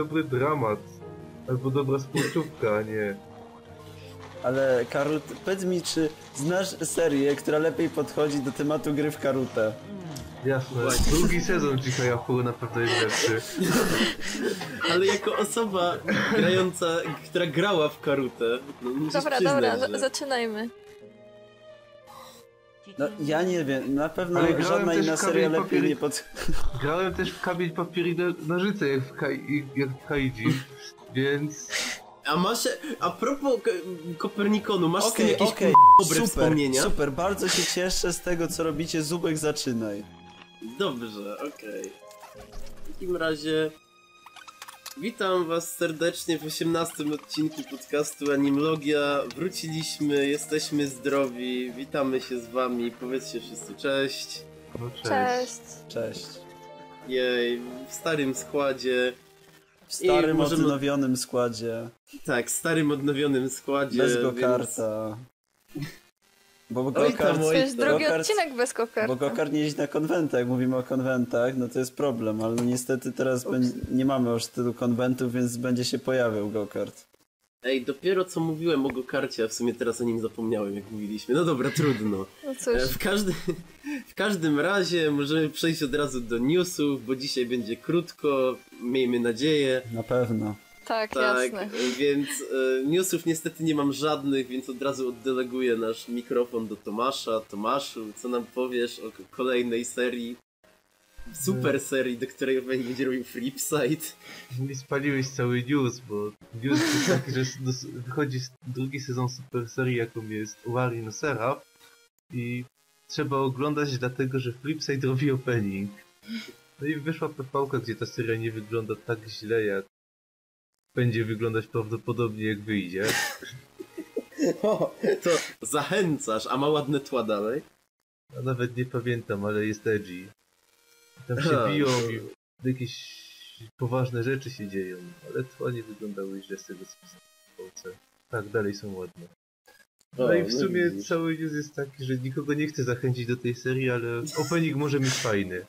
dobry dramat. Albo dobra współczówka, a nie... Ale Karut, powiedz mi, czy znasz serię, która lepiej podchodzi do tematu gry w Karutę? Jasne, drugi sezon Yahoo na pewno jest lepszy. Ale jako osoba grająca, która grała w Karutę, no Dobra, przyznać, dobra, że... za- zaczynajmy. No, ja nie wiem, na pewno Ale grałem żadna też inna w seria lepiej papier- nie pod... Grałem też w kamień papier i no- nożyce jak w, Kai, jak w Kaiji, więc... A masz, a propos Ko- Kopernikonu, masz Okej, jakieś k***a dobre super, wspomnienia? super, bardzo się cieszę z tego, co robicie, Zubek zaczynaj. Dobrze, okej. W takim razie witam was serdecznie w 18 odcinku podcastu Animlogia. Wróciliśmy, jesteśmy zdrowi, witamy się z wami, powiedzcie wszyscy cześć. No cześć. Cześć. Cześć. Jej, w starym składzie. W starym, I możemy- odnowionym składzie, Tak, w starym odnowionym składzie. bez więc- gokarta. Bo gokart, To jest drugi Gokart- odcinek bez bo kokarta. gokart nie jeździ na konwentach, jak mówimy o konwentach, no to jest problem, ale no niestety teraz będzie, nie mamy już tylu konwentów, więc będzie się pojawiał gokart. Ej, dopiero co mówiłem o gokarcie, a w sumie teraz o nim zapomniałem, jak mówiliśmy. No dobra, trudno. No cóż, E, W, każdy, w każdym razie możemy przejść od razu do newsów, bo dzisiaj będzie krótko, miejmy nadzieję. Na pewno. Tak, Tak, jasne. więc e, newsów niestety nie mam żadnych, więc od razu oddeleguję nasz mikrofon do Tomasza. Tomaszu, co nam powiesz o kolejnej serii? Super serii, do której będzie robił Flipside. Nie spaliłeś cały news, bo news jest taki, że wychodzi drugi sezon super serii, jaką jest Wari no Seraph i trzeba oglądać dlatego, że Flipside robi opening. No i wyszła PV, gdzie ta seria nie wygląda tak źle, jak będzie wyglądać prawdopodobnie jak wyjdzie. O, to zachęcasz, a ma ładne tła dalej. A nawet nie pamiętam, ale jest edgy. Tam się biją i jakieś poważne rzeczy się dzieją, ale tła nie wyglądały źle z tego co widzę. Tak, dalej są ładne. No O, i w no sumie cały news jest taki, że nikogo nie chce zachęcić do tej serii, ale opening może być fajny.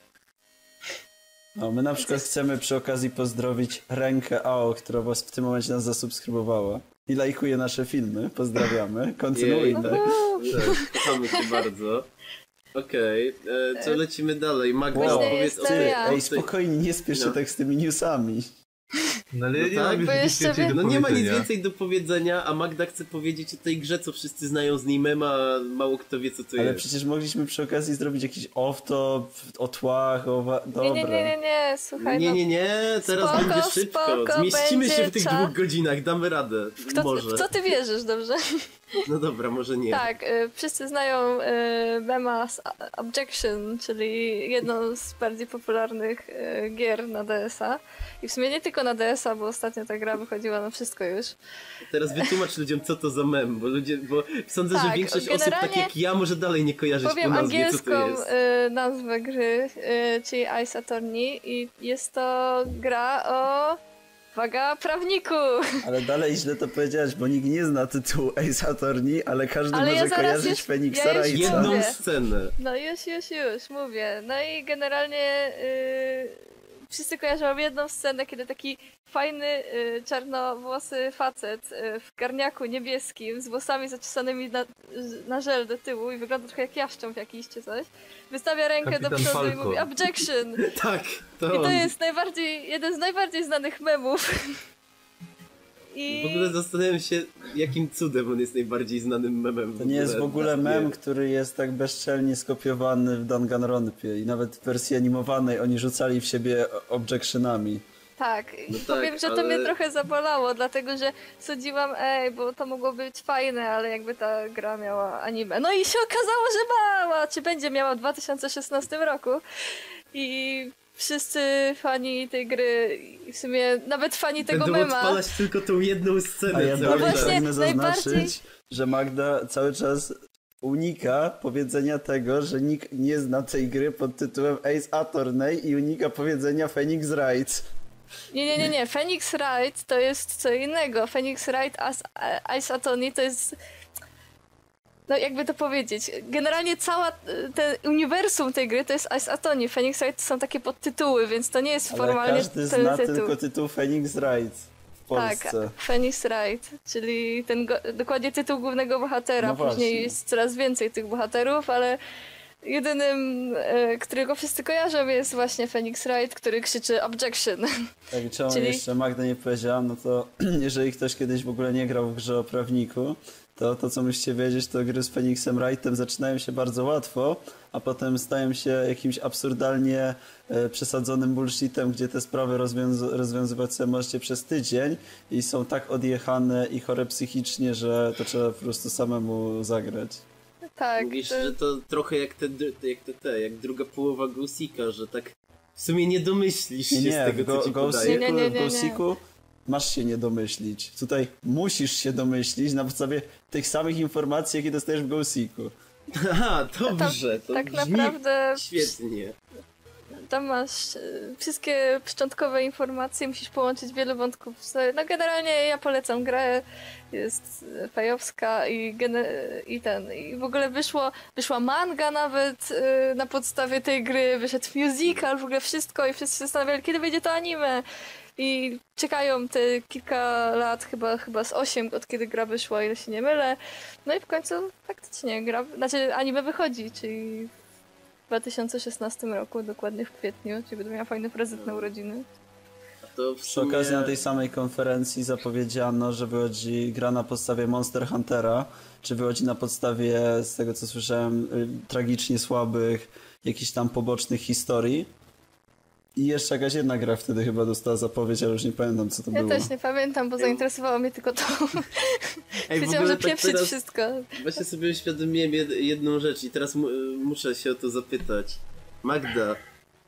No, my na przykład chcemy przy okazji pozdrowić Rękę AO, która was w tym momencie nas zasubskrybowała. I lajkuje nasze filmy. Pozdrawiamy. Kontynuujmy. Tak. Kochamy cię bardzo. Okej, e, co lecimy dalej? Magda, Wow. opowiedz o o Ej, spokojnie, nie spiesz się No. tak z tymi newsami. No ale No nie tak, bo nic jeszcze więcej do No nie ma nic więcej do powiedzenia, a Magda chce powiedzieć o tej grze, co wszyscy znają z niej mema, a mało kto wie, co to Ale jest. przecież mogliśmy przy okazji zrobić jakiś off-top, o tłach, o... Wa- Dobra. Nie, nie, nie, nie, nie, słuchaj. Nie, no, nie, nie, teraz Spoko, będzie szybko. spoko, Zmieścimy się w będzie tych czas. dwóch godzinach, damy radę. w, kto, może. w co ty wierzysz, dobrze? No dobra, może nie. Tak, y, wszyscy znają y, mema z A- Objection, czyli jedną z bardziej popularnych y, gier na DS-a. I w sumie nie tylko na DS-a, bo ostatnio ta gra wychodziła na wszystko już. Teraz wytłumacz ludziom, co to za mem, bo ludzie, bo sądzę, że Tak, większość osób, tak jak ja, może dalej nie kojarzyć Powiem po nazwie, co to angielską jest. y, nazwę gry, czyli Ice Attorney i jest to gra o... Uwaga, prawniku! Ale dalej źle to powiedziałeś, bo nikt nie zna tytułu Ace Attorney, ale każdy Ale ja może zaraz kojarzyć już- Feniksa ja Wrighta. Jedną mówię. scenę. No już, już, już, mówię. No i generalnie y, wszyscy kojarzą jedną scenę, kiedy taki fajny, y, czarnowłosy facet y, w garniaku niebieskim z włosami zaczesanymi na, na żel do tyłu i wygląda trochę jak jaszcząb jakiś czy coś, wystawia rękę do Kapitan przodu i Falcon. mówi objection! Tak, to I to on. jest najbardziej, jeden z najbardziej znanych memów. I... W ogóle zastanawiam się, jakim cudem on jest najbardziej znanym memem. To nie jest w ogóle mem, który jest tak bezczelnie skopiowany w Danganronpie i nawet w wersji animowanej oni rzucali w siebie objectionami. Tak, No i tak, powiem, że to ale- mnie trochę zabolało, dlatego że sądziłam, ej, bo to mogło być fajne, ale jakby ta gra miała anime. No i się okazało, że mała, czy będzie miała w 2016 roku. I wszyscy fani tej gry, i w sumie nawet fani tego Będą mema. odpalać tylko tą jedną scenę A ja czas. właśnie- pragnę zaznaczyć, najbardziej- że Magda cały czas unika powiedzenia tego, że nikt nie zna tej gry pod tytułem Ace Attorney i unika powiedzenia Phoenix Wright. Nie, nie, nie, nie. Phoenix Wright to jest co innego. Phoenix Wright As, Ice Attorney to jest... no jakby to powiedzieć, generalnie cała y, te uniwersum tej gry to jest Ice Attorney, Phoenix Wright to są takie podtytuły, więc to nie jest Ale formalnie każdy zna teletytuł. tylko tytuł Phoenix Wright w Tak. Phoenix Wright, czyli ten dokładnie tytuł głównego bohatera. No Później właśnie. jest coraz więcej tych bohaterów, ale jedynym, e, którego wszyscy kojarzą jest właśnie Phoenix Wright, który krzyczy objection. Tak, czemu Czyli- jeszcze Magda nie powiedziałam, no to jeżeli ktoś kiedyś w ogóle nie grał w grze o prawniku, to to co musicie wiedzieć, to gry z Phoenixem Wrightem zaczynają się bardzo łatwo, a potem stają się jakimś absurdalnie e, przesadzonym bullshitem, gdzie te sprawy rozwiąz rozwiązywać sobie możecie przez tydzień i są tak odjechane i chore psychicznie, że to trzeba po prostu samemu zagrać. tak, Mówisz, to- że to trochę jak te, jak te, te, jak druga połowa Ghostika, że tak w sumie nie domyślisz się Nie, z tego, w Go- co ci Ghost podaje. Nie, nie, nie, nie, masz się nie domyślić. Tutaj musisz się domyślić na podstawie tych samych informacji, jakie dostajesz w Ghosiku. Aha, dobrze, to tak brzmi naprawdę świetnie. tam masz e, wszystkie szczątkowe informacje, musisz połączyć wiele wątków. No generalnie ja polecam grę, jest fajowska i, i ten, i w ogóle wyszło, wyszła manga nawet e, na podstawie tej gry, wyszedł musical, w ogóle wszystko i wszyscy się zastanawiali, kiedy wyjdzie to anime. I czekają te kilka lat, chyba, chyba z 8, od kiedy gra wyszła, ile się nie mylę. No i w końcu faktycznie gra, znaczy anime wychodzi, czyli w 2016 roku, dokładnie w kwietniu, czyli będę miała fajny prezent na urodziny. A to w Przy sumie... okazji na tej samej konferencji zapowiedziano, że wychodzi gra na podstawie Monster Huntera, czy wychodzi na podstawie, z tego co słyszałem, y, tragicznie słabych, jakichś tam pobocznych historii. I jeszcze jakaś jedna gra wtedy chyba dostała zapowiedź, ale już nie pamiętam co to Ja było. też nie pamiętam, bo zainteresowało mnie tylko to. Ej, ogóle że tak pieprzyć teraz wszystko. Właśnie sobie uświadomiłem jed jedną rzecz i teraz mu muszę się o to zapytać. Magda,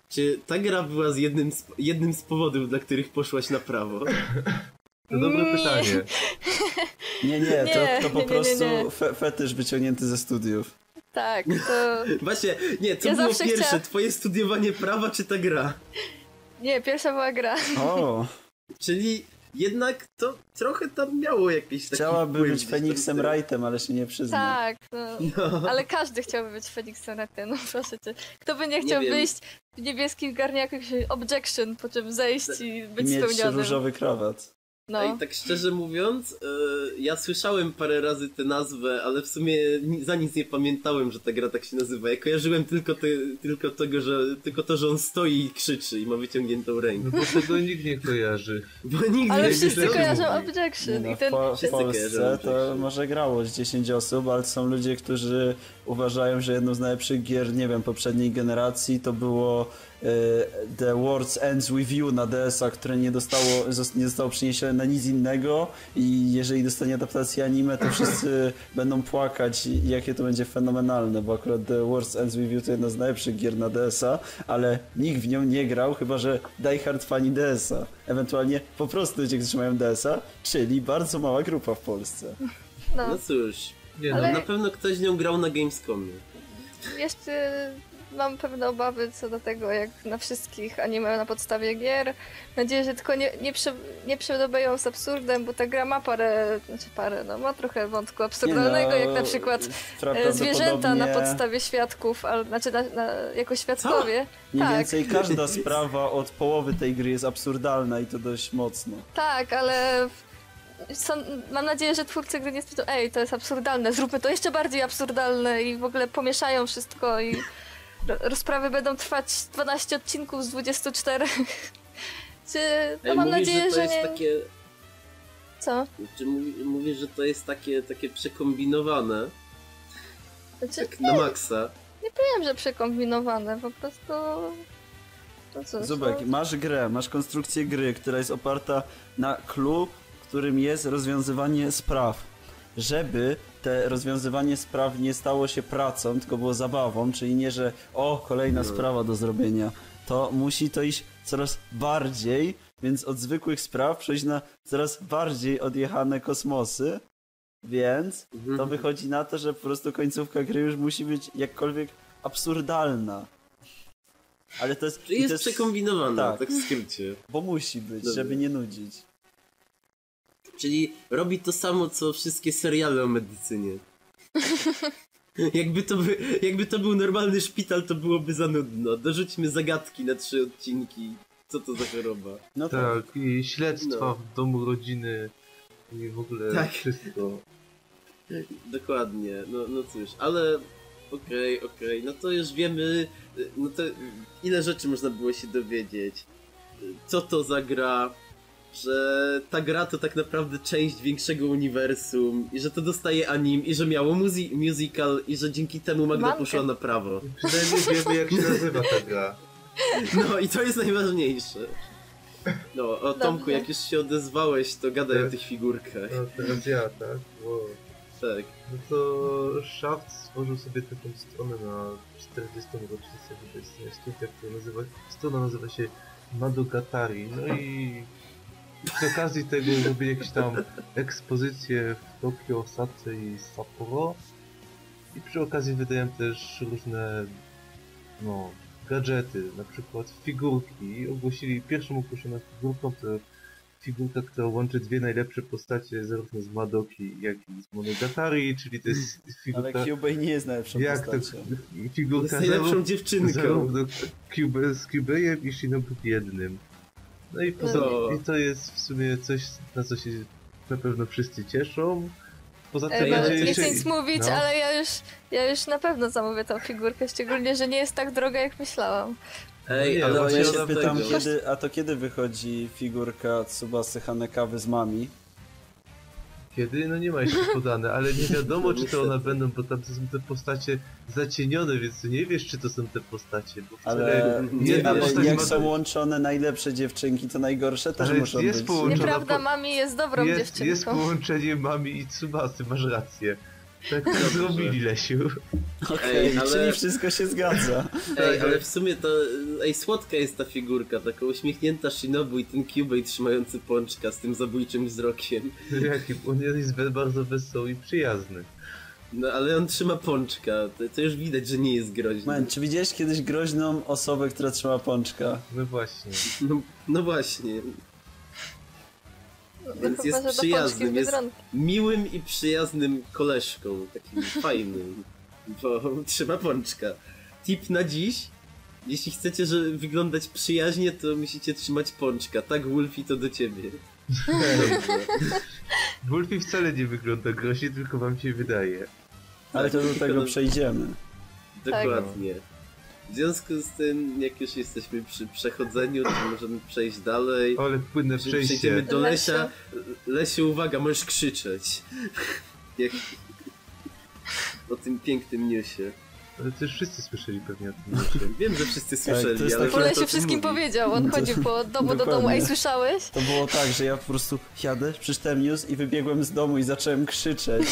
czy ta gra była z jednym z, jednym z powodów, dla których poszłaś na prawo? To dobre Nie. pytanie. Nie, nie, to, to po nie, nie, prostu nie. Fe fetysz wyciągnięty ze studiów. Tak, to... Właśnie, nie, co Ja było pierwsze? chciała- Twoje studiowanie prawa czy ta gra? Nie, pierwsza była gra. O, Czyli jednak to trochę tam miało jakieś takie chciałaby wpływ być tyłu. Wrightem, ale się nie przyzna. Tak, no. No. Ale każdy chciałby być Felixem Ratem, no proszę cię. Kto by nie chciał wiem. wyjść w i się objection, po czym zejść i być I mieć spełnionym. różowy krawat. No. i tak szczerze mówiąc, e, ja słyszałem parę razy tę nazwę, ale w sumie ni- za nic nie pamiętałem, że ta gra tak się nazywa. Ja kojarzyłem tylko, te, tylko tego, że tylko to, że on stoi i krzyczy i ma wyciągniętą rękę. No bo tego nikt nie kojarzy. Bo nigdy Ale nie wszyscy wiedziałem. kojarzą Nie objection no, i ten... w, po, wszyscy Polsce to może grało z 10 osób, ale są ludzie, którzy uważają, że jedną z najlepszych gier, nie wiem, poprzedniej generacji to było The World Ends With You na DS-a, które nie, dostało, nie zostało przeniesione na nic innego i jeżeli dostanie adaptację anime, to wszyscy będą płakać jakie to będzie fenomenalne, bo akurat The World Ends With You to jedna z najlepszych gier na DS-a, ale nikt w nią nie grał, chyba że Die Hard fani DS-a. Ewentualnie po prostu ludzie, którzy mają DS-a, czyli bardzo mała grupa w Polsce. No. No cóż, Nie no, Ale- na pewno ktoś z nią grał na Gamescomie. Jeszcze mam pewne obawy co do tego, jak na wszystkich anime na podstawie gier. Mam nadzieję, że tylko nie, nie, prze, nie przedobeją z absurdem, bo ta gra ma parę, znaczy parę, no ma trochę wątku absurdalnego, no, jak na przykład e, zwierzęta na podstawie świadków, ale, znaczy na, na, jako świadkowie. Mniej tak. więcej każda sprawa od połowy tej gry jest absurdalna i to dość mocno. Tak, ale są, mam nadzieję, że twórcy gry nie stwierdzą, ej, to jest absurdalne, zróbmy to jeszcze bardziej absurdalne i w ogóle pomieszają wszystko i rozprawy będą trwać 12 odcinków z 24. Czy, no Ej, mam mówisz, nadzieję, że to że jest nie... takie... Co? Czy mówi, mówisz, że to jest takie, takie przekombinowane, Znaczy, tak na maksa. nie wiem, że przekombinowane, po prostu... No cóż, Zubek, no, masz grę, masz konstrukcję gry, która jest oparta na clue, którym jest rozwiązywanie spraw. Żeby te rozwiązywanie spraw nie stało się pracą, tylko było zabawą, czyli nie, że o, kolejna No. sprawa do zrobienia, to musi to iść coraz bardziej, więc od zwykłych spraw przejść na coraz bardziej odjechane kosmosy, więc Mhm. to wychodzi na to, że po prostu końcówka gry już musi być jakkolwiek absurdalna. Ale to jest... Jest to jest przekombinowana, tak. tak. w skrócie. bo musi być, Dobra. żeby nie nudzić. Czyli robi to samo, co wszystkie seriale o medycynie. Jakby to, by, jakby to był normalny szpital, to byłoby za nudno. Dorzućmy zagadki na trzy odcinki. Co to za choroba? No tak. Tak, i śledztwa No. w domu rodziny i w ogóle Tak. wszystko. Dokładnie, no, no cóż, ale okej, okej, no to już wiemy, y, no to y, ile rzeczy można było się dowiedzieć. Y, Co to za gra, że ta gra to tak naprawdę część większego uniwersum i że to dostaje anim i że miało muzi- musical i że dzięki temu Magda Mankę. poszła na prawo. Przynajmniej wiemy jak się nazywa ta gra. No i to jest najważniejsze. No, o Tomku, Dobrze. jak już się odezwałeś, to gadaj o Tak. tych figurkach. No teraz ja, tak? Wow. Tak. No to Shaft stworzył sobie taką stronę na 40. rocznicę studia, która nazywa, strona nazywa się Madogatari. No i przy okazji tego robię jakieś tam ekspozycje w Tokio, Osace i Sapporo. I przy okazji wydają też różne no, gadżety, na przykład figurki. Ogłosili pierwszą ogłoszoną figurką to figurka, która łączy dwie najlepsze postacie zarówno z Madoki, jak i z Monogatari, czyli to jest Ale figurka... Cubey nie jest najlepszą jak to, postacią. figurka Jest najlepszą zarówno, dziewczynką. zarówno Cube, z Cubejem i Shinobu jednym. No i, No. i to jest w sumie coś, na co się na pewno wszyscy cieszą. Poza tym E, ja no, nie jeszcze... chcę nic mówić, no. ale ja już, ja już na pewno zamówię tą figurkę, szczególnie, że nie jest tak droga jak myślałam. Ej, Nie, ale właśnie ja się pytam, tego. kiedy, a to kiedy wychodzi figurka Tsubasy Hanekawy z Mami? Kiedy? No nie ma jeszcze podane, ale nie wiadomo czy to one będą, bo tam są te postacie zacienione, więc ty nie wiesz czy to są te postacie, bo wcale Ale, jedna ale postać jak ma- są łączone najlepsze dziewczynki, to najgorsze też Ale muszą jest być. Nieprawda, po- mami jest dobrą jest, dziewczynką. jest połączenie mami i Tsubasy, masz rację. Tak to zrobili, Lesiu. Okej, Ej, ale- czyli wszystko się zgadza. Ej, Tak, ale w sumie to. Ej, słodka jest ta figurka, taka uśmiechnięta Shinobu i ten Cubey trzymający pączka z tym zabójczym wzrokiem. Jaki, on jest bardzo wesoły i przyjazny. No ale on trzyma pączka, to, to już widać, że nie jest groźny. Man, czy widziałeś kiedyś groźną osobę, która trzyma pączka? No właśnie. No, no właśnie. Więc jest przyjaznym, jest-. Miłym i przyjaznym koleżką, takim fajnym, bo trzyma pączka. Tip na dziś. Jeśli chcecie że wyglądać przyjaźnie, to musicie trzymać pączka. Tak, Wolfie, to do ciebie. Wolfie wcale nie wygląda groźnie, tylko wam się wydaje. Ale to do tego przejdziemy. Dokładnie. W związku z tym, jak już jesteśmy przy przechodzeniu, to możemy przejść dalej. Ale płynne Czyli Przejdziemy przejście. do. Lesia. Lesiu, uwaga, możesz krzyczeć. Jak... O tym pięknym newsie. Ale to już wszyscy słyszeli pewnie o tym newsie. Wiem, że wszyscy to słyszeli, jest ale... taki- Ole warto o się wszystkim mówić. powiedział, on chodził po domu do domu, ej słyszałeś? To było tak, że ja po prostu jadę, przeczytałem news i wybiegłem z domu i zacząłem krzyczeć.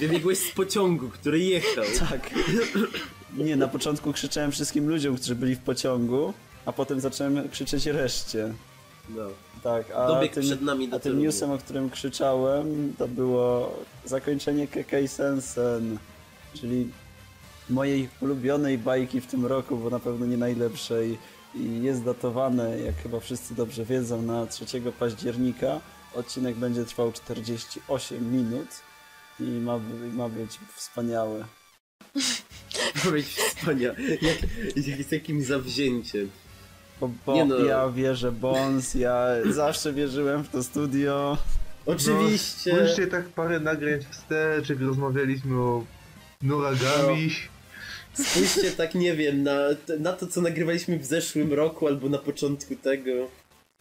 Wybiegłeś z pociągu, który jechał. Tak. Nie, na początku krzyczałem wszystkim ludziom, którzy byli w pociągu, a potem zacząłem krzyczeć reszcie. No. Tak, a Dobiegł tym, przed nami do a tym newsem, o którym krzyczałem, to było zakończenie Kekei Sensen, czyli mojej ulubionej bajki w tym roku, bo na pewno nie najlepszej i jest datowane, jak chyba wszyscy dobrze wiedzą, na 3 października. Odcinek będzie trwał 48 minut i ma, ma być wspaniały. Powiedz wspaniale. Jak, jak, z jakim zawzięciem. Bo, bo no. ja wierzę Bones, ja zawsze wierzyłem w to studio. Oczywiście. No, spójrzcie tak parę nagrań wstecz, jak rozmawialiśmy o Noragami. Spójrzcie tak, nie wiem, na, na to, co nagrywaliśmy w zeszłym roku albo na początku tego.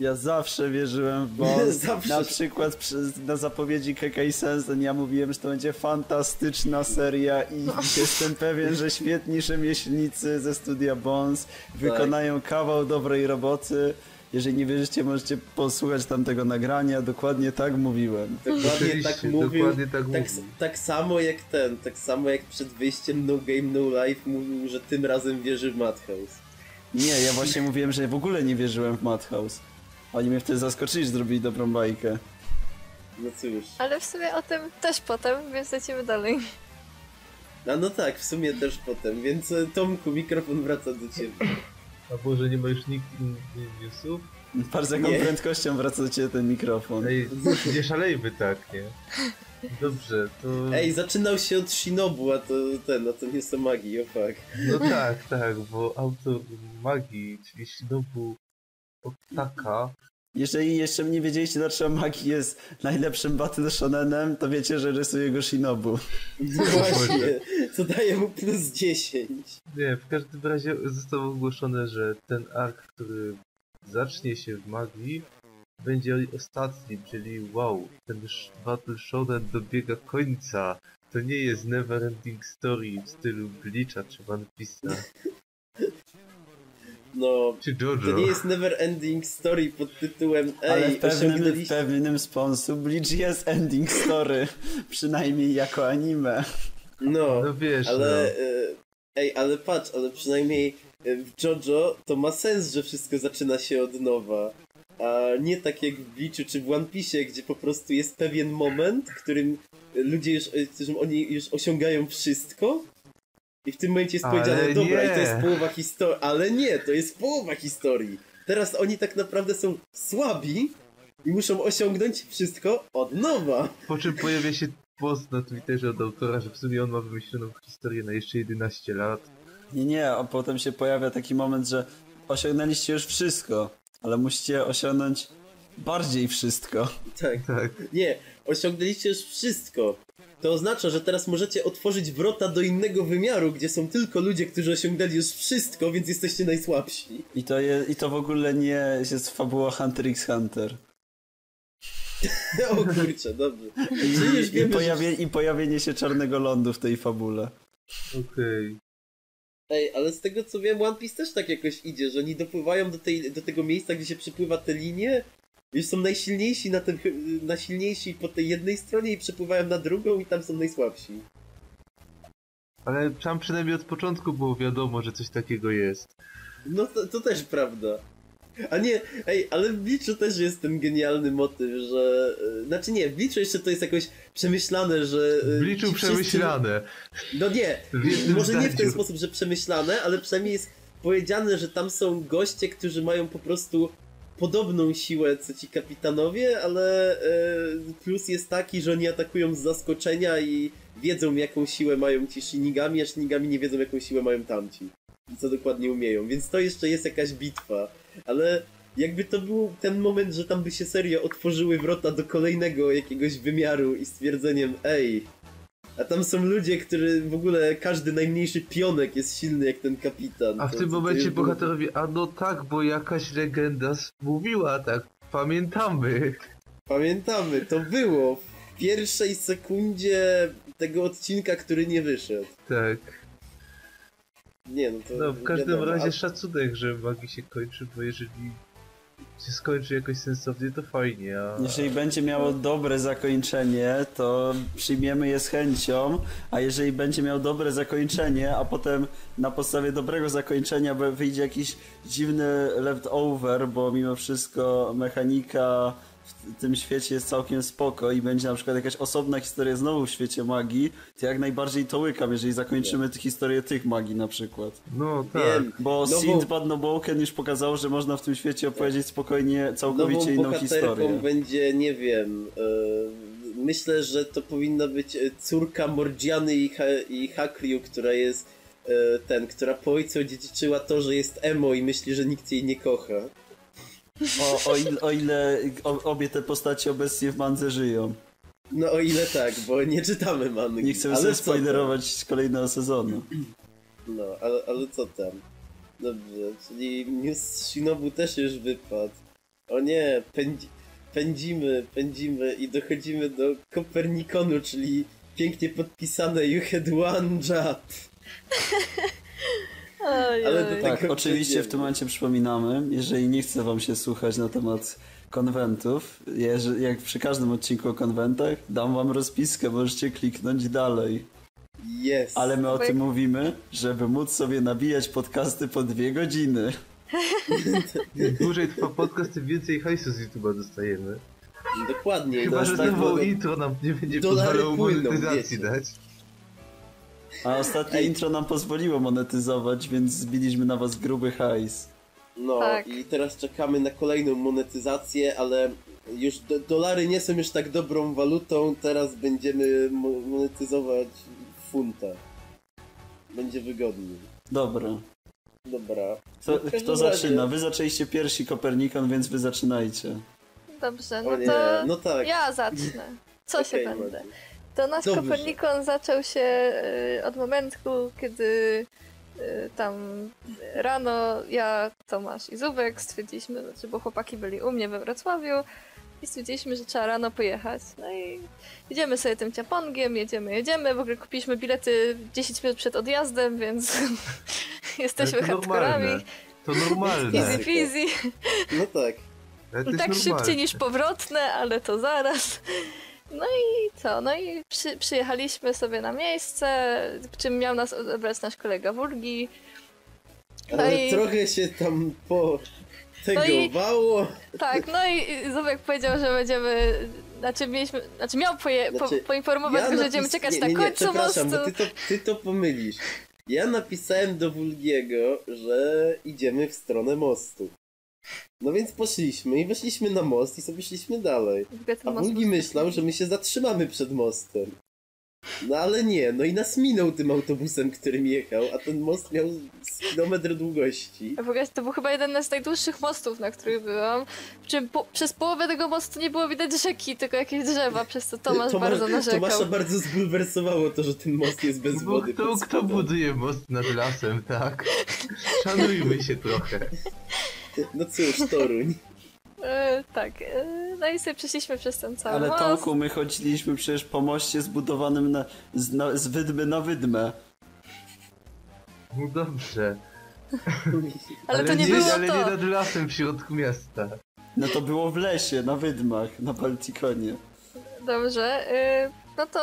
Ja zawsze wierzyłem w Bones. Zawsze. Na przykład przy, na zapowiedzi Kekei Sensen ja mówiłem, że to będzie fantastyczna seria i jestem pewien, że świetni rzemieślnicy ze studia Bones wykonają kawał dobrej roboty. Jeżeli nie wierzycie, możecie posłuchać tamtego nagrania. Dokładnie tak mówiłem. Dokładnie tak mówił. dokładnie tak Tak, mówił. tak samo jak ten, tak samo jak przed wyjściem No Game No Life mówił, że tym razem wierzy w Madhouse. Nie, ja właśnie mówiłem, że w ogóle nie wierzyłem w Madhouse. Oni mnie wtedy zaskoczyli, że zrobili dobrą bajkę. No cóż. Ale w sumie o tym też potem, więc lecimy dalej. A no tak, w sumie też potem, więc e, Tomku, mikrofon wraca do ciebie. A może nie ma już nikt newsów? Bardzo jaką Nie. prędkością wraca do ciebie ten mikrofon. Ej, nie szalejmy tak, nie? Dobrze, to... Ej, zaczynał się od Shinobu, a to ten, a to nie są magii, o fuck. No tak, tak, bo autor magii, czyli Shinobu Otaka, Jeżeli jeszcze nie wiedzieliście, dlaczego Magi jest najlepszym battle shonenem, to wiecie, że rysuje go Shinobu. No właśnie, co daje mu plus 10. Nie, w każdym razie zostało ogłoszone, że ten ark, który zacznie się w magii, będzie ostatni, czyli wow, ten Battle Shonen dobiega końca. To nie jest Neverending Story w stylu Bleacha czy One Piece'a, No, czy to nie jest never ending story pod tytułem Ale Ej, w pewnym, w pewnym sposób Bleach jest ending story. Przynajmniej jako anime. No, No wiesz, ale... no. e, Ej, ale patrz, ale przynajmniej e, w JoJo to ma sens, że wszystko zaczyna się od nowa. A nie tak jak w Bleachu czy w One Piece, gdzie po prostu jest pewien moment, w którym ludzie już, e, którym oni już osiągają wszystko i w tym momencie jest Ale powiedziane, dobra, nie. i to jest połowa historii, ale nie, to jest połowa historii. Teraz oni tak naprawdę są słabi i muszą osiągnąć wszystko od nowa. Po czym pojawia się post na Twitterze od autora, że w sumie on ma wymyśloną historię na jeszcze 11 lat. Nie, nie, a potem się pojawia taki moment, że osiągnęliście już wszystko, ale musicie osiągnąć bardziej wszystko. Tak. Tak. Nie, osiągnęliście już wszystko. To oznacza, że teraz możecie otworzyć wrota do innego wymiaru, gdzie są tylko ludzie, którzy osiągnęli już wszystko, więc jesteście najsłabsi. I to, je, I to w ogóle nie jest fabuła Hunter x Hunter. o kurczę, dobrze. Już I, wiemy, pojawie, I pojawienie się czarnego lądu w tej fabule. Okej. że... Ej, ale z tego co wiem, One Piece też tak jakoś idzie, że oni dopływają do, tej, do tego miejsca, gdzie się przepływa te linie, już są najsilniejsi na, tym, najsilniejsi po tej jednej stronie i przepływają na drugą i tam są najsłabsi. Ale tam przynajmniej od początku było wiadomo, że coś takiego jest. No to, to też prawda. A nie, ej, ale w Bleachu też jest ten genialny motyw, że... e, Znaczy nie, w Bleachu jeszcze to jest jakoś przemyślane, że... e, W wszyscy- przemyślane. No nie, może nie w ten zdaniu. sposób, że przemyślane, ale przynajmniej jest powiedziane, że tam są goście, którzy mają po prostu podobną siłę co ci kapitanowie, ale e, plus jest taki, że oni atakują z zaskoczenia i wiedzą jaką siłę mają ci Shinigami, a Shinigami nie wiedzą jaką siłę mają tamci. I co dokładnie umieją, więc to jeszcze jest jakaś bitwa, ale jakby to był ten moment, że tam by się serio otworzyły wrota do kolejnego jakiegoś wymiaru i stwierdzeniem ej, a tam są ludzie, którzy w ogóle każdy najmniejszy pionek jest silny jak ten kapitan. A w To- tym to- momencie było- bohaterowie, a no tak, bo jakaś legenda mówiła tak, pamiętamy. Pamiętamy, to było w pierwszej sekundzie tego odcinka, który nie wyszedł. Tak. Nie no to. No w każdym wiadomo, razie a- szacunek, że magii się kończy, bo jeżeli się skończy jakoś sensownie, to fajnie, a... Jeżeli będzie miało dobre zakończenie, to przyjmiemy je z chęcią, a jeżeli będzie miał dobre zakończenie, a potem na podstawie dobrego zakończenia wyjdzie jakiś dziwny leftover, bo mimo wszystko mechanika w tym świecie jest całkiem spoko i będzie na przykład jakaś osobna historia znowu w świecie magii, to jak najbardziej to łykam, jeżeli zakończymy tę historię tych magii na przykład. No tak. Wiem, Bo No Sindbad Noboken już pokazał, że można w tym świecie opowiedzieć spokojnie całkowicie Nową inną historię. będzie, nie wiem. e, myślę, że to powinna być e, córka Mordziany i, ha i która jest e, ten, która po ojcu odziedziczyła to, że jest emo i myśli, że nikt jej nie kocha. O, o, ile, o ile o, obie te postacie obecnie w mandze żyją. No o ile tak, bo nie czytamy mangi. Nie chcemy ale sobie spoilerować kolejnego sezonu. No, ale, ale co tam? Dobrze, czyli news Shinobu też już wypadł. O nie, pędzi, pędzimy, pędzimy i dochodzimy do Kopernikonu, czyli pięknie podpisane You had one job. Ale do Tak, tego oczywiście w tym momencie przypominamy, jeżeli nie chce wam się słuchać na temat konwentów, jak przy każdym odcinku o konwentach, dam wam rozpiskę, możecie kliknąć dalej. Jest. Ale my o Bo tym jak- mówimy, żeby móc sobie nabijać podcasty po dwie godziny. Im dłużej trwa podcast, tym więcej hajsu z YouTube'a dostajemy. Dokładnie. Chyba, że tak, znowu bo- intro nam nie będzie pozwalało płyną, monetyzacji wiecie. dać. A ostatnie Ej. intro nam pozwoliło monetyzować, więc zbiliśmy na was gruby hajs. No Tak. i teraz czekamy na kolejną monetyzację, ale już do, dolary nie są już tak dobrą walutą, teraz będziemy mo monetyzować funta. Będzie wygodniej. Dobra. Dobra. Każdym kto razie- zaczyna? Wy zaczęliście pierwsi Kopernikon, więc wy zaczynajcie. Dobrze, no to no tak. ja zacznę. Co Okej, się będę? To nasz Dobrze. Kopernikon zaczął się y, od momentu, kiedy y, tam rano ja, Tomasz i Zubek stwierdziliśmy, znaczy, bo chłopaki byli u mnie we Wrocławiu i stwierdziliśmy, że trzeba rano pojechać. No i jedziemy sobie tym ciapongiem, jedziemy, jedziemy. W ogóle kupiliśmy bilety 10 minut przed odjazdem, więc jesteśmy hardkorami. normalne. To normalne. Easy peasy. No tak. Jest tak normalne. szybciej niż powrotne, ale to zaraz. No i co? No i przy, przyjechaliśmy sobie na miejsce, czym miał nas odebrać nasz kolega Wulgi. No Ale i- trochę się tam po No i-. Tak, no i Zubek powiedział, że będziemy. Znaczy mieliśmy. Znaczy miał poje, Znaczy, po, poinformować, go, że będziemy czekać nie, na nie, nie, końcu przepraszam, mostu. bo ty to, ty to pomylisz. Ja napisałem do Wulgiego, że idziemy w stronę mostu. No więc poszliśmy i weszliśmy na most i sobie szliśmy dalej. W A był- myślał, że my się zatrzymamy przed mostem. No ale nie, no i nas minął tym autobusem, którym jechał, a ten most miał kilometr długości. W ogóle to był chyba jeden z najdłuższych mostów, na których byłam. Przy czym po, przez połowę tego mostu nie było widać rzeki, tylko jakieś drzewa, przez co Tomasz Tomasz- bardzo narzekał. Tomasza bardzo zbulwersowało to, że ten most jest bez Bo wody. kto, kto buduje most nad lasem, tak? Szanujmy się trochę. No cóż, Toruń. E, tak, e, no i sobie przeszliśmy przez ten cały Ale most. Tomku, my chodziliśmy przecież po moście zbudowanym na, z, na, z wydmy na wydmę. No dobrze. Ale to nie nie, było ale to. nie nad lasem w środku miasta. No to było w lesie, na wydmach, na Baltikonie. Dobrze, y, no to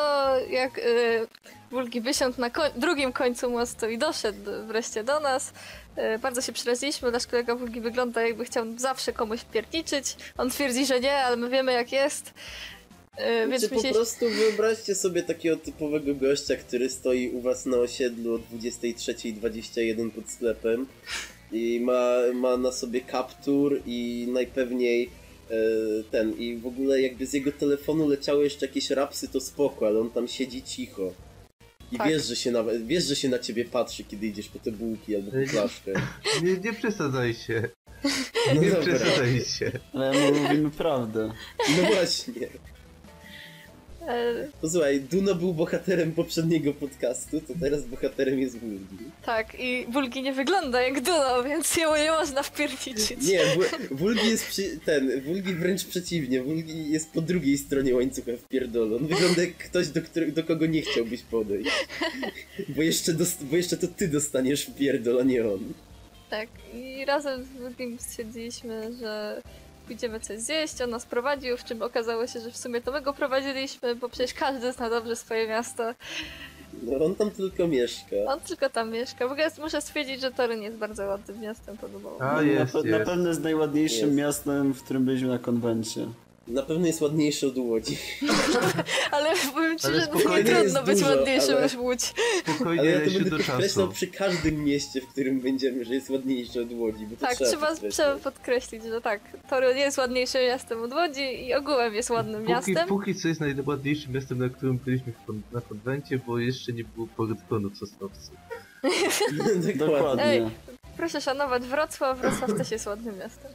jak y, Wulgi wysiądł na koń- drugim końcu mostu i doszedł wreszcie do nas, y, bardzo się przyraziliśmy. Nasz kolega Wulgi wygląda jakby chciał zawsze komuś pierniczyć. On twierdzi, że nie, ale my wiemy jak jest. Y, więc po myśleliśmy... prostu wyobraźcie sobie takiego typowego gościa, który stoi u was na osiedlu o 23.21 pod sklepem i ma, ma na sobie kaptur i najpewniej e, ten i w ogóle jakby z jego telefonu leciały jeszcze jakieś rapsy to spoko, ale on tam siedzi cicho. I Tak. wiesz, że się na, wiesz, że się na ciebie patrzy, kiedy idziesz po te bułki albo po flaszkę. Nie, nie przesadzaj się. No Nie dobra. przesadzaj się. Ale my mówimy prawdę. No właśnie. E, Posłuchaj, Duno był bohaterem poprzedniego podcastu, to teraz bohaterem jest Wulgi. tak, i Wulgi nie wygląda jak Duno, więc jemu nie można wpierniczyć. Nie, Wulgi jest przy, ten, Wulgi wręcz przeciwnie, Wulgi jest po drugiej stronie łańcucha w pierdolu. On wygląda jak ktoś, do, którego, do kogo nie chciałbyś podejść. Bo jeszcze, dost, bo jeszcze to ty dostaniesz w pierdol, a nie on. Tak, i razem z Wulgiem stwierdziliśmy, że pójdziemy coś zjeść, on nas prowadził, w czym okazało się, że w sumie to my go prowadziliśmy, bo przecież każdy zna dobrze swoje miasto. No on tam tylko mieszka. On tylko tam mieszka. W ogóle muszę stwierdzić, że Toryn jest bardzo ładnym miastem, podobało mi A na, jest, na jest. pewno jest najładniejszym Jest. miastem, w którym byliśmy na konwencie. Na pewno jest ładniejszy od Łodzi. Ale powiem ci, Ale że nie trudno być dużo, ładniejszym ale- niż Łódź. Spokojnie Ale ja to będę do podkreślał czasu. przy każdym mieście, w którym będziemy, że jest ładniejszy od Łodzi, bo to Tak, trzeba, trzeba, podkreślać. trzeba podkreślić, że tak, Toryn jest ładniejszym miastem od Łodzi i ogółem jest ładnym Póki, miastem. póki co jest najładniejszym miastem, na którym byliśmy w na konwencie, bo jeszcze nie było portkonu w Sosnowcu. Dokładnie. Dokładnie. Ej. Proszę szanować Wrocław, Wrocław też jest ładnym miastem.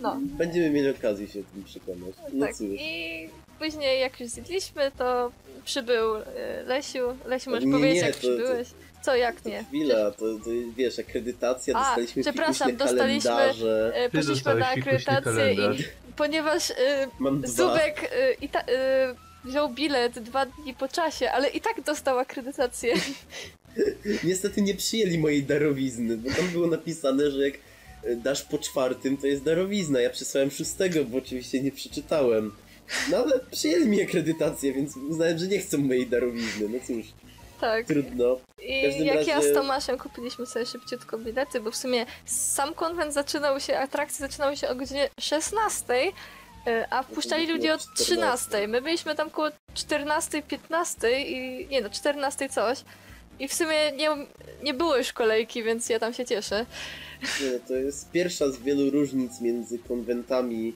No, Będziemy mieli okazję się tym przekonać. No tak. cóż. I później jak już zjedliśmy, to przybył y, Lesiu. Lesiu, możesz Nie, powiedzieć nie, jak to- przybyłeś? Co, jak To nie? Chwila, to, to wiesz, akredytacja, A, dostaliśmy przepraszam, dostaliśmy- kalendarze. Y, Poszliśmy na akredytację i ponieważ y. Zubek y, i ta, y, wziął bilet dwa dni po czasie, ale i tak dostał akredytację. Niestety nie przyjęli mojej darowizny, bo tam było napisane, że jak e, dasz po czwartym, to jest darowizna. Ja przysłałem szóstego, bo oczywiście nie przeczytałem. No ale przyjęli mi akredytację, więc uznałem, że nie chcą mojej darowizny. No cóż, Tak. trudno. I jak ja razie- z Tomaszem kupiliśmy sobie szybciutko bilety, bo w sumie sam konwent zaczynał się, atrakcje zaczynały się o godzinie 16, y, a wpuszczali było ludzi o 14. 13. My byliśmy tam koło 14, 15 i nie no, 14 coś. I w sumie nie, nie było już kolejki, więc ja tam się cieszę. Nie, no, to jest pierwsza z wielu różnic między konwentami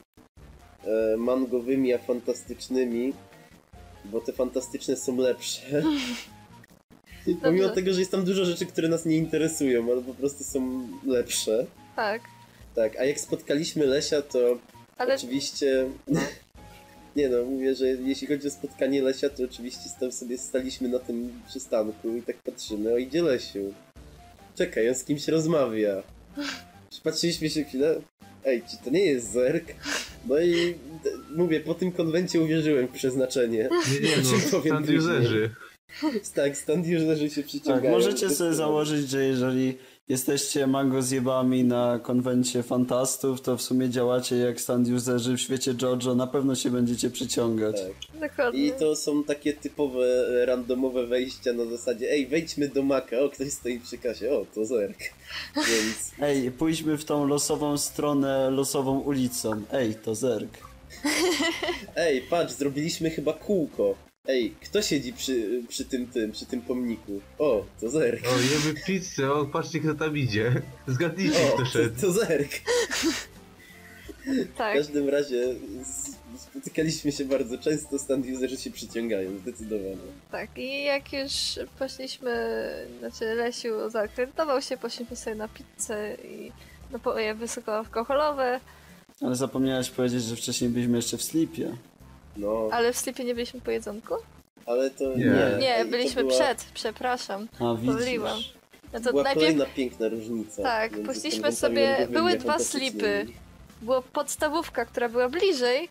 e, mangowymi a fantastycznymi, bo te fantastyczne są lepsze. Pomimo tego, że jest tam dużo rzeczy, które nas nie interesują, ale po prostu są lepsze. Tak. Tak, a jak spotkaliśmy Lesia, to Ale oczywiście... Nie no, mówię, że jeśli chodzi o spotkanie Lesia, to oczywiście tam sobie staliśmy na tym przystanku i tak patrzymy, o idzie Lesiu. Czekaj, on z kimś rozmawia. Patrzyliśmy się chwilę, ej, czy to nie jest Zerk? No i mówię, po tym konwencie uwierzyłem w przeznaczenie. Nie, nie, no, powiem stand userzy. Tak, stand userzy się Tak, przyciągają. możecie sobie założyć, że jeżeli jesteście mango zjebami na konwencie fantastów, to w sumie działacie jak stand userzy w świecie JoJo, na pewno się będziecie przyciągać. Tak. dokładnie. I to są takie typowe, randomowe wejścia na zasadzie ej, wejdźmy do maka, o, ktoś stoi przy kasie, o, to Zerk. Więc Ej, pójdźmy w tą losową stronę, losową ulicą. Ej, to Zerk. Ej, patrz, zrobiliśmy chyba kółko. Ej, kto siedzi przy, przy tym tym, przy tym pomniku? O, to Zerk. O, jemy pizzę, o, patrzcie kto tam idzie. Zgadnijcie O, kto to, szedł. to Zerk. W Tak. każdym razie spotykaliśmy się bardzo często, stand userzy się przyciągają, zdecydowanie. Tak, i jak już poszliśmy, znaczy Lesiu zaakredytował się, poszliśmy sobie na pizzę i napoje wysokoalkoholowe, Ale zapomniałeś powiedzieć, że wcześniej byliśmy jeszcze w Sleepie. No, ale w slipie nie byliśmy po jedzonku? ale to Nie. nie. Nie, byliśmy była, przed, przepraszam. A, Pomyliłam. widzisz. No to była najpierw kolejna piękna różnica. Tak, konwentami sobie- były dwa slipy. była podstawówka, która była bliżej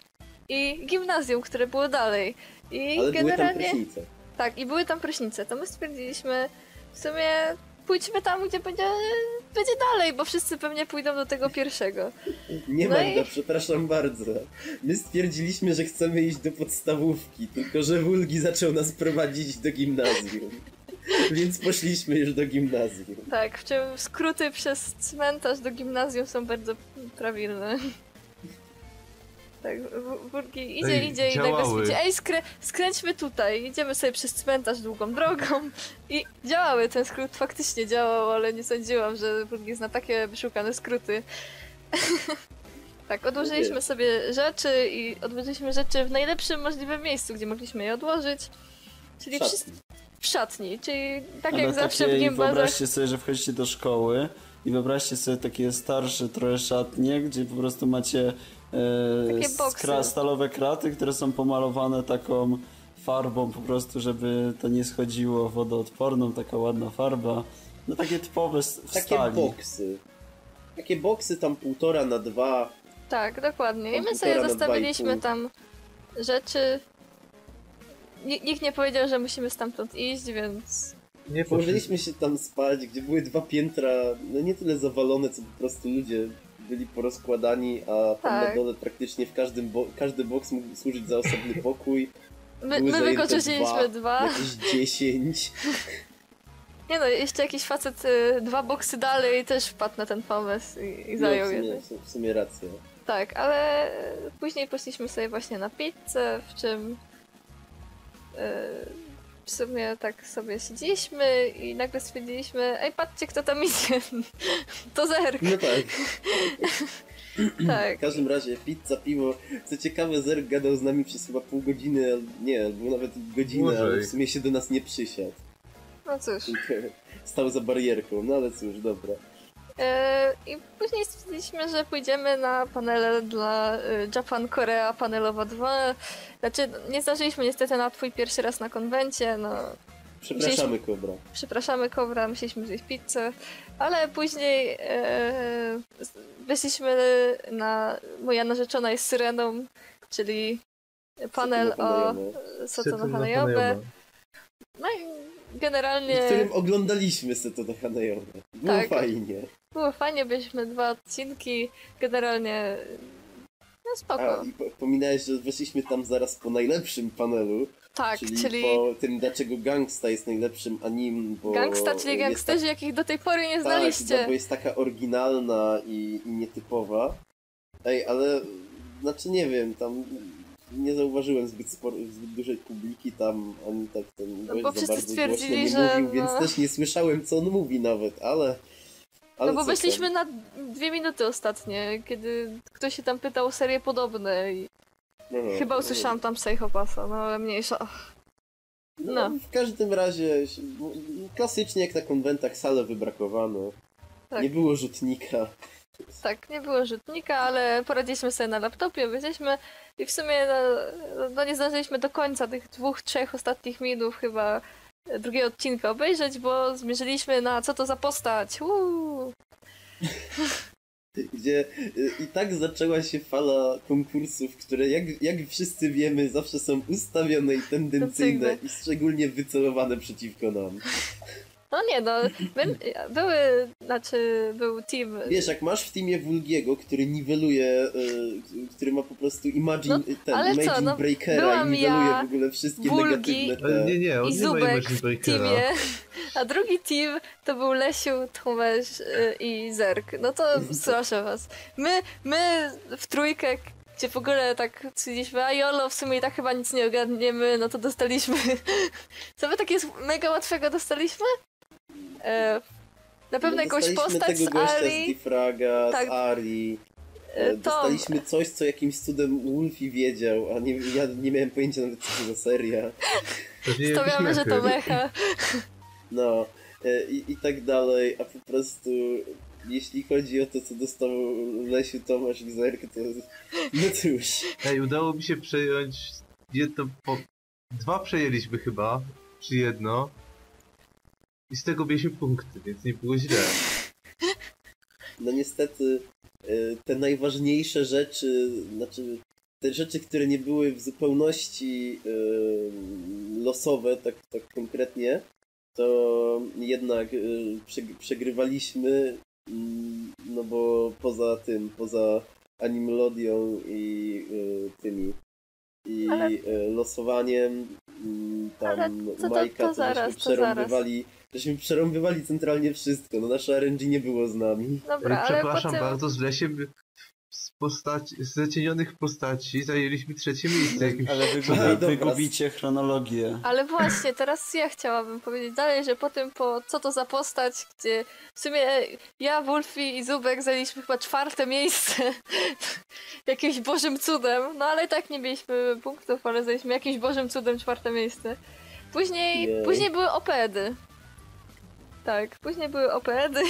i gimnazjum, które było dalej. I Ale były tam generalnie... prysznice. Tak, i były tam prysznice. To my stwierdziliśmy, w sumie pójdźmy tam, gdzie będzie, będzie dalej, bo wszyscy pewnie pójdą do tego pierwszego. Nie No Magda, i- przepraszam bardzo. My stwierdziliśmy, że chcemy iść do podstawówki, tylko że Wulgi zaczął nas prowadzić do gimnazjum. Więc poszliśmy już do gimnazjum. Tak, w czym skróty przez cmentarz do gimnazjum są bardzo prawilne. Tak, Burgi idzie, Ej, idzie i nagle działały. stwierdzi, ej skrę skręćmy tutaj, idziemy sobie przez cmentarz długą drogą i działały, ten skrót faktycznie działał, ale nie sądziłam, że Burgi zna takie wyszukane skróty. tak, odłożyliśmy sobie rzeczy i odłożyliśmy rzeczy w najlepszym możliwym miejscu, gdzie mogliśmy je odłożyć. Czyli wszyscy w szatni, czyli tak Ale jak zawsze w gimbazach. wyobraźcie sobie, że wchodzicie do szkoły i wyobraźcie sobie takie starsze trochę szatnie, gdzie po prostu macie Takie boksy. stalowe kraty, które są pomalowane taką farbą po prostu, żeby to nie schodziło wodoodporną, taka ładna farba. No takie typowe w Takie stali. boksy. Takie boksy tam półtora na dwa. Tak, dokładnie. I my sobie zostawiliśmy 2,5. tam rzeczy. Ni- Nikt nie powiedział, że musimy stamtąd iść, więc. Nie Położyliśmy się tam spać, gdzie były dwa piętra, no nie tyle zawalone, co po prostu ludzie byli porozkładani, a tam Tak. na dole praktycznie w każdym bo każdy boks mógł służyć za osobny pokój. My, my zajęte wykorzystaliśmy dwa. Jakieś dziesięć. Nie no, jeszcze jakiś facet y, dwa boksy dalej też wpadł na ten pomysł i, i No, zajął w, sumie, jeden. w sumie racja. Tak, ale później poszliśmy sobie właśnie na pizzę, w czym. y, w sumie tak sobie siedzieliśmy i nagle stwierdziliśmy, ej patrzcie kto tam idzie. to Zerk. No tak. Tak. W każdym razie pizza, piwo. Co ciekawe, Zerk gadał z nami przez chyba pół godziny, nie, albo nawet godzinę, Dłużej. ale w sumie się do nas nie przysiadł. No cóż. Stał za barierką, no ale cóż, dobra. E, I później stwierdziliśmy, że pójdziemy na panele dla e, Japan Korea Panelowa 2. Znaczy, nie zdarzyliśmy niestety na twój pierwszy raz na konwencie, no Przepraszamy, Kobra. przepraszamy Kobra, musieliśmy zjeść pizzę, ale później e, wyszliśmy na Moja narzeczona jest syreną, czyli panel o Soto no Hanayobe. No i W generalnie którym oglądaliśmy Seto do Hanayobe. Było Tak. fajnie. było fajnie, byliśmy dwa odcinki, generalnie no A, spoko. i po- pominałeś, że weszliśmy tam zaraz po najlepszym panelu, Tak, czyli, czyli, po tym, dlaczego Gangsta jest najlepszym anim, bo... gangsta, czyli gangsterzy, jakich do tej pory nie Tak, znaliście. no, bo jest taka oryginalna i, i nietypowa. Ej, ale znaczy nie wiem, tam nie zauważyłem zbyt, sporo, zbyt dużej publiki tam, ani tak ten No bo wszyscy stwierdzili, że mówił, więc no- też nie słyszałem, co on mówi nawet, ale... ale No bo weszliśmy na dwie minuty ostatnie, kiedy ktoś się tam pytał o serie podobne i No, no, chyba no. usłyszałam tam Psychopasa, no ale mniejsza. No, No. W każdym razie, klasycznie jak na konwentach, sale wybrakowane. Tak. Nie było rzutnika. Tak, nie było rzutnika, ale poradziliśmy sobie na laptopie, wyszliśmy i w sumie no, no nie zdążyliśmy do końca tych dwóch, trzech ostatnich minut chyba drugiego odcinka obejrzeć, bo zmierzyliśmy na co to za postać. Uuu. Gdzie y, i tak zaczęła się fala konkursów, które jak, jak wszyscy wiemy zawsze są ustawione i Tendencyjne. i szczególnie wycelowane przeciwko nam. No nie no, my, były, znaczy był team... Wiesz, jak masz w teamie Wulgiego, który niweluje, y, który ma po prostu Imagine, No, ten, ale co, Imagine no, Breakera i niweluje ja, w ogóle wszystkie Wulgi negatywne te... nie, nie, on i nie ma Imagine w Breakera. teamie, a drugi team to był Lesiu, Tomesz y, i Zerk. No to proszę was. My, my w trójkę, gdzie w ogóle tak stwierdziliśmy, a Jolo, w sumie i tak chyba nic nie ogarniemy, no to dostaliśmy... Co my takie mega łatwego dostaliśmy? E, na pewno No, jakąś postać tego z gościa Ari. z Difraga, Tak. z Ari. E, E. Dostaliśmy coś, co jakimś cudem Wolfie wiedział, a nie, ja nie miałem pojęcia nawet co to za seria. Stawiamy, że to mecha. No e, i, i tak dalej, a po prostu jeśli chodzi o to, co dostał Lesiu, Tomasz i Zerk, to no cóż. Ej, udało mi się przejąć jedno po... Dwa przejęliśmy chyba, czy jedno. I z tego mieliśmy punkty, więc nie było źle. No niestety e, te najważniejsze rzeczy, znaczy te rzeczy, które nie były w zupełności e, losowe, tak, tak konkretnie, to jednak e, przeg- przegrywaliśmy, mm, no bo poza tym, poza Animelodią i tymi i Ale- losowaniem mm, tam Ale to- to- Majka, to zaraz, żeśmy to zaraz. Żeśmy przerąbywali centralnie wszystko, no nasze RNG nie było z nami. Dobra, przepraszam potem... bardzo, z Lesiem z, postaci, z zacienionych postaci zajęliśmy trzecie miejsce. Jakimś... Ale A, wygubi, dobra. wygubicie chronologię. Ale właśnie, teraz ja chciałabym powiedzieć dalej, że po tym, po co to za postać, gdzie w sumie ja, Wolfie i Zubek zajęliśmy chyba czwarte miejsce. jakimś bożym cudem. No ale i tak nie mieliśmy punktów, ale zajęliśmy jakimś bożym cudem czwarte miejsce. Później, Jej. później były OPEDy. Tak, później były OPEDy.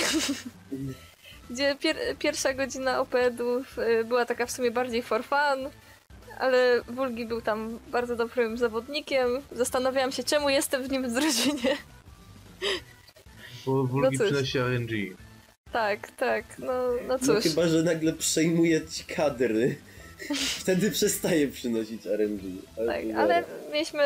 gdzie pier pierwsza godzina OPEDów y, była taka w sumie bardziej for fun. Ale Wulgi był tam bardzo dobrym zawodnikiem. Zastanawiałam się, czemu jestem w nim drużynie. Bo Wulgi cóż. przynosi RNG. Tak, tak, no, no No cóż. chyba, że nagle przejmuje ci kadry. Wtedy przestaje przynosić RNG. Ale Tak, ale mieliśmy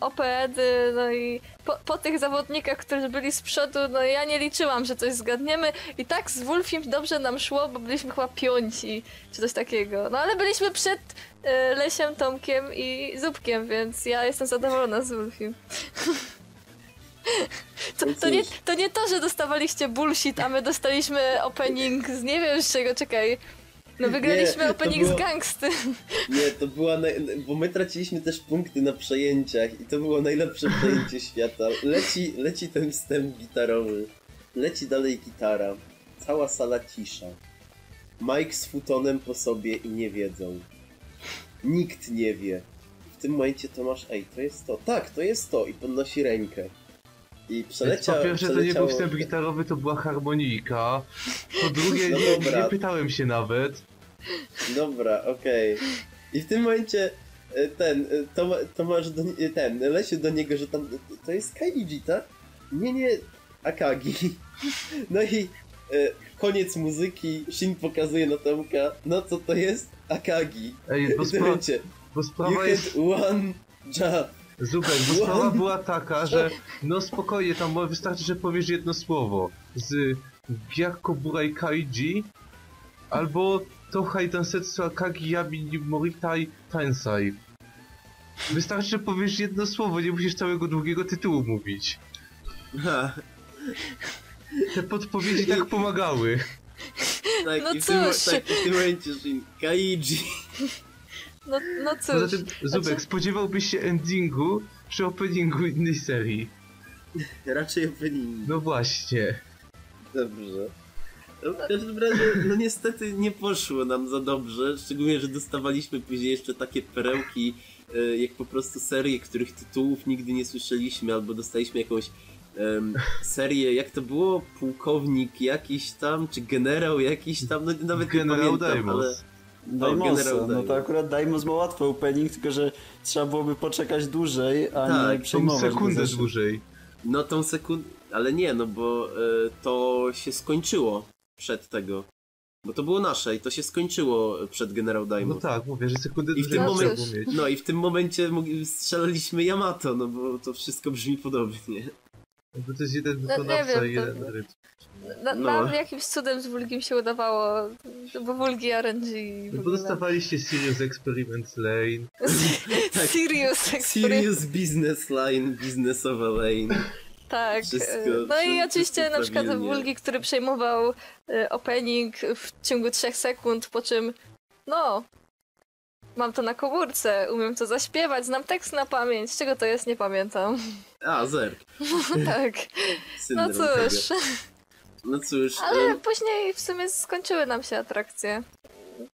OPED-y, no i po, po tych zawodnikach, którzy byli z przodu, no ja nie liczyłam, że coś zgadniemy i tak z Wolfim dobrze nam szło, bo byliśmy chyba piąci, czy coś takiego. No ale byliśmy przed e, Lesiem, Tomkiem i Zubkiem, więc ja jestem zadowolona z Wolfim. To, No to, nie, to nie to, że dostawaliście bullshit, a my dostaliśmy opening z nie wiem z czego, czekaj. No wygraliśmy to opening było- z gangsty. Nie, to była. Naj... Bo my traciliśmy też punkty na przejęciach i to było najlepsze przejęcie świata. Leci, leci ten wstęp gitarowy. Leci dalej gitara. Cała sala cisza. Mike z futonem po sobie i nie wiedzą. Nikt nie wie. W tym momencie Tomasz, ej, to jest to. Tak, to jest to. I podnosi rękę. I przeleciał. po pierwsze, to nie był wstęp gitarowy, to była harmonika. Po drugie, No nie, nie pytałem się nawet. Dobra, okej. I w tym momencie e, ten, e, Toma, Tomasz, do, ten, Lesiu do niego, że tam, to jest Kaiji, tak? Nie, nie, Akagi. No i e, koniec muzyki, Shin pokazuje na Tomka, no co to jest? Akagi. Ej, bo, spra- bo you sprawa jest... one job. Zubek, bo sprawa była taka, że no spokojnie, tam wystarczy, że powiesz jedno słowo. Z Gyakko Burai Kaiji albo Tohai Dansetsu Akagi Yabi Moritai Tensai. Wystarczy, że powiesz jedno słowo, nie musisz całego długiego tytułu mówić. Te podpowiedzi tak pomagały. Tak, No i w tym, cóż. tak, i w tym momencie Shin, Kaiji. No, no Poza cóż. tym, Zubek, znaczy- spodziewałbyś się endingu przy openingu innej serii. Raczej opening. No właśnie. Dobrze. No, w każdym razie, no niestety nie poszło nam za dobrze, szczególnie, że dostawaliśmy później jeszcze takie perełki, e, jak po prostu serie, których tytułów nigdy nie słyszeliśmy, albo dostaliśmy jakąś em, serię, jak to było? Pułkownik jakiś tam, czy generał jakiś tam, no nawet Generał nie pamiętam, ale... Daimos. Daimosa, Generał no to akurat Daimos ma łatwy opening, tylko że trzeba byłoby poczekać dłużej, a Tak, nie przejmować Tą go sekundę dłużej. No tą sekundę, ale nie, no bo e, to się skończyło przed tego. Bo to było nasze i to się skończyło przed Generał No Daimos. tak, mówię, że sekundę I w dłużej tym momencie- było mieć. No i w tym momencie strzelaliśmy Yamato, no bo to wszystko brzmi podobnie. Bo to jest jeden No, wykonawca nie i wiem, jeden rytm. Na, No. Nam jakimś cudem z Wulgim się udawało, bo Wulgi RNG No bo dostawaliście Serious Experiment Lane. Tak. Serious Experiment. Serious business line, biznesowa lane. Tak. Wszystko- e, no i oczywiście na przykład. Wulgi, który przejmował e, opening w ciągu 3 sekund, po czym no, mam to na komórce, umiem to zaśpiewać, znam tekst na pamięć, z czego to jest, nie pamiętam. A, zerk. tak, no cóż. No cóż, Ale em, później w sumie skończyły nam się atrakcje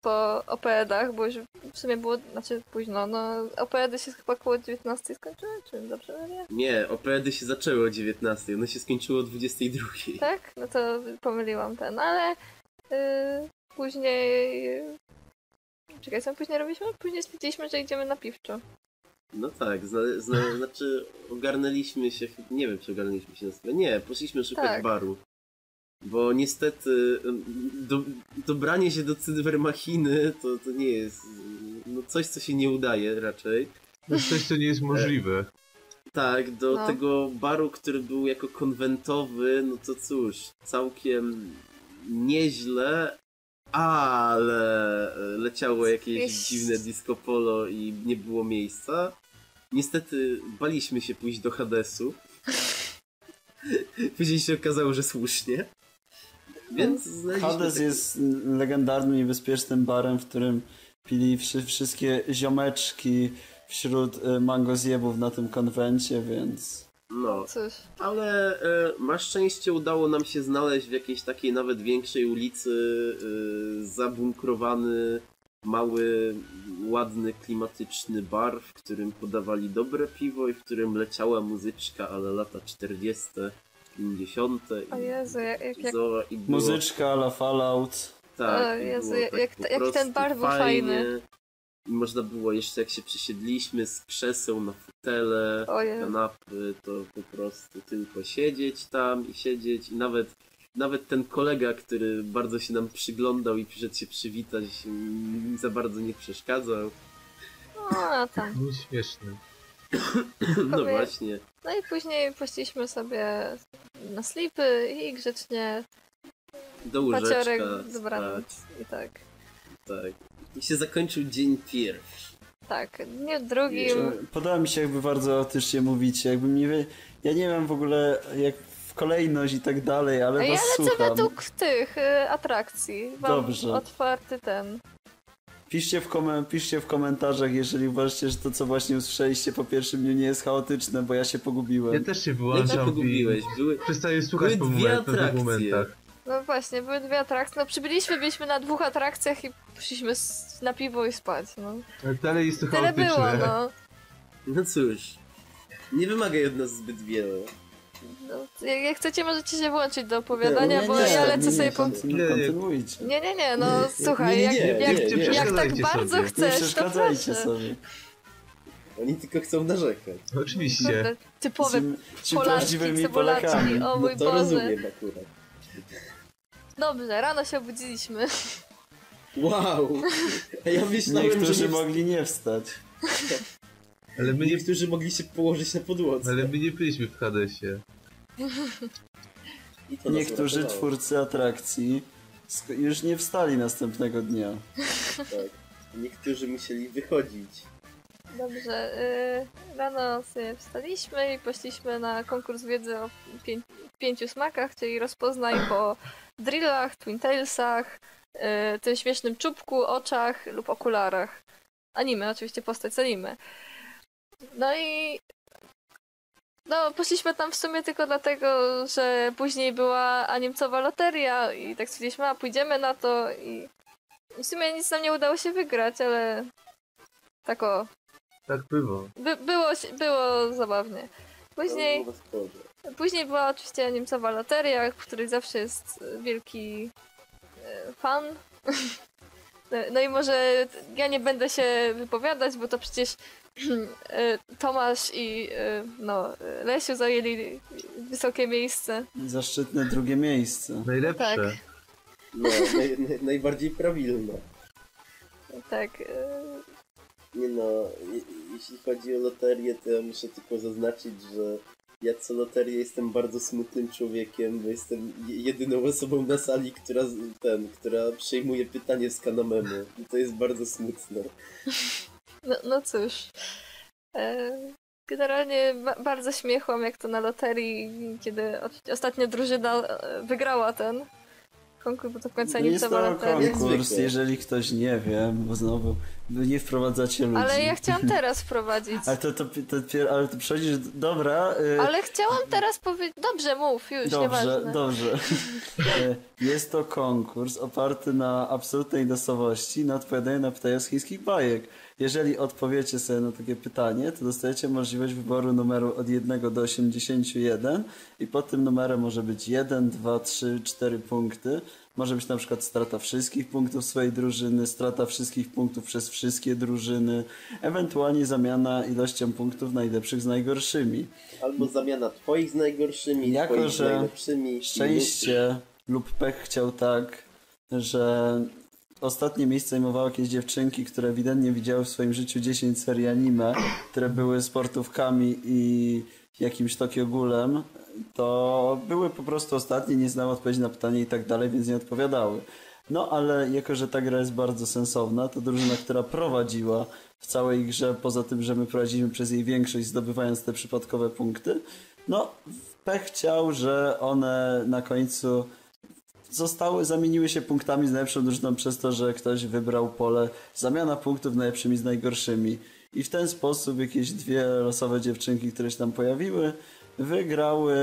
po OPED-ach, bo już w sumie było, znaczy późno, no OPED-y się chyba koło 19 skończyły, czy dobrze mówię? nie, opeady się zaczęły o 19, one się skończyły o 22. Tak? No to pomyliłam ten, ale yy, później... Czekaj, co później robiliśmy? Później stwierdziliśmy, że idziemy na piwczo. No tak, zna, zna, znaczy ogarnęliśmy się, nie wiem czy ogarnęliśmy się na stronę. Nie, poszliśmy szukać Tak. baru. Bo niestety do, dobranie się do cybermachiny to, to nie jest no coś, co się nie udaje raczej. To jest coś, co nie jest możliwe. Tak, do No. tego baru, który był jako konwentowy, no to cóż, całkiem nieźle, ale leciało jakieś Jest- dziwne disco polo i nie było miejsca. Niestety baliśmy się pójść do Hadesu. Później się okazało, że słusznie. Więc znaleźliśmy Hades taki- jest legendarnym i bezpiecznym barem, w którym pili wszy- wszystkie ziomeczki wśród e, mangozjebów na tym konwencie, więc... No, Cóż, Ale e, na szczęście udało nam się znaleźć w jakiejś takiej nawet większej ulicy e, zabunkrowany, mały, ładny, klimatyczny bar, w którym podawali dobre piwo i w którym leciała muzyczka, ale lata 40., 50. o i, Jezu, jak, jak, jak zo- i było, Muzyczka la Fallout. tak, O Jezu, jak- tak jak- po jak ten bar był fajny. I można było jeszcze, jak się przesiedliśmy z krzeseł na fotele, kanapy, to po prostu tylko siedzieć tam i siedzieć i nawet nawet ten kolega, który bardzo się nam przyglądał i przyszedł się przywitać, mi za bardzo nie przeszkadzał. A, tam. Nie śmieszne. No właśnie. No i później poszliśmy sobie na slipy i grzecznie Do paciorek, łóżeczka dobranoc. spać, I tak. tak. I się zakończył dzień pierwszy. Tak, dniu drugim... Podoba mi się jakby bardzo chaotycznie mówicie, jakby nie wie... Ja nie wiem w ogóle jak w kolejność i tak dalej, ale Ja was lecę słucham. według tych y, atrakcji. Mam Dobrze. otwarty ten. Piszcie w, komen- piszcie w komentarzach, jeżeli uważacie, że to co właśnie usłyszeliście po pierwszym dniu nie jest chaotyczne, bo ja się pogubiłem. Ja też się wyłączam i pogubiłeś? Były, przestaję słuchać po były dwie moment, atrakcje. momentach. No właśnie, były dwie atrakcje. No przybyliśmy, byliśmy na dwóch atrakcjach i poszliśmy na piwo i spać. No. Ale dalej jest to Tyle chaotyczne. było, no. No cóż, nie wymagaj od nas zbyt wiele. No. Jak, jak chcecie, możecie się włączyć do opowiadania, Nie, bo nie, ja lecę nie, sobie po... Nie, nie. Kontynuujcie. Nie, nie, nie, no słuchaj, nie, jak, nie, jak, nie, jak, nie jak tak bardzo sobie. Chcesz, to proszę. sobie. Oni tylko chcą narzekać. Oczywiście. Kurde, Typowe Ci, ci Polaczki, Polakami. o No mój to Boże. rozumiem akurat. Dobrze, rano się obudziliśmy. Wow! Ja myślałem, że Niektórzy nie... mogli nie wstać. Ale my nie, niektórzy mogli się położyć na podłodze. ale my nie byliśmy w Hadesie. I to nas Niektórzy uratowało. twórcy atrakcji sk- już nie wstali następnego dnia. Tak. Niektórzy musieli wychodzić. Dobrze, y, rano sobie wstaliśmy i poszliśmy na konkurs wiedzy o pię pięciu smakach, czyli rozpoznaj po drillach, twin tailsach, y, tym śmiesznym czubku, oczach lub okularach. anime, oczywiście postać z anime. No i no, poszliśmy tam w sumie tylko dlatego, że później była animcowa loteria i tak stwierdziliśmy, a pójdziemy na to i w sumie nic nam nie udało się wygrać, ale tak o, Tak było. by, było, było zabawnie. Później, później była oczywiście animcowa loteria, w której zawsze jest wielki e, fan. No- No i może ja nie będę się wypowiadać, bo to przecież Tomasz i e, no, e, Lesiu zajęli wysokie miejsce. Zaszczytne drugie miejsce. Najlepsze. Tak. No, naj, naj, najbardziej prawilne. Tak. e, Nie no, je, jeśli chodzi o loterię, to ja muszę tylko zaznaczyć, że ja co loterię jestem bardzo smutnym człowiekiem, bo jestem je- jedyną osobą na sali, która ten, która przejmuje pytanie z Kanamemu. I to jest bardzo smutne. No, no cóż. E, Generalnie ba- bardzo śmiechłam, jak to na loterii, kiedy ostatnia drużyna e, wygrała ten konkurs, bo to w końcu To jest animcowa to loteria. konkurs, jeżeli ktoś nie wie, bo znowu wy nie wprowadzacie ludzi. Ale ja chciałam teraz wprowadzić. Ale to, to, to, to, ale to przechodzisz, dobra. y, Ale chciałam teraz powiedzieć. Dobrze, mów, już, Dobrze, nieważne. dobrze. E, Jest to konkurs oparty na absolutnej losowości, na odpowiadaniu na pytania z chińskich bajek. Jeżeli odpowiecie sobie na takie pytanie, to dostajecie możliwość wyboru numeru od 1 do 81 i pod tym numerem może być 1, 2, 3, 4 punkty. Może być na przykład strata wszystkich punktów swojej drużyny, strata wszystkich punktów przez wszystkie drużyny, ewentualnie zamiana ilością punktów najlepszych z najgorszymi. Albo zamiana twoich z najgorszymi, Jako, twoich z że najlepszymi. Szczęście lub pech chciał tak, że ostatnie miejsce zajmowały jakieś dziewczynki, które ewidentnie widziały w swoim życiu 10 serii anime, które były sportówkami i jakimś Tokio Ghoulem, to były po prostu ostatnie, nie znały odpowiedzi na pytanie i tak dalej, więc nie odpowiadały. No ale jako, że ta gra jest bardzo sensowna, to drużyna, która prowadziła w całej grze, poza tym, że my prowadziliśmy przez jej większość, zdobywając te przypadkowe punkty, no pech chciał, że one na końcu zostały, zamieniły się punktami z najlepszą drużyną przez to, że ktoś wybrał pole zamiana punktów najlepszymi z najgorszymi. I w ten sposób jakieś dwie losowe dziewczynki, które się tam pojawiły, wygrały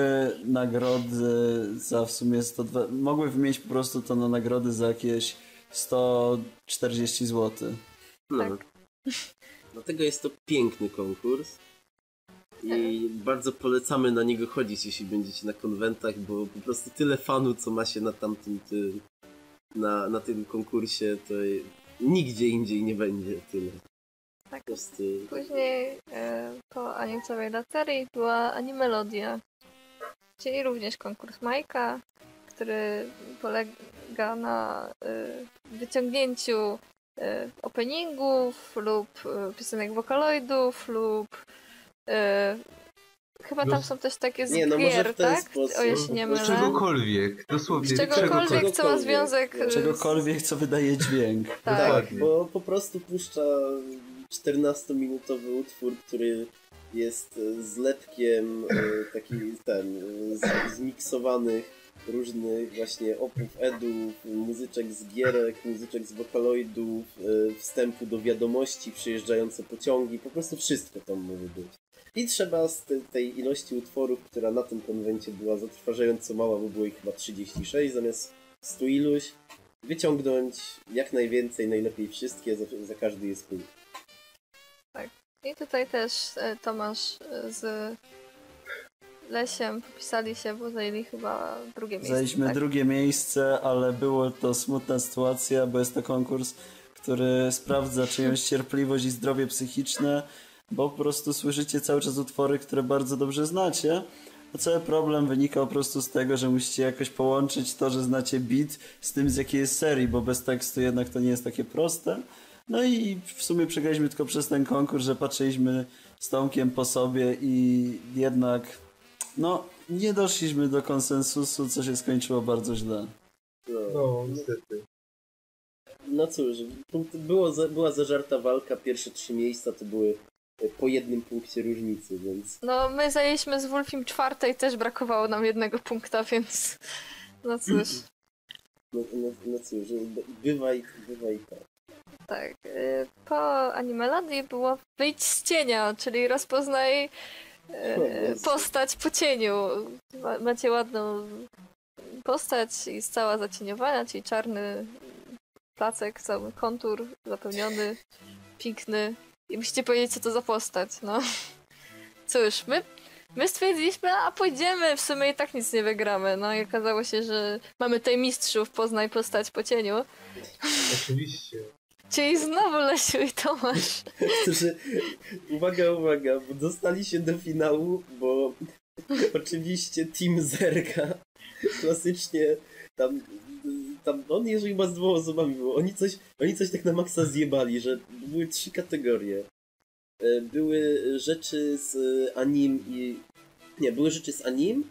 nagrody za w sumie 102, mogły wymienić po prostu to na nagrody za jakieś 140 zł. No. Tak. Dlatego jest to piękny konkurs. I bardzo polecamy na niego chodzić, jeśli będziecie na konwentach, bo po prostu tyle fanu, co ma się na tamtym tym, na, na tym konkursie, to nigdzie indziej nie będzie tyle. Tak. Prostu Później e, po animcowej loterii była Animelodia, czyli również konkurs Majka, który polega na e, wyciągnięciu e, openingów lub e, piosenek wokaloidów lub chyba tam No, są też takie z nie, no może gier, w ten tak? sposób. O ile się nie Z mylę. Z czegokolwiek, dosłownie Z czegokolwiek, co ma czegokolwiek. związek e, z... Czegokolwiek, co wydaje dźwięk. Tak. Tak, bo po prostu puszcza 14-minutowy utwór, który jest e, zlepkiem takich ten, z- zmiksowanych różnych właśnie opów edów, muzyczek z gierek, muzyczek z wokaloidów, wstępu do wiadomości, przyjeżdżające pociągi, po prostu wszystko tam może być. I trzeba z te, tej ilości utworów, która na tym konwencie była zatrważająco mała, bo było ich chyba 36 zamiast 100 iluś, wyciągnąć jak najwięcej, najlepiej wszystkie, za, za każdy jest punkt. I tutaj też e, Tomasz e, z Lesiem popisali się, bo zajęli chyba drugie miejsce. Zajęliśmy tak? drugie miejsce, ale było to smutna sytuacja, bo jest to konkurs, który sprawdza czyjąś cierpliwość i zdrowie psychiczne, bo po prostu słyszycie cały czas utwory, które bardzo dobrze znacie. A cały problem wynika po prostu z tego, że musicie jakoś połączyć to, że znacie beat z tym, z jakiej jest serii, bo bez tekstu jednak to nie jest takie proste. No i w sumie przegraliśmy tylko przez ten konkurs, że patrzyliśmy z Tomkiem po sobie i jednak no, nie doszliśmy do konsensusu, co się skończyło bardzo źle. No, No, niestety. no cóż, było była zażarta walka, pierwsze trzy miejsca to były po jednym punkcie różnicy, więc No, my zajęliśmy z Wolfim czwarte i też brakowało nam jednego punkta, więc no cóż. no, no, no cóż, bywa i, bywa i tak. Tak. y, Po Animelandii było wyjść z cienia, czyli rozpoznaj y, postać po cieniu. Ma- Macie ładną postać i cała zacieniowana, czyli czarny placek, cały kontur zapełniony, piękny. I musicie powiedzieć, co to za postać, no. Cóż, my, my stwierdziliśmy, a pójdziemy, w sumie i tak nic nie wygramy. No i okazało się, że mamy tutaj mistrzów, poznaj postać po cieniu. Oczywiście. Czyli znowu Lesiu i Tomasz. Którzy, uwaga, uwaga, bo dostali się do finału, bo oczywiście Team Zerga klasycznie tam, tam on jeżeli chyba z dwoma osobami było, oni coś, oni coś tak na maksa zjebali, że były trzy kategorie. E, Były rzeczy z anim i... Nie, były rzeczy z anim,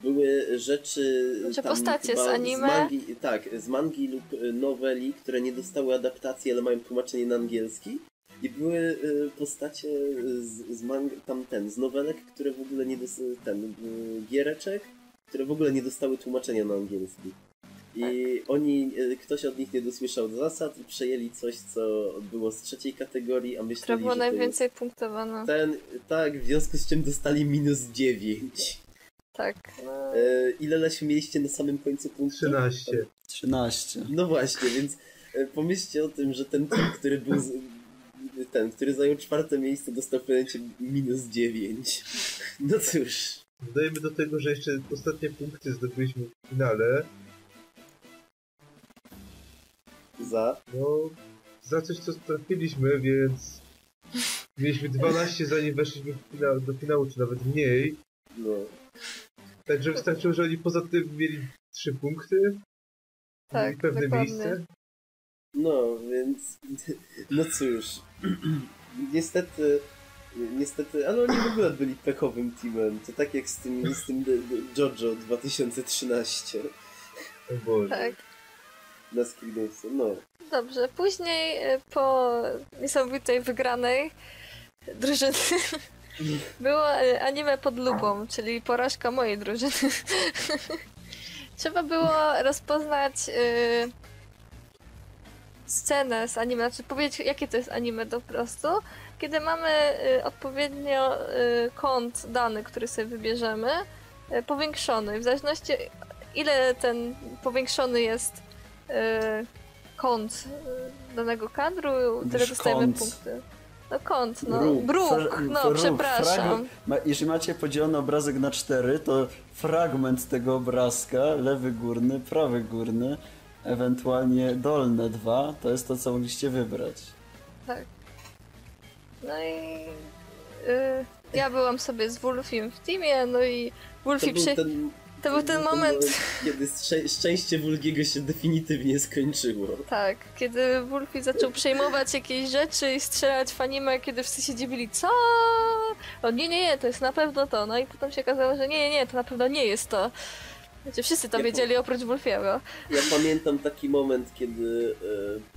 były rzeczy... Znaczy tam postacie z anime? mangi, tak, z mangi lub e, noweli, które nie dostały adaptacji, ale mają tłumaczenie na angielski. I były y, postacie z, z mang, tam ten, z nowelek, które w ogóle nie dostały, ten, y, giereczek, które w ogóle nie dostały tłumaczenia na angielski. I oni, y, ktoś od nich nie dosłyszał zasad i przejęli coś, co było z trzeciej kategorii, a Która myśleli, była że to jest najwięcej punktowana. ten, tak, w związku z czym dostali minus 9. Tak. No, E, ile Lesiu mieliście na samym końcu punktu? 13. 13. No właśnie, więc e, pomyślcie o tym, że ten team, który był z, ten, który zajął czwarte miejsce, dostał w momencie minus 9. No cóż. Dodajmy do tego, że jeszcze ostatnie punkty zdobyliśmy w finale. Za. No, za coś, co trafiliśmy, więc mieliśmy 12 zanim weszliśmy finał, do finału, czy nawet mniej. No. Także wystarczyło, że oni poza tym mieli 3 punkty. Tak, i pewne dokładnie. miejsce. No, więc. No cóż. Niestety. Niestety, ale oni w ogóle byli pechowym teamem. To tak jak z tym, z tym JoJo 2013 O Boże. tak. Na Screenowcu. No. Dobrze, później e, po niesamowitej wygranej drużyny było e, anime pod lupą, czyli porażka mojej drużyny. Trzeba było rozpoznać e, scenę z anime, znaczy powiedzieć jakie to jest anime po prostu. Kiedy mamy e, odpowiednio e, kąt dany, który sobie wybierzemy, e, powiększony. W zależności ile ten powiększony jest kąt e, danego kadru, tyle dostajemy kąt. punkty. No kąt, no. Róg. Bruk, no przepraszam. Ma, jeżeli macie podzielony obrazek na cztery, to fragment tego obrazka, lewy górny, prawy górny, ewentualnie dolne dwa, to jest to, co mogliście wybrać. Tak. No i y, ja byłam sobie z Wolfiem w teamie, no i był przy... ten, To był ten moment, kiedy szczę- szczęście Wulgiego się definitywnie skończyło. tak, kiedy Wolfie zaczął przejmować jakieś rzeczy i strzelać w anime, kiedy wszyscy się dziwili, co? O nie, nie, nie, to jest na pewno to. No i potem się okazało, że nie, nie, nie, to na pewno nie jest to. Znaczy wszyscy to Ja wiedzieli oprócz Wolfiego. Ja pamiętam taki moment, kiedy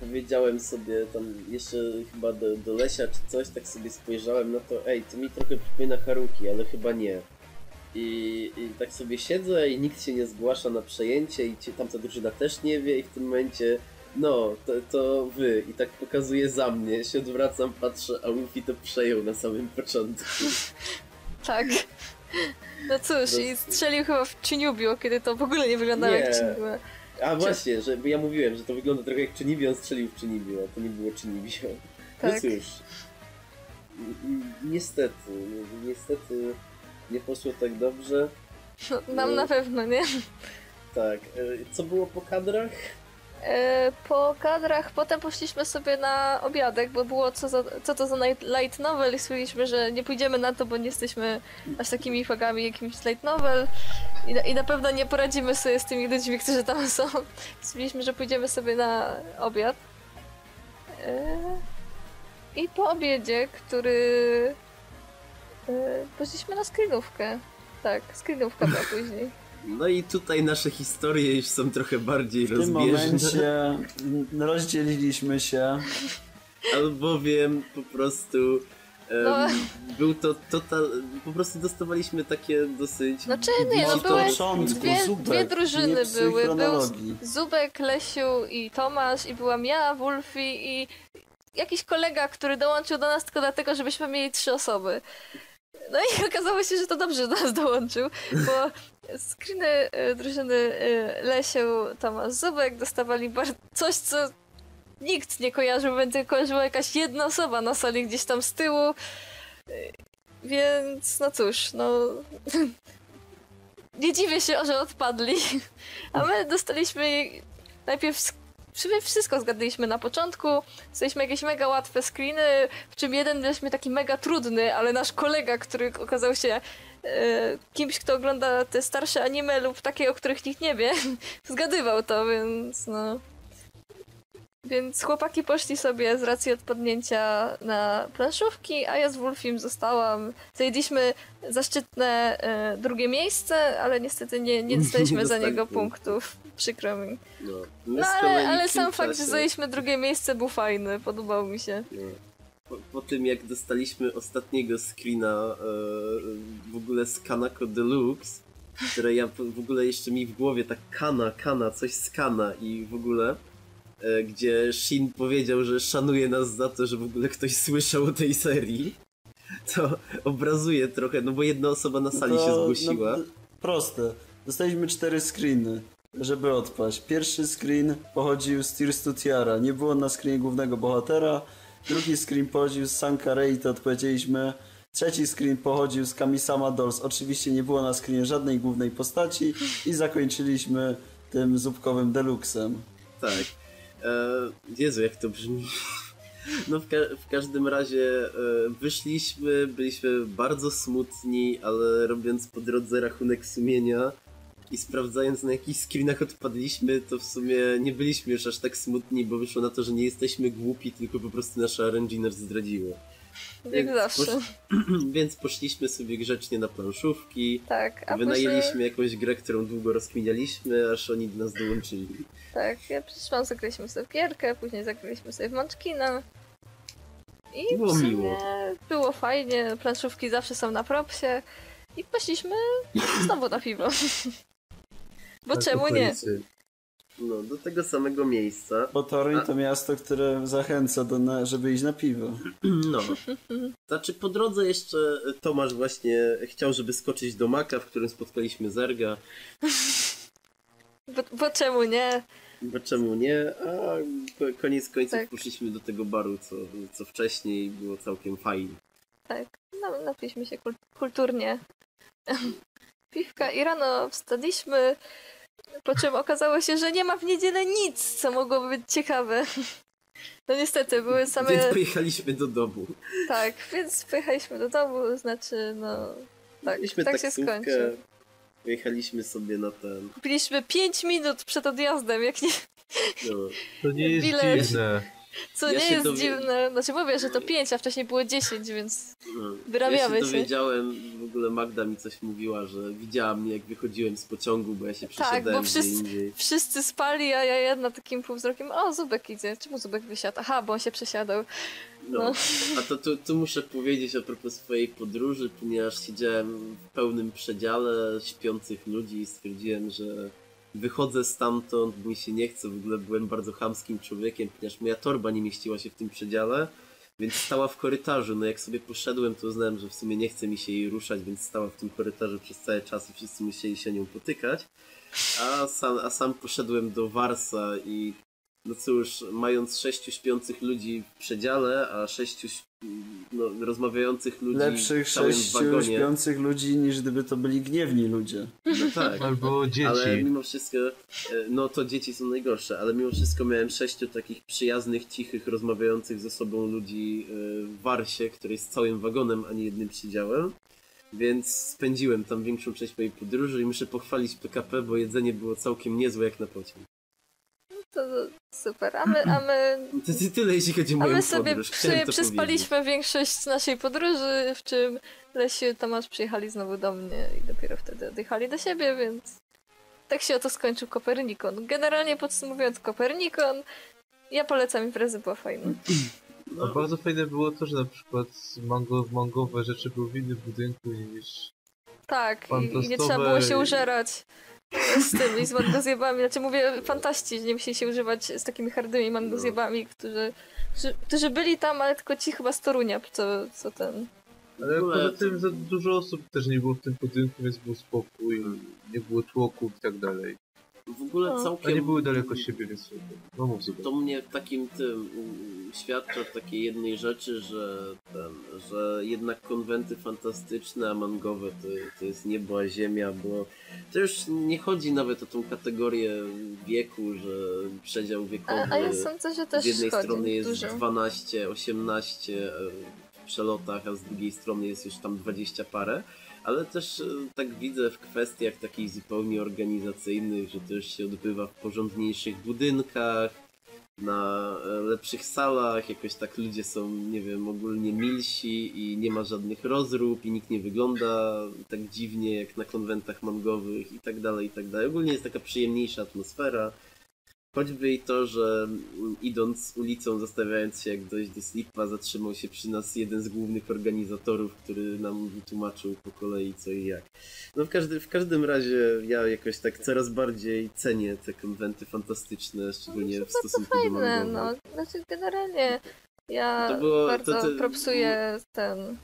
e, powiedziałem sobie tam jeszcze chyba do, do Lesia czy coś, tak sobie spojrzałem na to, ej, to mi trochę przypomina Haruki, ale chyba nie. I, I tak sobie siedzę i nikt się nie zgłasza na przejęcie i ci, tamta drużyna też nie wie i w tym momencie no, to, to wy. I tak pokazuje za mnie, się odwracam, patrzę, a Luffy to przejął na samym początku. Tak. No cóż, i strzelił chyba w Chiniubio, kiedy to w ogóle nie wyglądało jak Nie. Chiniubio. A właśnie, że ja mówiłem, że to wygląda trochę jak Czynibio, on strzelił w Czynibio, a to nie było Czynibio. No Tak. cóż. Ni- ni- Niestety, ni- niestety nie poszło tak dobrze. Nam na pewno, nie? Tak, e, co było po kadrach? E, Po kadrach potem poszliśmy sobie na obiadek, bo było co, za, co to za light novel i stwierdziliśmy, że nie pójdziemy na to, bo nie jesteśmy aż takimi fagami jakimś light novel i na, i na pewno nie poradzimy sobie z tymi ludźmi, którzy tam są. Stwierdziliśmy, że pójdziemy sobie na obiad. E, I po obiedzie, który... Poszliśmy na screenówkę. Tak, screenówka była później. No i tutaj nasze historie już są trochę bardziej W tym rozbieżne. momencie mm, rozdzieliliśmy się. Albowiem po prostu No. był to total... Po prostu dostawaliśmy takie dosyć... Znaczy, nie, no to- były początku, dwie, Zubek, dwie drużyny były. Był. Zubek, Lesiu i Tomasz i byłam ja, Wolfi i jakiś kolega, który dołączył do nas tylko dlatego, żebyśmy mieli trzy osoby. No i okazało się, że to dobrze, do nas dołączył, bo screeny y, drużyny y, Lesią, Tomasz Zubek dostawali coś, co nikt nie kojarzył, więc kojarzyła jakaś jedna osoba na sali gdzieś tam z tyłu. Y, Więc no cóż, no nie dziwię się, że odpadli. A my dostaliśmy najpierw wszystko zgadliśmy na początku. Dostaliśmy jakieś mega łatwe screeny, w czym jeden daliśmy taki mega trudny, ale nasz kolega, który okazał się e, kimś, kto ogląda te starsze anime lub takie, o których nikt nie wie, zgadywał to, więc no. Więc chłopaki poszli sobie z racji odpadnięcia na planszówki, a ja z Wolfim zostałam. Zajęliśmy zaszczytne e, drugie miejsce, ale niestety nie, nie dostaliśmy Nie za niego punktów. Przykro mi. No, No ale, ale sam fakt, że zajęliśmy drugie miejsce był fajny, podobał mi się. No. Po, po tym jak dostaliśmy ostatniego screena e, w ogóle z Kanako Deluxe, które ja w ogóle jeszcze mi w głowie tak kana, kana, coś z kana i w ogóle e, gdzie Shin powiedział, że szanuje nas za to, że w ogóle ktoś słyszał o tej serii. To obrazuje trochę, no bo jedna osoba na sali To, się zgłosiła. No, proste. Dostaliśmy cztery screeny, żeby odpaść. Pierwszy screen pochodził z Tears to Tiara. Nie było na screenie głównego bohatera. Drugi screen pochodził z Sankarei, to odpowiedzieliśmy. Trzeci screen pochodził z Kamisama Dolls. Oczywiście nie było na screenie żadnej głównej postaci. I zakończyliśmy tym zupkowym deluxem. Tak. E, Jezu, jak to brzmi. No w, ka- w każdym razie e, wyszliśmy, byliśmy bardzo smutni, ale robiąc po drodze rachunek sumienia i sprawdzając na jakich screenach odpadliśmy, to w sumie nie byliśmy już aż tak smutni, bo wyszło na to, że nie jesteśmy głupi, tylko po prostu nasza RNG nas zdradziło. Jak Więc zawsze. posz- Więc poszliśmy sobie grzecznie na planszówki, Tak, a wynajęliśmy później... jakąś grę, którą długo rozkminialiśmy, aż oni do nas dołączyli. Tak, ja przyszłam, zagraliśmy sobie w gierkę, później zagraliśmy sobie w Munchkina. I Było miło. było fajnie, planszówki zawsze są na propsie. I poszliśmy znowu na piwo. Bo Tak, czemu nie? No, do tego samego miejsca. Bo Toruń to miasto, które zachęca, do na, żeby iść na piwo. No. Znaczy po drodze jeszcze Tomasz właśnie chciał, żeby skoczyć do Maka, w którym spotkaliśmy Zerga. Bo, bo czemu nie? Bo czemu nie? A ko- koniec końców Tak. poszliśmy do tego baru, co, co wcześniej było całkiem fajnie. Tak, no, napiliśmy się kul- kulturnie piwka i rano wstaliśmy, po czym okazało się, że nie ma w niedzielę nic, co mogłoby być ciekawe. No niestety, były same... Więc pojechaliśmy do domu. Tak, więc pojechaliśmy do domu, znaczy, no... Tak, Mieliśmy tak się taksówkę, skończy. Pojechaliśmy sobie na ten. Byliśmy 5 minut przed odjazdem, jak nie... No, To nie jest Bilet. dziwne. Co Ja nie jest dowie- dziwne. Znaczy mówię, że to 5, a wcześniej było 10, więc no. Wyrabiamy ja się. dowiedziałem, w ogóle Magda mi coś mówiła, że widziała mnie jak wychodziłem z pociągu, bo ja się Tak, przesiadałem bo gdzie wszyscy- wszyscy spali, a ja jedna takim półwzrokiem, o, Zubek idzie. Czemu Zubek wysiadł? Aha, bo on się przesiadał. No. No. A to tu, tu muszę powiedzieć a propos swojej podróży, ponieważ siedziałem w pełnym przedziale śpiących ludzi i stwierdziłem, że wychodzę stamtąd, mi się nie chce, w ogóle byłem bardzo chamskim człowiekiem, ponieważ moja torba nie mieściła się w tym przedziale, więc stała w korytarzu. No jak sobie poszedłem, to uznałem, że w sumie nie chce mi się jej ruszać, więc stała w tym korytarzu przez cały czas i wszyscy musieli się nią potykać. A sam, a sam poszedłem do Warsa i no cóż, mając sześciu śpiących ludzi w przedziale, a sześciu no, rozmawiających ludzi Lepszych sześciu śpiących ludzi, niż gdyby to byli gniewni ludzie. No tak. Albo dzieci. Ale mimo wszystko, e, no to dzieci są najgorsze, ale mimo wszystko miałem sześciu takich przyjaznych, cichych, rozmawiających ze sobą ludzi e, w Warsie, który jest całym wagonem, a nie jednym przydziałem. Więc spędziłem tam większą część mojej podróży i muszę pochwalić PKP, bo jedzenie było całkiem niezłe jak na pociąg. To super. A my, a my, To ty- tyle jeśli chodzi o a moją my sobie przy, to większość naszej podróży, w czym Lesiu i Tomasz przyjechali znowu do mnie i dopiero wtedy odjechali do siebie, więc tak się oto skończył Kopernikon. Generalnie podsumowując Kopernikon, ja polecam imprezę, była fajna. A bardzo fajne było to, że na przykład mango, mangowe rzeczy były w innym budynku niż Tak, i, nie trzeba było się i- użerać. Z tymi, z mangozjebami. Znaczy mówię fantaści, nie musi się używać z takimi hardymi mangozjebami, którzy, którzy, którzy byli tam, ale tylko ci chyba z Torunia, co, co ten... Ale poza tym za dużo osób też nie było w tym budynku, więc był spokój, nie było tłoków i tak dalej. W ogóle No. Całkiem były daleko siebie, więc no mów sobie. to mnie takim tym um, świadczy o takiej jednej rzeczy, że ten, że jednak konwenty fantastyczne, a mangowe to, to jest niebo a ziemia, bo to już nie chodzi nawet o tą kategorię wieku, że przedział wiekowy A, a ja sądzę, że też z jednej strony jest dużo. 12, 18 e, w przelotach, a z drugiej strony jest już tam 20 parę. Ale też e, tak widzę w kwestiach takich zupełnie organizacyjnych, że to już się odbywa w porządniejszych budynkach, na e, lepszych salach, jakoś tak ludzie są, nie wiem, ogólnie milsi i nie ma żadnych rozrób i nikt nie wygląda tak dziwnie jak na konwentach mangowych i tak dalej, i tak dalej. Ogólnie jest taka przyjemniejsza atmosfera. Choćby i to, że idąc ulicą, zastanawiając się jak dojść do Slipa, zatrzymał się przy nas jeden z głównych organizatorów, który nam wytłumaczył po kolei co i jak. No w, każdy, w każdym razie ja jakoś tak coraz bardziej cenię te konwenty fantastyczne, szczególnie w stosunku do Fajne, mangowych. no. Znaczy generalnie ja To było- bardzo to- to- propsuję ten...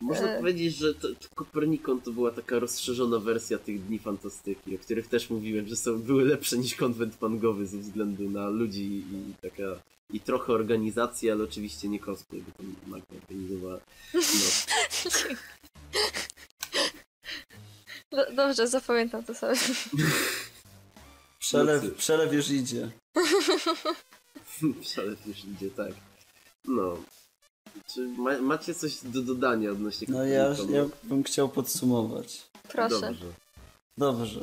Można E. powiedzieć, że to, to Kopernikon to była taka rozszerzona wersja tych Dni Fantastyki, o których też mówiłem, że są, były lepsze niż konwent mangowy ze względu na ludzi i taka i trochę organizacji, ale oczywiście nie cosplay, bo tam Magda organizowała. No. Do- Dobrze, zapamiętam to sobie. Przelew, przelew już idzie. Szalew już idzie, tak. No. Czy ma, macie coś do dodania odnośnie No ja, ja bym chciał podsumować. Proszę. Dobrze. Dobrze.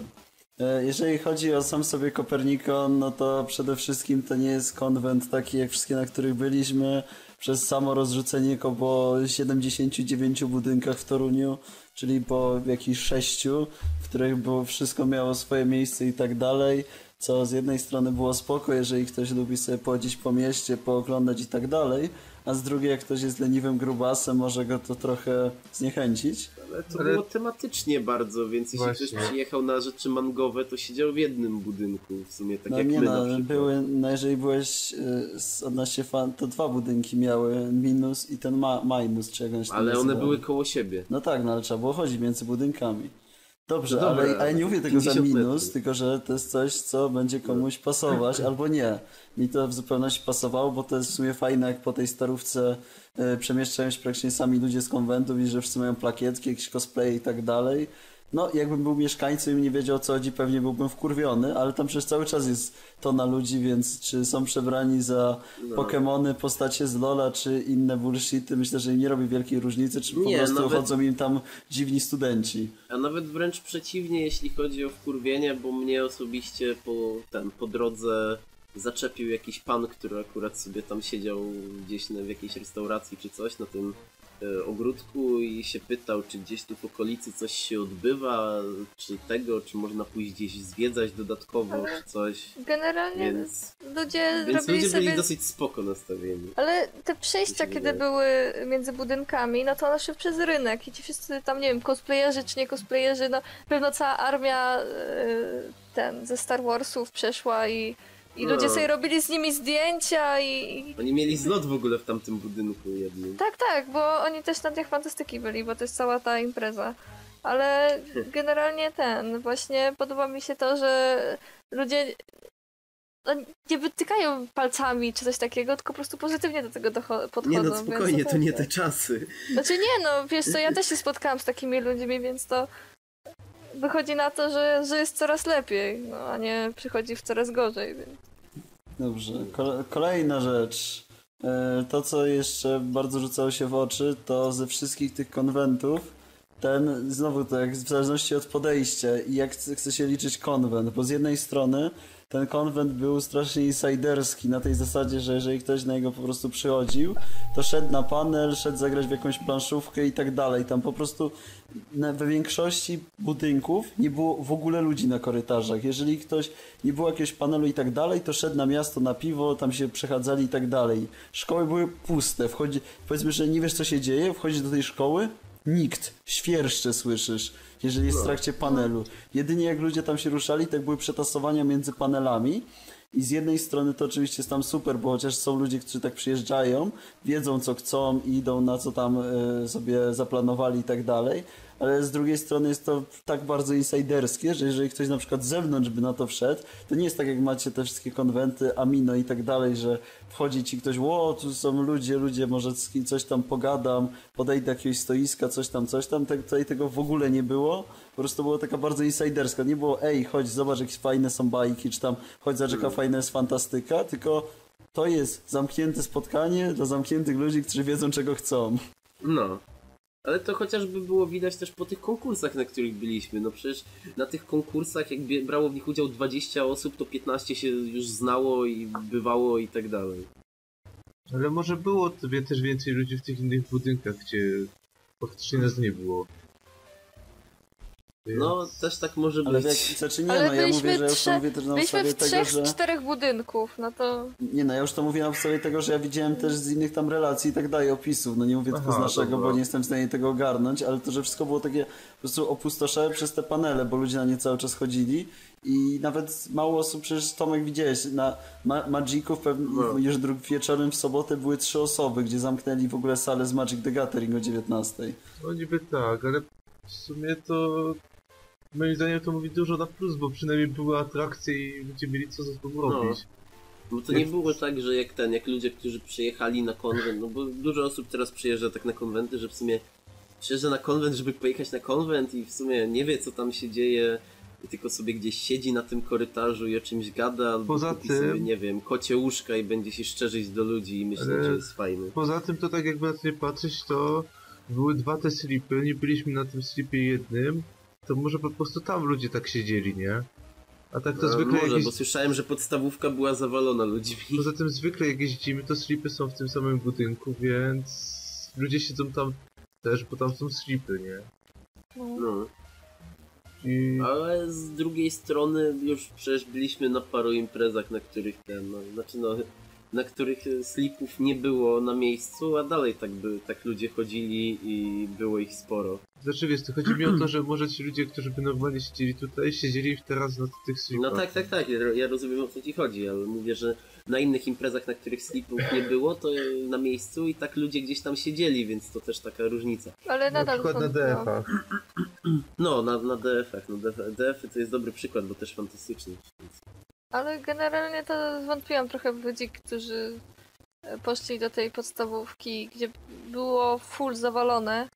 E, Jeżeli chodzi o sam sobie Kopernikon, no to przede wszystkim to nie jest konwent taki jak wszystkie, na których byliśmy. Przez samo rozrzucenie go po 79 budynkach w Toruniu, czyli po jakichś sześciu, w których było wszystko miało swoje miejsce i tak dalej. Co z jednej strony było spoko, jeżeli ktoś lubi sobie pochodzić po mieście, pooglądać i tak dalej, a z drugiej jak ktoś jest leniwym grubasem, może go to trochę zniechęcić. Ale to Ale- było tematycznie bardzo, więc jeśli Właśnie. ktoś przyjechał na rzeczy mangowe, to siedział w jednym budynku, w sumie tak no jak nie my no, na przykład. były, no jeżeli byłeś y, z odnośnie fan, to dwa budynki miały minus i ten ma, minus, czy jak on się tam Ale one były koło siebie. No tak, no ale trzeba było chodzić między budynkami. Dobrze, No ale, ale nie mówię tego za 50 minus, metrów. tylko że to jest coś, co będzie komuś pasować, albo nie. Mi to w zupełności pasowało, bo to jest w sumie fajne, jak po tej starówce y, przemieszczają się praktycznie sami ludzie z konwentów i że wszyscy mają plakietki, jakieś cosplay i tak dalej. No, jakbym był mieszkańcem i nie wiedział o co chodzi, pewnie byłbym wkurwiony, ale tam przecież cały czas jest tona ludzi, więc czy są przebrani za No. Pokemony, postacie z Lola, czy inne bullshity, myślę, że im nie robi wielkiej różnicy, czy po Nie, prostu nawet- chodzą im tam dziwni studenci. A nawet wręcz przeciwnie, jeśli chodzi o wkurwienie, bo mnie osobiście po, ten, po drodze zaczepił jakiś pan, który akurat sobie tam siedział gdzieś na, w jakiejś restauracji czy coś na tym ogródku i się pytał, czy gdzieś tu w okolicy coś się odbywa, czy tego, czy można pójść gdzieś zwiedzać dodatkowo, Ale- czy coś. Generalnie Więc, ludzie więc ludzie sobie... byli dosyć spoko nastawieni. Ale te przejścia, kiedy wydaje. były między budynkami, no to one szły przez rynek i ci wszyscy tam, nie wiem, cosplayerzy czy nie cosplayerzy, no pewno cała armia e, ten ze Star Warsów przeszła i, i No. ludzie sobie robili z nimi zdjęcia i. Oni mieli zlot w ogóle w tamtym budynku jednym. Tak, tak, bo oni też na tych fantastyki byli, bo to jest cała ta impreza. Ale generalnie ten, właśnie podoba mi się to, że ludzie no, nie wytykają palcami czy coś takiego, tylko po prostu pozytywnie do tego podchodzą. Nie no spokojnie, to nie te czasy. Znaczy nie, no wiesz co, ja też się spotkałam z takimi ludźmi, więc to wychodzi na to, że, że jest coraz lepiej, no a nie przychodzi w coraz gorzej. Więc... Dobrze. Kole- kolejna rzecz. E, To, co jeszcze bardzo rzucało się w oczy, to ze wszystkich tych konwentów, ten, znowu to jak w zależności od podejścia i jak chce się liczyć konwent, bo z jednej strony ten konwent był strasznie insiderski na tej zasadzie, że jeżeli ktoś na niego po prostu przychodził, to szedł na panel, szedł zagrać w jakąś planszówkę i tak dalej. Tam po prostu we większości budynków nie było w ogóle ludzi na korytarzach. Jeżeli ktoś nie było jakiegoś panelu i tak dalej, to szedł na miasto na piwo, tam się przechadzali i tak dalej. Szkoły były puste. Wchodzi, powiedzmy, że nie wiesz co się dzieje, wchodzisz do tej szkoły, nikt. Świerszcze słyszysz, jeżeli jest w No. trakcie panelu. Jedynie jak ludzie tam się ruszali, tak były przetasowania między panelami. I z jednej strony to oczywiście jest tam super, bo chociaż są ludzie, którzy tak przyjeżdżają, wiedzą co chcą idą na co tam e, sobie zaplanowali i tak dalej, ale z drugiej strony jest to tak bardzo insiderskie, że jeżeli ktoś na przykład z zewnątrz by na to wszedł, to nie jest tak jak macie te wszystkie konwenty, Amino i tak dalej, że wchodzi ci ktoś, ło, tu są ludzie, ludzie, może z kim coś tam pogadam, podejdę do jakiegoś stoiska, coś tam, coś tam, tak, tutaj tego w ogóle nie było, po prostu było taka bardzo insiderska, nie było ej, chodź, zobacz jakie fajne są bajki, czy tam chodź, zobacz jaka fajna jest fantastyka, tylko to jest zamknięte spotkanie dla zamkniętych ludzi, którzy wiedzą czego chcą. No. Ale to chociażby było widać też po tych konkursach, na których byliśmy. No przecież na tych konkursach, jak brało w nich udział 20 osób, to 15 się już znało i bywało i tak dalej. Ale może było tobie też więcej ludzi w tych innych budynkach, gdzie faktycznie nas nie było. No, też tak może Ale być. jak, znaczy nie, Ale no ja byliśmy mówię, że ja już to mówię też na Byliśmy podstawie w tego, trzech że... z czterech budynków, no to... Nie no, ja już to mówię na podstawie tego, że ja widziałem też z innych tam relacji i tak dalej, opisów. No nie mówię tylko z Aha, naszego, dobra. bo nie jestem w stanie tego ogarnąć, ale to, że wszystko było takie po prostu opustoszałe przez te panele, bo ludzie na nie cały czas chodzili i nawet mało osób, przecież Tomek widziałeś, na Ma Magicu w pewnym, No. już drug wieczorem w sobotę były trzy osoby, gdzie zamknęli w ogóle salę z Magic the Gathering o 19. No niby tak, ale w sumie to... Moim zdaniem to mówi dużo na plus, bo przynajmniej były atrakcje i ludzie mieli co ze sobą No. robić. Bo to nie było tak, że jak ten, jak ludzie, którzy przyjechali na konwent, no bo dużo osób teraz przyjeżdża tak na konwenty, że w sumie przyjeżdża na konwent, żeby pojechać na konwent i w sumie nie wie co tam się dzieje, tylko sobie gdzieś siedzi na tym korytarzu i o czymś gada, albo Poza tym- sobie, nie wiem, kocie łóżka i będzie się szczerzyć do ludzi i myśli, Ale- że jest fajny. Poza tym to tak jakby na to nie patrzeć, to były dwa te slipy, nie byliśmy na tym slipie jednym, to może po prostu tam ludzie tak siedzieli, nie? A tak to No, zwykle może, jakieś... bo słyszałem, że podstawówka była zawalona ludźmi. Poza tym zwykle jak jeździmy, to slipy są w tym samym budynku, więc ludzie siedzą tam też, bo tam są slipy, nie? No. No. I Ale z drugiej strony już przecież byliśmy na paru imprezach, na których ten, no, znaczy no, na których slipów nie było na miejscu, a dalej tak by, tak ludzie chodzili i było ich sporo. znaczy wiesz, to chodzi mi o to, że może ci ludzie, którzy by normalnie siedzieli tutaj, siedzieli teraz na tych slipach. No tak, tak, tak, ja, rozumiem o co ci chodzi, ale mówię, że na innych imprezach, na których slipów nie było, to na miejscu i tak ludzie gdzieś tam siedzieli, więc to też taka różnica. Ale Na nadal przykład są- na no. DF-ach. No, na, na DF-ach, no DF, DF to jest dobry przykład, bo też fantastyczny. Ale generalnie to zwątpiłam trochę w ludzi, którzy e, poszli do tej podstawówki, gdzie było full zawalone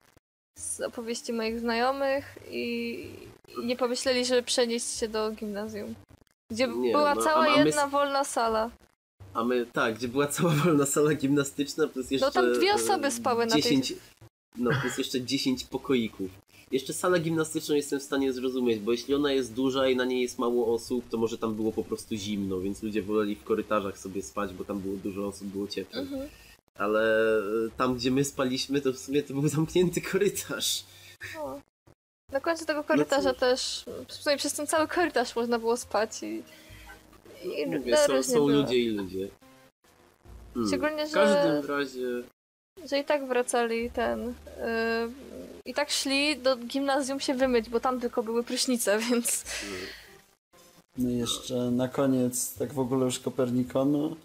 z opowieści moich znajomych i nie pomyśleli, żeby przenieść się do gimnazjum. Gdzie Nie, była no, cała a- a my- jedna wolna sala. A my, tak, gdzie była cała wolna sala gimnastyczna, plus jeszcze... No tam dwie e, osoby spały na tej- 10, No, plus jeszcze 10 pokoików. Jeszcze salę gimnastyczną jestem w stanie zrozumieć, bo jeśli ona jest duża i na niej jest mało osób, to może tam było po prostu zimno, więc ludzie woleli w korytarzach sobie spać, bo tam było dużo osób, było ciepło. Mhm. Ale e, tam, gdzie my spaliśmy, to w sumie to był zamknięty korytarz. No. Na końcu tego korytarza cóż. też, w sumie przez ten cały korytarz można było spać i, i Mówię, na są, są ludzie i ludzie. Hmm. Szczególnie, W że- każdym razie... że i tak wracali ten. Yy, I tak szli do gimnazjum się wymyć, bo tam tylko były prysznice, więc. No i jeszcze na koniec, tak w ogóle już Kopernikonu,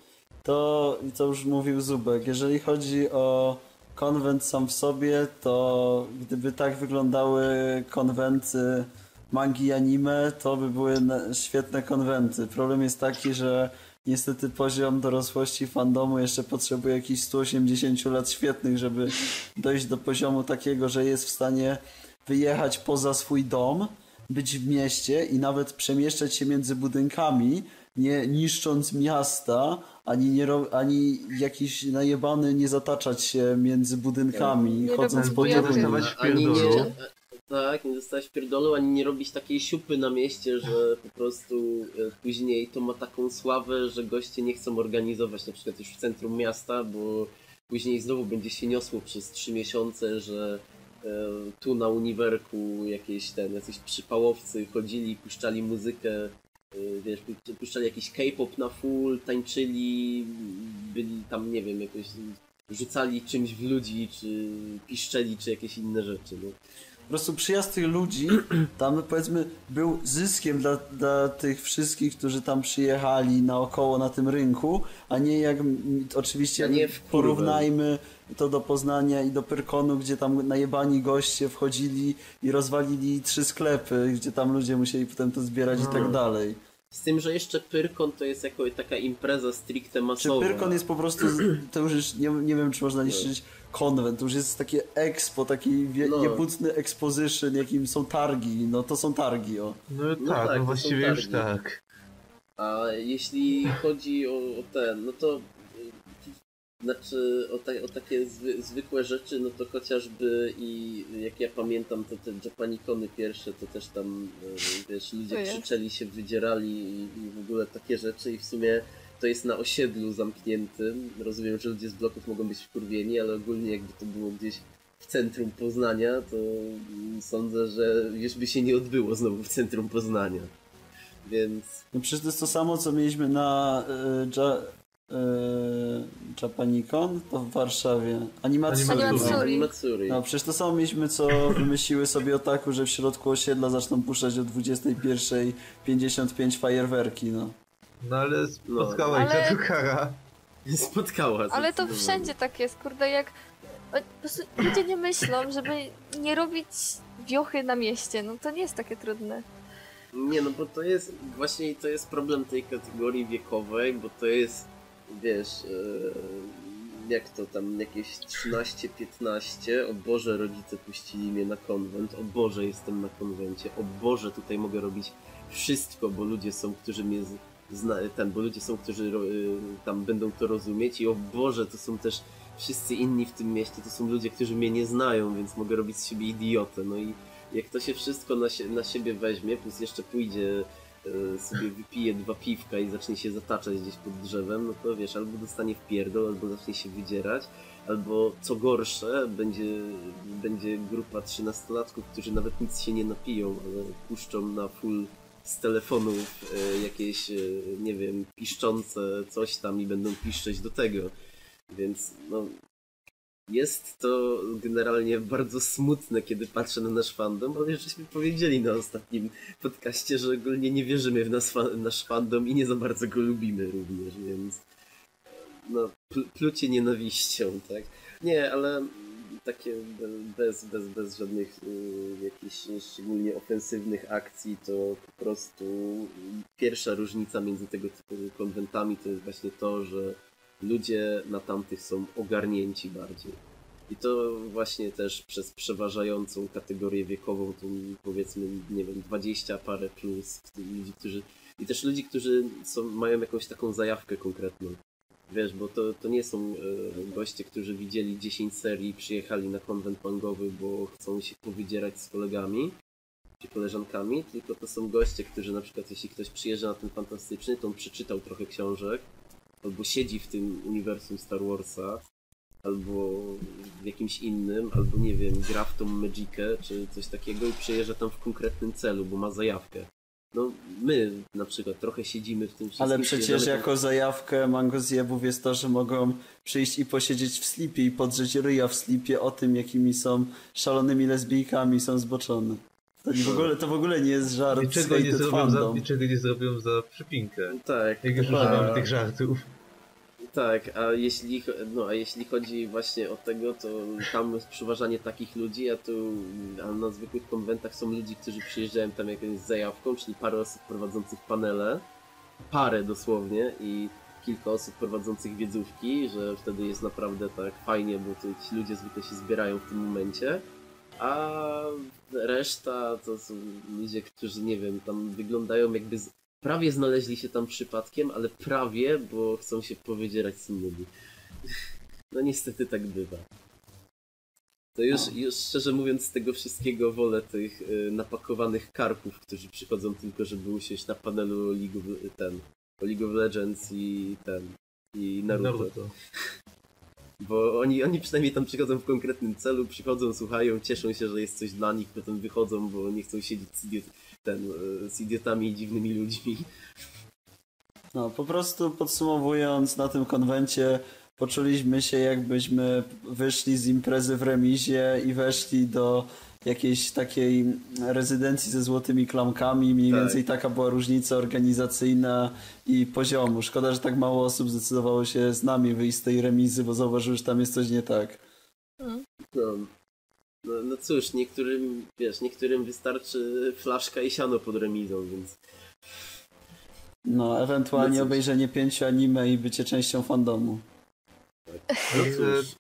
to i co już mówił Zubek, jeżeli chodzi o konwent sam w sobie, to gdyby tak wyglądały konwenty mangi i anime, to by były świetne konwenty. Problem jest taki, że niestety poziom dorosłości fandomu jeszcze potrzebuje jakichś 180 lat świetnych, żeby dojść do poziomu takiego, że jest w stanie wyjechać poza swój dom, być w mieście i nawet przemieszczać się między budynkami, nie niszcząc miasta, ani, nie ani jakiś najebany nie zataczać się między budynkami, Nie chodząc po Ani nie. Tak, nie dostać pierdolu, ani nie robić takiej siupy na mieście, że po prostu e, później to ma taką sławę, że goście nie chcą organizować na przykład już w centrum miasta, bo później znowu będzie się niosło przez trzy miesiące, że e, tu na uniwerku jakieś ten, jacyś przypałowcy chodzili, puszczali muzykę, e, wiesz, pu- puszczali jakiś K-pop na full, tańczyli, byli tam, nie wiem, jakoś rzucali czymś w ludzi, czy piszczeli, czy jakieś inne rzeczy. No. Po prostu przyjazd tych ludzi tam powiedzmy był zyskiem dla, dla tych wszystkich, którzy tam przyjechali naokoło na tym rynku, a nie jak oczywiście nie porównajmy to do Poznania i do Pyrkonu, gdzie tam najebani goście wchodzili i rozwalili trzy sklepy, gdzie tam ludzie musieli potem to zbierać i tak dalej. Z tym, że jeszcze Pyrkon to jest jako taka impreza stricte Czy masowa. Pyrkon jest po prostu, to już jest, nie, nie wiem czy można liczyć konwent, to już jest takie expo, taki wie, No. niebutny exposition, jakim są targi, no to są targi, o. No, No tak, tak, no są właściwie już tak. A jeśli chodzi o, o ten, no to znaczy o, ta, o takie zwy, zwykłe rzeczy, no to chociażby i jak ja pamiętam, to te Japanikony pierwsze, to też tam, y, wiesz, ludzie krzyczeli się, wydzierali i, i w ogóle takie rzeczy i w sumie to jest na osiedlu zamkniętym. Rozumiem, że ludzie z bloków mogą być wkurwieni, ale ogólnie jakby to było gdzieś w centrum Poznania, to sądzę, że już by się nie odbyło znowu w centrum Poznania. Więc No przecież to jest to samo, co mieliśmy na y, ja, y, Japanicon, to w Warszawie. Animatsuri. Animatsuri. No. Animatsuri. No przecież to samo mieliśmy, co wymyśliły sobie otaku, że w środku osiedla zaczną puszczać o 21.55 fajerwerki, no. No ale spotkała No. ich Ale- ta tu kara. Nie spotkała. Ale to wszędzie tak jest, kurde, jak... o, Po prostu ludzie nie myślą, żeby nie robić wiochy na mieście, no to nie jest takie trudne. Nie, no bo to jest, właśnie to jest problem tej kategorii wiekowej, bo to jest, wiesz, e, jak to tam, jakieś 13-15, o Boże, rodzice puścili mnie na konwent, o Boże, jestem na konwencie, o Boże, tutaj mogę robić wszystko, bo ludzie są, którzy mnie zna, ten, bo ludzie są, którzy y, tam będą to rozumieć i o Boże, to są też wszyscy inni w tym mieście, to są ludzie, którzy mnie nie znają, więc mogę robić z siebie idiotę, no i jak to się wszystko na, na siebie weźmie, plus jeszcze pójdzie e, sobie wypije dwa piwka i zacznie się zataczać gdzieś pod drzewem, no to wiesz, albo dostanie w pierdol, albo zacznie się wydzierać, albo co gorsze, będzie, będzie grupa trzynastolatków, którzy nawet nic się nie napiją, ale puszczą na full z telefonów e, jakieś, e, nie wiem, piszczące coś tam i będą piszczeć do tego. Więc no, jest to generalnie bardzo smutne, kiedy patrzę na nasz fandom, ale już żeśmy powiedzieli na ostatnim podcaście, że ogólnie nie wierzymy w nas, nasz fandom i nie za bardzo go lubimy również, więc no, pl- plucie nienawiścią, tak? Nie, ale takie be- bez, bez, bez żadnych y, jakichś szczególnie ofensywnych akcji, to po prostu pierwsza różnica między tego typu konwentami to jest właśnie to, że ludzie na tamtych są ogarnięci bardziej. I to właśnie też przez przeważającą kategorię wiekową, tą powiedzmy, nie wiem, 20 parę plus, ludzi, którzy. I też ludzi, którzy są, mają jakąś taką zajawkę konkretną. Wiesz, bo to, to nie są e, goście, którzy widzieli 10 serii, przyjechali na konwent mangowy, bo chcą się powydzierać z kolegami czy koleżankami, tylko to są goście, którzy na przykład jeśli ktoś przyjeżdża na ten fantastyczny, to on przeczytał trochę książek, albo siedzi w tym uniwersum Star Warsa, albo w jakimś innym, albo nie wiem, gra w tą Magicę, czy coś takiego i przyjeżdża tam w konkretnym celu, bo ma zajawkę. No, my na przykład trochę siedzimy w tym wszystkim. Ale przecież jako zajawkę Mango Zjebów jest to, że mogą przyjść i posiedzieć w slipie i podrzeć ryja w slipie o tym, jakimi są szalonymi lesbijkami, są zboczone. To, w ogóle, to w ogóle nie jest żart Niczego nie, zrobią za, niczego nie zrobią za przypinkę. Tak, Jak już używamy tych żartów. Tak, a jeśli, no, a jeśli chodzi właśnie o tego, to tam jest przeważanie takich ludzi, a tu a na zwykłych konwentach są ludzi, którzy przyjeżdżają tam jakąś zajawką, czyli parę osób prowadzących panele, parę dosłownie i kilka osób prowadzących wiedzówki, że wtedy jest naprawdę tak fajnie, bo ci ludzie zwykle się zbierają w tym momencie, a reszta to są ludzie, którzy nie wiem, tam wyglądają jakby z, prawie znaleźli się tam przypadkiem, ale prawie, bo chcą się powiedzierać z innymi. No niestety tak bywa. To już, już szczerze mówiąc z tego wszystkiego wolę tych y, napakowanych karków, którzy przychodzą tylko, żeby usiąść na panelu League of, ten, League of Legends i ten i Naruto. Naruto. Bo oni, oni przynajmniej tam przychodzą w konkretnym celu, przychodzą, słuchają, cieszą się, że jest coś dla nich, potem wychodzą, bo nie chcą siedzieć z, idiot, ten, y, z idiotami i dziwnymi ludźmi. No, po prostu podsumowując, na tym konwencie poczuliśmy się jakbyśmy wyszli z imprezy w remizie i weszli do jakiejś takiej rezydencji ze złotymi klamkami. Mniej Tak. więcej taka była różnica organizacyjna i poziomu. Szkoda, że tak mało osób zdecydowało się z nami wyjść z tej remizy, bo zauważyły, że tam jest coś nie tak. No, no, no cóż, niektórym, wiesz, niektórym wystarczy flaszka i siano pod remizą, więc No, ewentualnie No obejrzenie pięciu anime i bycie częścią fandomu. no Ale- cóż.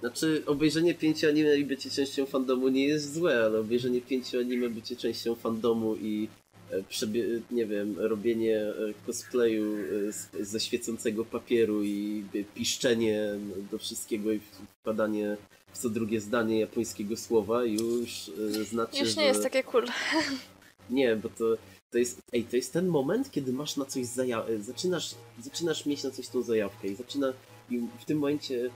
Znaczy, obejrzenie pięciu anime i bycie częścią fandomu nie jest złe, ale obejrzenie pięciu anime, bycie częścią fandomu i e, przebie- nie wiem, robienie e, cosplayu e, z, ze świecącego papieru i piszczenie do wszystkiego i wpadanie w co drugie zdanie japońskiego słowa już znaczy, Już nie że... jest takie cool. Nie, bo to, to jest. Ej, to jest ten moment, kiedy masz na coś zajawkę. Zaczynasz, zaczynasz mieć na coś tą zajawkę i zaczyna. I w tym momencie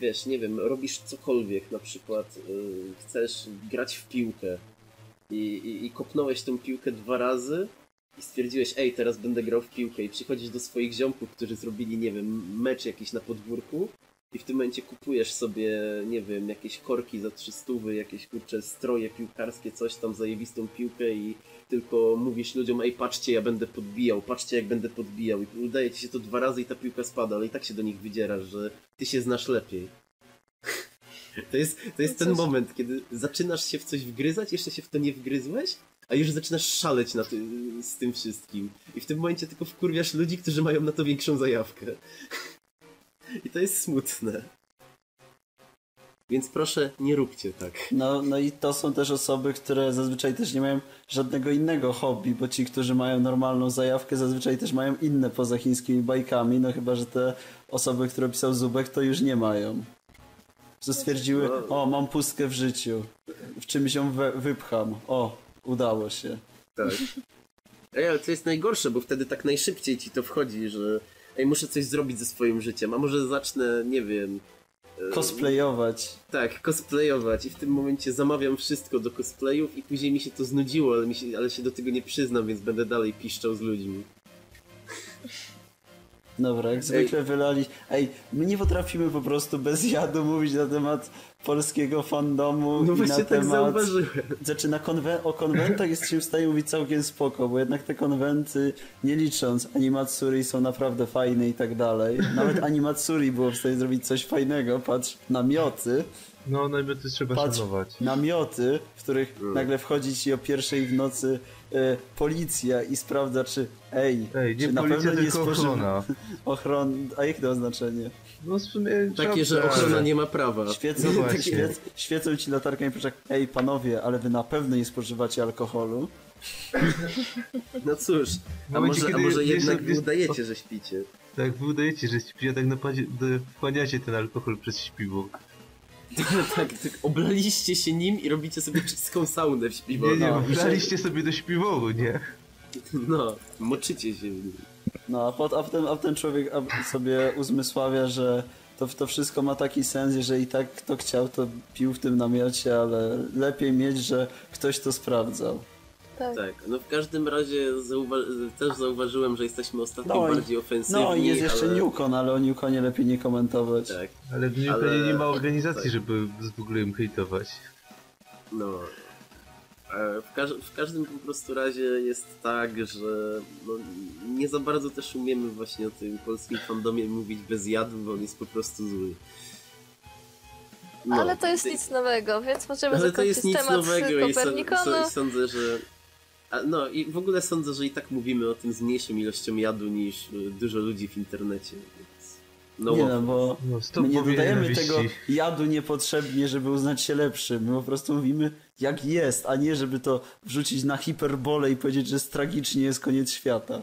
wiesz, nie wiem, robisz cokolwiek, na przykład e, chcesz grać w piłkę i, i, i kopnąłeś tą piłkę dwa razy i stwierdziłeś, ej, teraz będę grał w piłkę i przychodzisz do swoich ziomków, którzy zrobili, nie wiem, mecz jakiś na podwórku i w tym momencie kupujesz sobie, nie wiem, jakieś korki za 300, jakieś kurcze stroje piłkarskie, coś tam, zajebistą piłkę i tylko mówisz ludziom, ej, patrzcie, ja będę podbijał, patrzcie, jak będę podbijał. I udaje ci się to dwa razy i ta piłka spada, ale i tak się do nich wydzierasz, że ty się znasz lepiej. To jest, to jest No ten moment, kiedy zaczynasz się w coś wgryzać, jeszcze się w to nie wgryzłeś, a już zaczynasz szaleć na ty, z tym wszystkim. I w tym momencie tylko wkurwiasz ludzi, którzy mają na to większą zajawkę. I to jest smutne. Więc proszę, nie róbcie tak. No, no i to są też osoby, które zazwyczaj też nie mają żadnego innego hobby, bo ci, którzy mają normalną zajawkę, zazwyczaj też mają inne poza chińskimi bajkami, no chyba, że te osoby, które pisał Zubek, to już nie mają. Że stwierdziły, o, mam pustkę w życiu, w czymś ją we, wypcham, o, udało się. Tak. Ej, ale to jest najgorsze, bo wtedy tak najszybciej ci to wchodzi, że ej, muszę coś zrobić ze swoim życiem, a może zacznę, nie wiem... e, Cosplayować. Tak, cosplayować i w tym momencie zamawiam wszystko do cosplayów i później mi się to znudziło, ale, się, ale się do tego nie przyznam, więc będę dalej piszczał z ludźmi. Dobra, jak zwykle wylali. Ej, my nie potrafimy po prostu bez jadu mówić na temat polskiego fandomu No i na tak temat... zauważyłem. Znaczy na konwe- o konwentach jesteśmy w stanie mówić całkiem spoko, bo jednak te konwenty, nie licząc animatsuri, są naprawdę fajne i tak dalej. Nawet animatsuri było w stanie zrobić coś fajnego, patrz, namioty, No, namioty trzeba Patrz. szanować. namioty, w których Mm. nagle wchodzi ci o pierwszej w nocy e, policja i sprawdza, czy ej, Ej, nie czy na policja, pewno nie spożywa- ochrona. Ochron... A jakie to oznaczenie? No w sumie... Takie, że ochrona nie ma prawa. Świecą, No tak właśnie. świec, świecą ci latarkami i ej panowie, ale wy na pewno nie spożywacie alkoholu. No cóż, a momencie, może, a może jest- jednak jest- udajecie, że śpicie. Tak, wy udajecie, że śpicie, a tak naprawdę wchłaniacie ten alkohol przez śpiwór. tak, tak, oblaliście się nim i robicie sobie czystką saunę w śpiworze. Nie, nie, no, wlaliście sobie do śpiworu, nie? No, moczycie się w nim. No, a, pot, a, potem, a potem człowiek sobie uzmysławia, że to, to wszystko ma taki sens, jeżeli tak kto chciał, to pił w tym namiocie, ale lepiej mieć, że ktoś to sprawdzał. Tak. Tak, no w każdym razie zauwa- też zauważyłem, że jesteśmy ostatnio No i- bardziej ofensywni. No i jest jeszcze ale... Newcon, ale o Newconie lepiej nie komentować. Tak, Ale w nim Ale- pewnie nie ma organizacji, tak. żeby w ogóle im hejtować. no. W, każ- w każdym po prostu razie jest tak, że no, nie za bardzo też umiemy właśnie o tym polskim fandomie mówić bez jadu, bo on jest po prostu zły. No, Ale to jest ty- nic nowego, więc możemy Ale to jest nic temat nowego i sądzę, że. No i w ogóle sądzę, że i tak mówimy o tym z mniejszą ilością jadu niż y, dużo ludzi w internecie. Więc... No, Nie no, bo No, my nie dodajemy tego jadu niepotrzebnie, żeby uznać się lepszym. My po prostu mówimy jak jest, a nie żeby to wrzucić na hiperbolę i powiedzieć, że tragicznie jest koniec świata.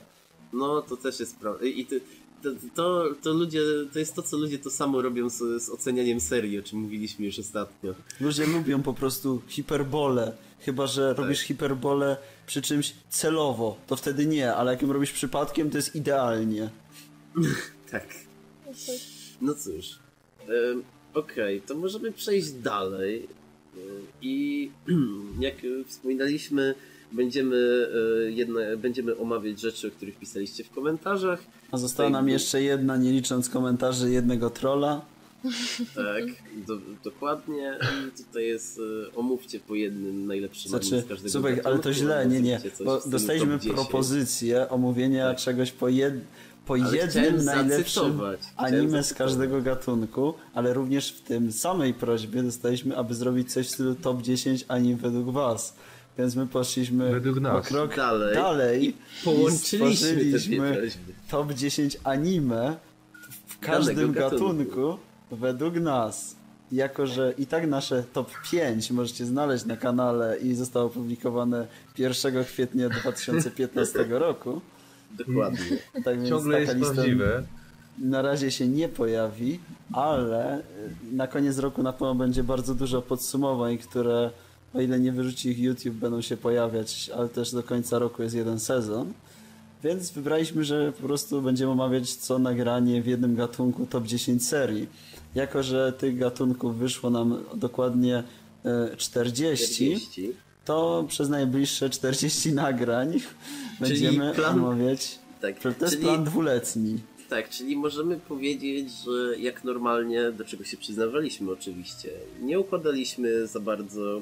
no to też jest prawda. I to, to, to, to ludzie, to jest to, co ludzie to samo robią z, z ocenianiem serii, o czym mówiliśmy już ostatnio. Ludzie lubią po prostu hiperbolę. Chyba, że robisz hiperbolę przy czymś celowo, to wtedy nie, ale jak ją robisz przypadkiem, to jest idealnie. Tak. No cóż. Em, Okej, to możemy przejść dalej. I jak wspominaliśmy, Będziemy, e, jedne, będziemy omawiać rzeczy, o których pisaliście w komentarzach. A została nam jeszcze jedna, nie licząc komentarzy, jednego trolla. Tak, do, dokładnie. I tutaj jest, e, omówcie po jednym najlepszym anime Znaczy, z każdego słuchaj, ale to źle, nie, nie, bo dostaliśmy top 10. propozycję omówienia Tak. czegoś po, jed, po Ale jednym najlepszym zacytować. Chciałem anime z zacytować. każdego gatunku, ale również w tym samej prośbie dostaliśmy, aby zrobić coś w stylu top 10 anim według was. Więc my poszliśmy Według nas. o krok Dalej. dalej Połączyliśmy i stworzyliśmy prośby. top 10 anime w każdym gatunku. gatunku. Według nas. Jako, że i tak nasze top 5 możecie znaleźć na kanale i zostało opublikowane 1 kwietnia 2015 roku. Dokładnie. Tak więc Ciągle taka jest lista prawdziwe. na razie się nie pojawi, ale y, na koniec roku na pewno będzie bardzo dużo podsumowań, które o ile nie wyrzuci ich YouTube będą się pojawiać, ale też do końca roku jest jeden sezon. Więc wybraliśmy, że po prostu będziemy omawiać co nagranie w jednym gatunku top 10 serii. Jako, że tych gatunków wyszło nam dokładnie y, 40, 40. to przez najbliższe 40 nagrań będziemy plan- omawiać. Tak, To jest czyli, plan dwuletni. tak, czyli możemy powiedzieć, że jak normalnie, do czego się przyznawaliśmy oczywiście, nie układaliśmy za bardzo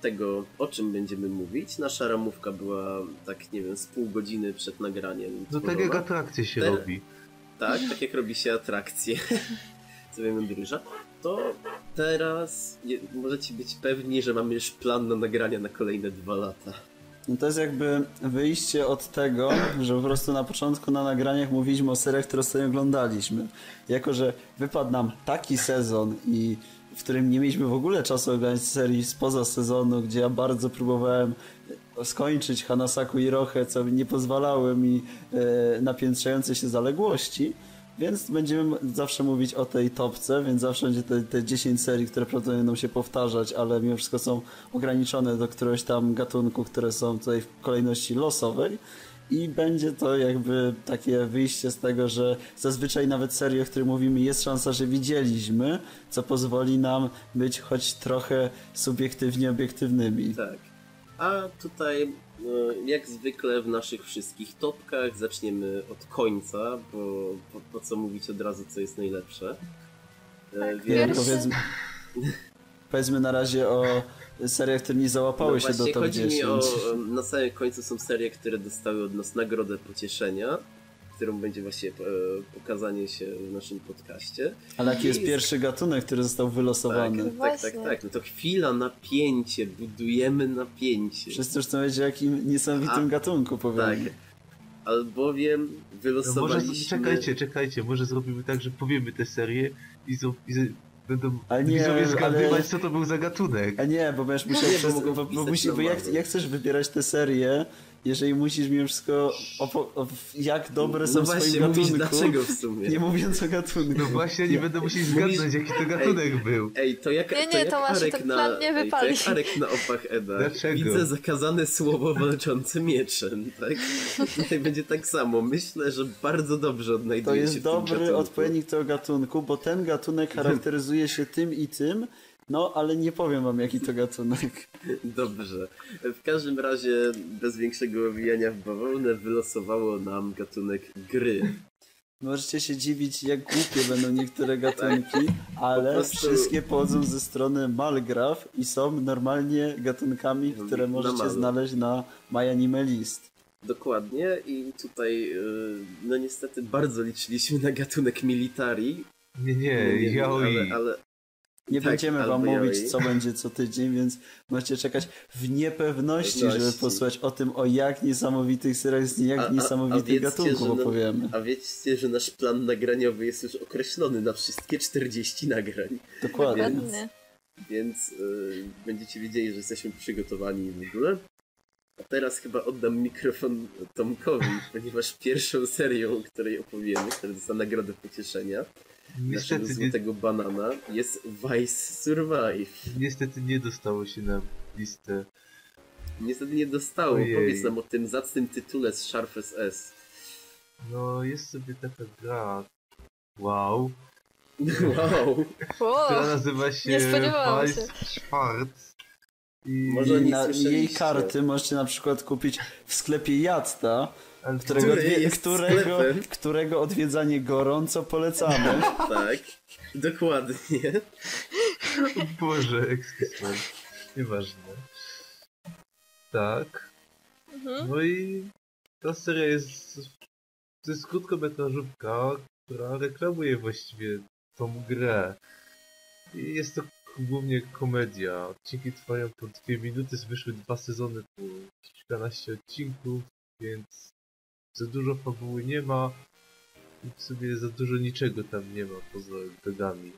tego, o czym będziemy mówić. Nasza ramówka była tak, nie wiem, z pół godziny przed nagraniem. No tak jak atrakcje się Te- robi. Tak, tak jak robi się atrakcje sobie mądryża, to teraz je, możecie być pewni, że mamy już plan na nagrania na kolejne dwa lata. No to jest jakby wyjście od tego, że po prostu na początku na nagraniach mówiliśmy o seriach, które sobie oglądaliśmy. Jako, że wypadł nam taki sezon i w którym nie mieliśmy w ogóle czasu oglądać serii spoza sezonu, gdzie ja bardzo próbowałem skończyć Hanasaku i Rochę, co nie pozwalały mi e, napiętrzające się zaległości. Więc będziemy zawsze mówić o tej topce, więc zawsze będzie te, te 10 serii, które prawdopodobnie będą się powtarzać, ale mimo wszystko są ograniczone do któregoś tam gatunku, które są tutaj w kolejności losowej. I będzie to jakby takie wyjście z tego, że zazwyczaj nawet serie, o których mówimy, jest szansa, że widzieliśmy, co pozwoli nam być choć trochę subiektywnie obiektywnymi. Tak. A tutaj, no, jak zwykle w naszych wszystkich topkach, zaczniemy od końca, bo po, po co mówić od razu, co jest najlepsze. E, Tak, Nie, Pierwszy- powiedzmy, powiedzmy na razie o seriach, które nie załapały no się do właśnie top chodzi 10. mi o, na samym końcu są serie, które dostały od nas nagrodę pocieszenia, którą będzie właśnie e, pokazanie się w naszym podcaście. Ale jaki jest pierwszy gatunek, który został wylosowany? Tak, tak, tak, tak. No to chwila, napięcie, budujemy napięcie. Wszyscy już chcą wiedzieć, o jakim niesamowitym A, gatunku Tak. powiemy. Albowiem No może wylosowaliśmy... czekajcie, czekajcie, może zrobimy tak, że powiemy tę serię i, zo- i z- będą Ale nie, widzowie zgadywać, ale- co to był za gatunek. A nie, bo będziesz musiał Nie, bo przez, bo, bo, wpisać musi, bo jak, jak chcesz wybierać tę serię, jeżeli musisz mimo wszystko jak dobre są no w swoim właśnie, gatunku, mówisz dlaczego w sumie. nie mówiąc o gatunku. No właśnie, nie będę musieli Mówisz- zgadnać, jaki to gatunek był. Ej, to jak, Nie, to nie, jak Tomasz, Arek ten na, plan nie ej, to wypali. jak Arek na opach Eda. Dlaczego? Widzę zakazane słowo walczące mieczem, tak? Tutaj będzie tak samo. Myślę, że bardzo dobrze odnajduje To się jest w tym dobry gatunku. odpowiednik tego gatunku, bo ten gatunek charakteryzuje się tym i tym, no ale nie powiem wam jaki to gatunek. Dobrze. W każdym razie, bez większego owijania w bawełnę, wylosowało nam gatunek gry. Możecie się dziwić, jak głupie będą niektóre gatunki, ale Po prostu- wszystkie pochodzą ze strony Malgraph i są normalnie gatunkami, które Na możecie znaleźć na My Anime List. Dokładnie i tutaj, yy, no niestety bardzo liczyliśmy na gatunek militari. Nie, nie, wiem, yaoi. ale, ale Nie Tak, będziemy wam mówić, co będzie co tydzień, więc możecie czekać w niepewności, żeby posłuchać o tym, o jak niesamowitych seriach z jak A- a- a niesamowitych wiedzcie, gatunków na- opowiemy. A wiecie, że nasz plan nagraniowy jest już określony na wszystkie 40 nagrań, Dokładnie. Dokładnie. więc yy, będziecie wiedzieli, że jesteśmy przygotowani w ogóle. A teraz chyba oddam mikrofon Tomkowi, ponieważ pierwszą serią, o której opowiemy, która dostała nagrodę pocieszenia, naszego Niestety nie, złotego banana, jest Vice Survive. niestety nie dostało się na listę. Niestety nie dostało. Ojej. Powiedz nam o tym zacnym tytule z Sharp SS. No, jest sobie taka gra. Wow. Wow! Która nazywa się nie spodziewałam Vice się. Schwarz. I, Może na, jej karty możecie na przykład kupić w sklepie Jadta, którego, Który jest którego, sklepem. którego odwiedzanie gorąco polecamy. Tak, dokładnie. Boże, ekspresmen. Nieważne. Tak. Mhm. No i ta seria jest... To jest krótkometrażówka, która reklamuje właściwie tą grę. I jest to głównie komedia. Odcinki trwają po dwie minuty, wyszły dwa sezony po kilkanaście odcinków, więc za dużo fabuły nie ma. I w sumie za dużo niczego tam nie ma poza gadami.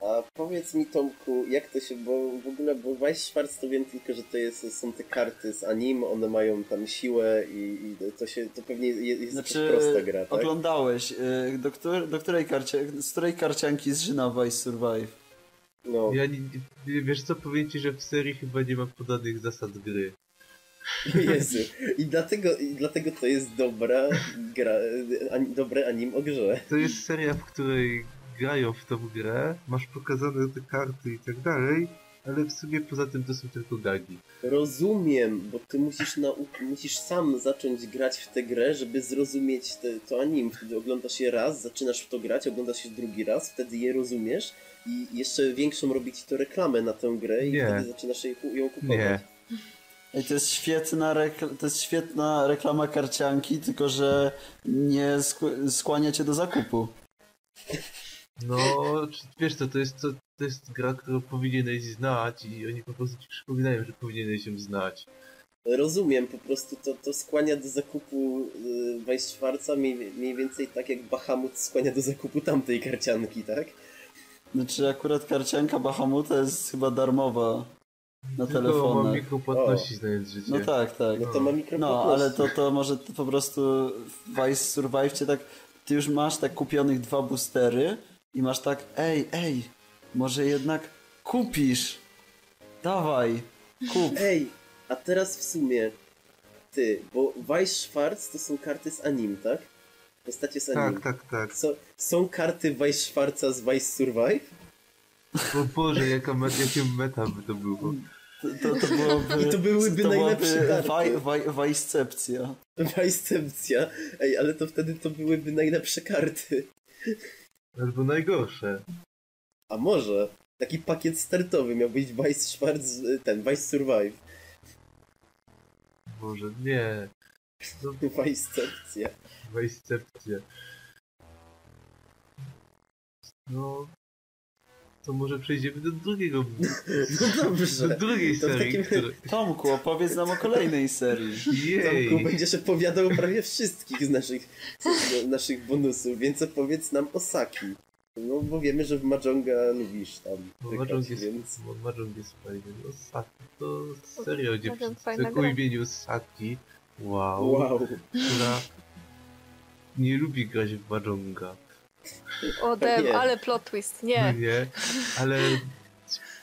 A powiedz mi Tomku, jak to się, bo w ogóle, bo Weiss Schwarz to wiem tylko, że to jest, są te karty z anim, one mają tam siłę i, i to się, to pewnie jest, jest Znaczy, prosta gra, tak? oglądałeś, y, do, której, do której karcie, z której karcianki zżyna Vice Survive? No, Ja nie, nie, wiesz co, powiem ci, że w serii chyba nie ma podanych zasad gry. Jezu. I dlatego, I dlatego to jest dobra gra, ani, dobre anim o grze. To jest seria, w której grają w tą grę, masz pokazane te karty i tak dalej, ale w sumie poza tym to są tylko gagi. Rozumiem, bo ty musisz, nau- musisz sam zacząć grać w tę grę, żeby zrozumieć te, to anim. Wtedy oglądasz je raz, zaczynasz w to grać, oglądasz je drugi raz, wtedy je rozumiesz i jeszcze większą robi ci to reklamę na tę grę i Nie. wtedy zaczynasz ją kupować. Nie. Ej, to jest świetna, rekl- to jest świetna reklama karcianki, tylko że nie sk- skłania cię do zakupu. No, wiesz co, to jest, to, to jest gra, którą powinieneś znać i oni po prostu ci przypominają, że powinieneś ją znać. Rozumiem, po prostu to, to skłania do zakupu y, Weiss Schwarza mniej, mniej więcej tak jak Bahamut skłania do zakupu tamtej karcianki, tak? Znaczy akurat karcianka Bahamuta jest chyba darmowa na Tylko mikropłatności znając życie. No tak, tak. No to ma No, ale to, to może to po prostu w Vice Survive cię tak, ty już masz tak kupionych dwa boostery i masz tak, ej, ej, może jednak kupisz. Dawaj, kup. Ej, a teraz w sumie ty, bo Weiss Schwarz to są karty z anim, tak? Postacie z anim. Tak, tak, tak. So, są karty Weiss Schwarza z Weiss Survive? O Boże, jaka met, jakie meta by to było. To, to, to byłoby, I to byłyby najlepsze karty. waj, waj, Wajscepcja. Weisscepcja. Ej, ale to wtedy to byłyby najlepsze karty. Albo najgorsze. A może taki pakiet startowy miał być Weiss Schwarz, ten Weiss Survive. Boże, nie. No, Weisscepcja. Wejscepcja. No... To może przejdziemy do drugiego... No dobrze. Do drugiej To serii, takim- która... Tomku, opowiedz nam o kolejnej serii. Jej! Tomku, będziesz opowiadał prawie wszystkich z naszych, z naszych bonusów, więc opowiedz nam o Saki. No bo wiemy, że w Mahjonga lubisz tam Bo grać, Mahjong jest, więc... bo Mahjong jest fajny. No Saki to serio fajna o imieniu Saki. Wow. Wow. Która nie lubi grać w Mahjonga. O dem, Nie. ale plot twist, No nie. nie, ale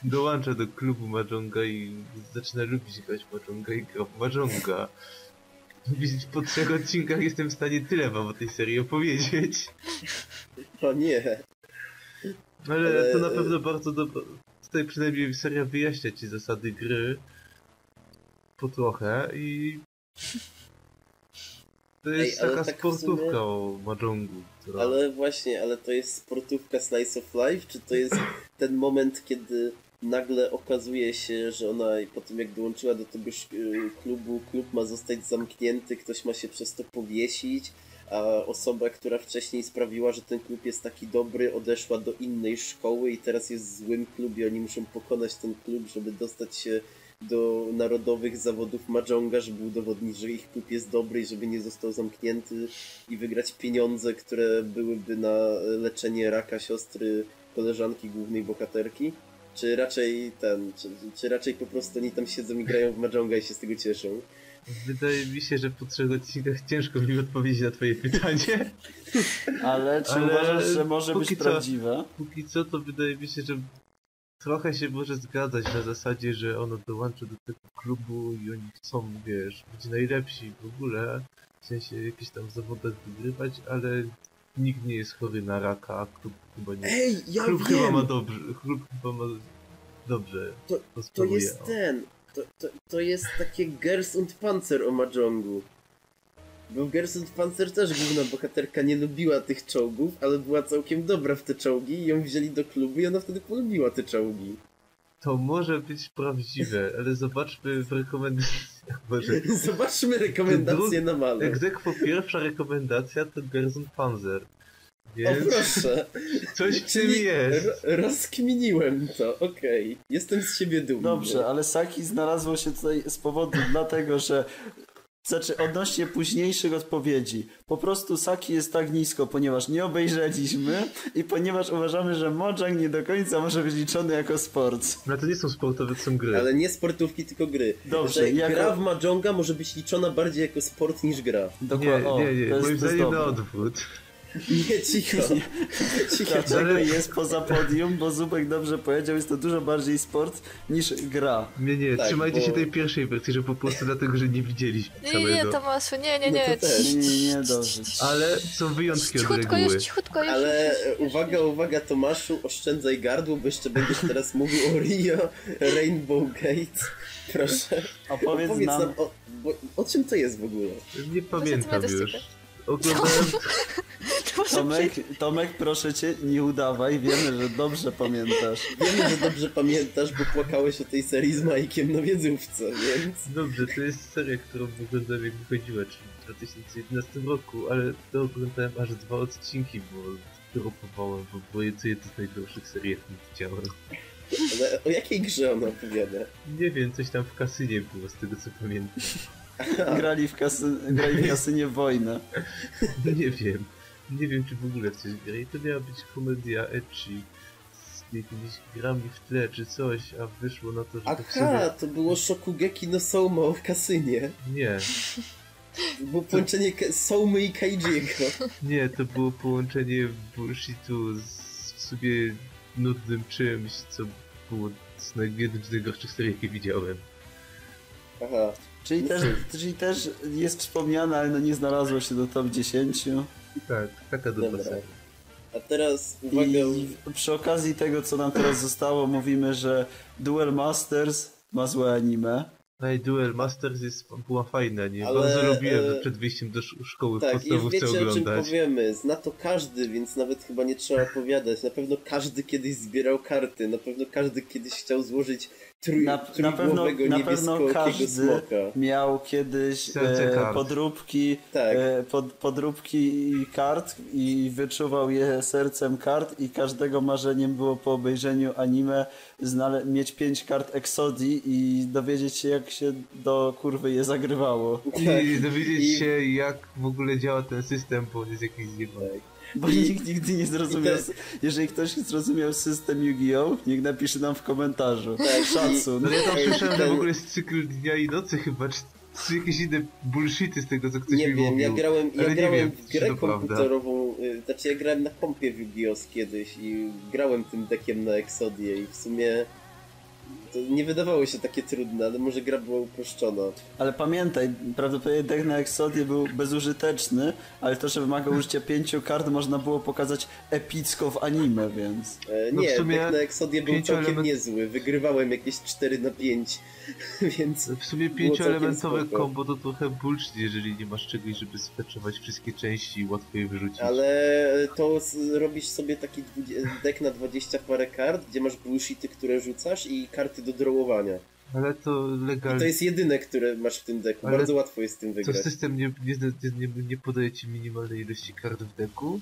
dołącza do klubu Mahjonga i zaczyna lubić grać w Mahjonga i gra. Widzieć, Po trzech odcinkach jestem w stanie tyle wam o tej serii opowiedzieć. O nie. Ale, Ale- to na pewno bardzo dobro. Tutaj przynajmniej seria wyjaśnia ci zasady gry. Po trochę i. To jest ale taka tak w sumie- sportówka o Mahjongu, która. Ale właśnie, ale to jest sportówka Slice of Life, czy to jest ten moment, kiedy nagle okazuje się, że ona po tym jak dołączyła do tego y, klubu, klub ma zostać zamknięty, ktoś ma się przez to powiesić, a osoba, która wcześniej sprawiła, że ten klub jest taki dobry, odeszła do innej szkoły i teraz jest w złym klubie, oni muszą pokonać ten klub, żeby dostać się do narodowych zawodów Mahjonga, żeby udowodnić, że ich klub jest dobry i żeby nie został zamknięty i wygrać pieniądze, które byłyby na leczenie raka siostry koleżanki głównej bohaterki? Czy raczej ten, czy, czy raczej po prostu oni tam siedzą i grają w Mahjonga i się z tego cieszą? Wydaje mi się, że po trzech odcinkach ciężko mi odpowiedzieć na twoje pytanie. Ale czy Ale uważasz, że może być co- prawdziwe? Póki co to wydaje mi się, że trochę się może zgadzać na zasadzie, że ono dołączy do tego klubu i oni chcą, wiesz, być najlepsi w ogóle, w sensie jakichś tam zawodach wygrywać, ale nikt nie jest chory na raka, a klub chyba nie. Ej, ja klub chyba wiem! ma dobrze, klub chyba ma dobrze. To- to jest ten, to, to, to jest takie Gers und Panzer o Majongu. Bo w Gers und Panzer też główna bohaterka nie lubiła tych czołgów, ale była całkiem dobra w te czołgi i ją wzięli do klubu i ona wtedy polubiła te czołgi. To może być prawdziwe, ale zobaczmy w rekomendacjach. Zobaczmy rekomendacje na malę. Egzekwo pierwsza rekomendacja to Gerson Panzer. O Więc proszę. coś w tym jest. ro- rozkminiłem to, okej. Jestem z siebie dumny. Dobrze, ale Saki znalazło się tutaj z powodu dlatego, że znaczy odnośnie późniejszych odpowiedzi. Po prostu Saki jest tak nisko, ponieważ nie obejrzeliśmy i ponieważ uważamy, że Mojang nie do końca może być liczony jako sport. No to nie są sportowe, to są gry. Ale nie sportówki, tylko gry. Dobrze, jako- gra w Mahjonga może być liczona bardziej jako sport niż gra. Nie, Dokładnie. Nie, nie. to jest, Moim zdaniem na odwrót. Nie, cicho. cicho. Dlaczego jest poza podium? Bo Zubek dobrze powiedział, jest to dużo bardziej sport niż gra. Nie, nie, Tak, trzymajcie bo- się tej pierwszej wersji, że po prostu dlatego, że nie widzieliśmy Nie, nie, nie, całego. Tomaszu, nie, nie, No nie. to też. Nie, nie, nie, dobrze. Ale są wyjątki od Cichutko reguły. już, cichutko już. Ale e, uwaga, uwaga Tomaszu, oszczędzaj gardło, bo jeszcze będziesz teraz mówił o Rio Rainbow Gate. Proszę. Opowiedz Opowiedz nam, nam o, o czym to jest w ogóle. Nie pamiętam to już. Oglądałem... To Tomek, Tomek, proszę cię, nie udawaj, wiemy, że dobrze pamiętasz. Wiemy, że dobrze pamiętasz, bo płakałeś o tej serii z Majkiem na wiedzówce, więc... Dobrze, to jest seria, którą oglądałem jak wychodziła, czyli w 2011 roku, ale to oglądałem aż dwa odcinki, bo dropowałem, bo było co jedno z najgorszych serii, jakie widziałem. Ale o jakiej grze ona opowiada? Nie wiem, coś tam w kasynie było, z tego co pamiętam. Grali w, kasy, grali w kasynie wojnę. No nie wiem. Nie wiem, czy w ogóle w coś gra. I to miała być komedia ecchi z jakimiś grami w tle czy coś, a wyszło na to, że to w sumie... Aha, to było Shokugeki no Souma w kasynie. Nie, To było połączenie Ke- Soumy i Kaijiego. nie, to było połączenie bullshitu z w sobie nudnym czymś, co było z jednym z najgorszych serii, jakie widziałem. Aha. Czyli też, czyli też jest wspomniane, ale no nie znalazło się do top 10. Tak, taka seria. A teraz uwaga... I przy okazji tego, co nam teraz zostało, mówimy, że Duel Masters ma złe anime. No i Duel Masters jest, była fajna, nie? Ale, Bardzo lubiłem e, przed wyjściem do sz- szkoły w Tak, już podstawówce wiecie o czym oglądać. powiemy. Zna to każdy, więc nawet chyba nie trzeba opowiadać. Na pewno każdy kiedyś zbierał karty. Na pewno każdy kiedyś chciał złożyć trój, Na, na pewno, na pewno każdy smoka. miał kiedyś e, podróbki, Tak. e, pod, podróbki kart i wyczuwał je sercem kart i każdego marzeniem było po obejrzeniu anime znale- mieć pięć kart Exodii i dowiedzieć się jak się do kurwy je zagrywało. I dowiedzieć I- się, jak w ogóle działa ten system, bo jest jakiś zjebany. Tak. Bo nikt nigdy nie zrozumiał. i te- Jeżeli ktoś zrozumiał system Yu-Gi-Oh! niech napisze nam w komentarzu. Tak, Szacun. No ja tam słyszałem, że w ogóle jest cykl dnia i nocy chyba, czy, czy jakieś inne bullshity z tego, co ktoś Nie mi wiem, mówił. ja grałem, ja nie grałem wiem, w grę to prawda. komputerową, y, znaczy ja grałem na kompie w Yu-Gi-Oh! kiedyś i grałem tym dekiem na Exodię i w sumie to nie wydawało się takie trudne, ale może gra była uproszczona. Ale pamiętaj, prawdopodobnie deck na Exodie był bezużyteczny, ale to, że wymaga użycia pięciu kart, można było pokazać epicko w anime, więc... E, No w nie, sumie dek na Exodię był całkiem element- niezły, wygrywałem jakieś 4 na 5, więc W sumie pięcioelementowe kombo to trochę bullshit, jeżeli nie masz czegoś, żeby speczować wszystkie części i łatwo je wyrzucić. Ale to z, robisz sobie taki dwudzie- deck na 20 parę kart, gdzie masz bullshity, które rzucasz i karty do drołowania. Ale to I legalnie. to jest jedyne, które masz w tym decku. Ale Bardzo łatwo jest z tym To wygrać. system nie, nie, nie, nie, nie podaje ci minimalnej ilości kart w deku?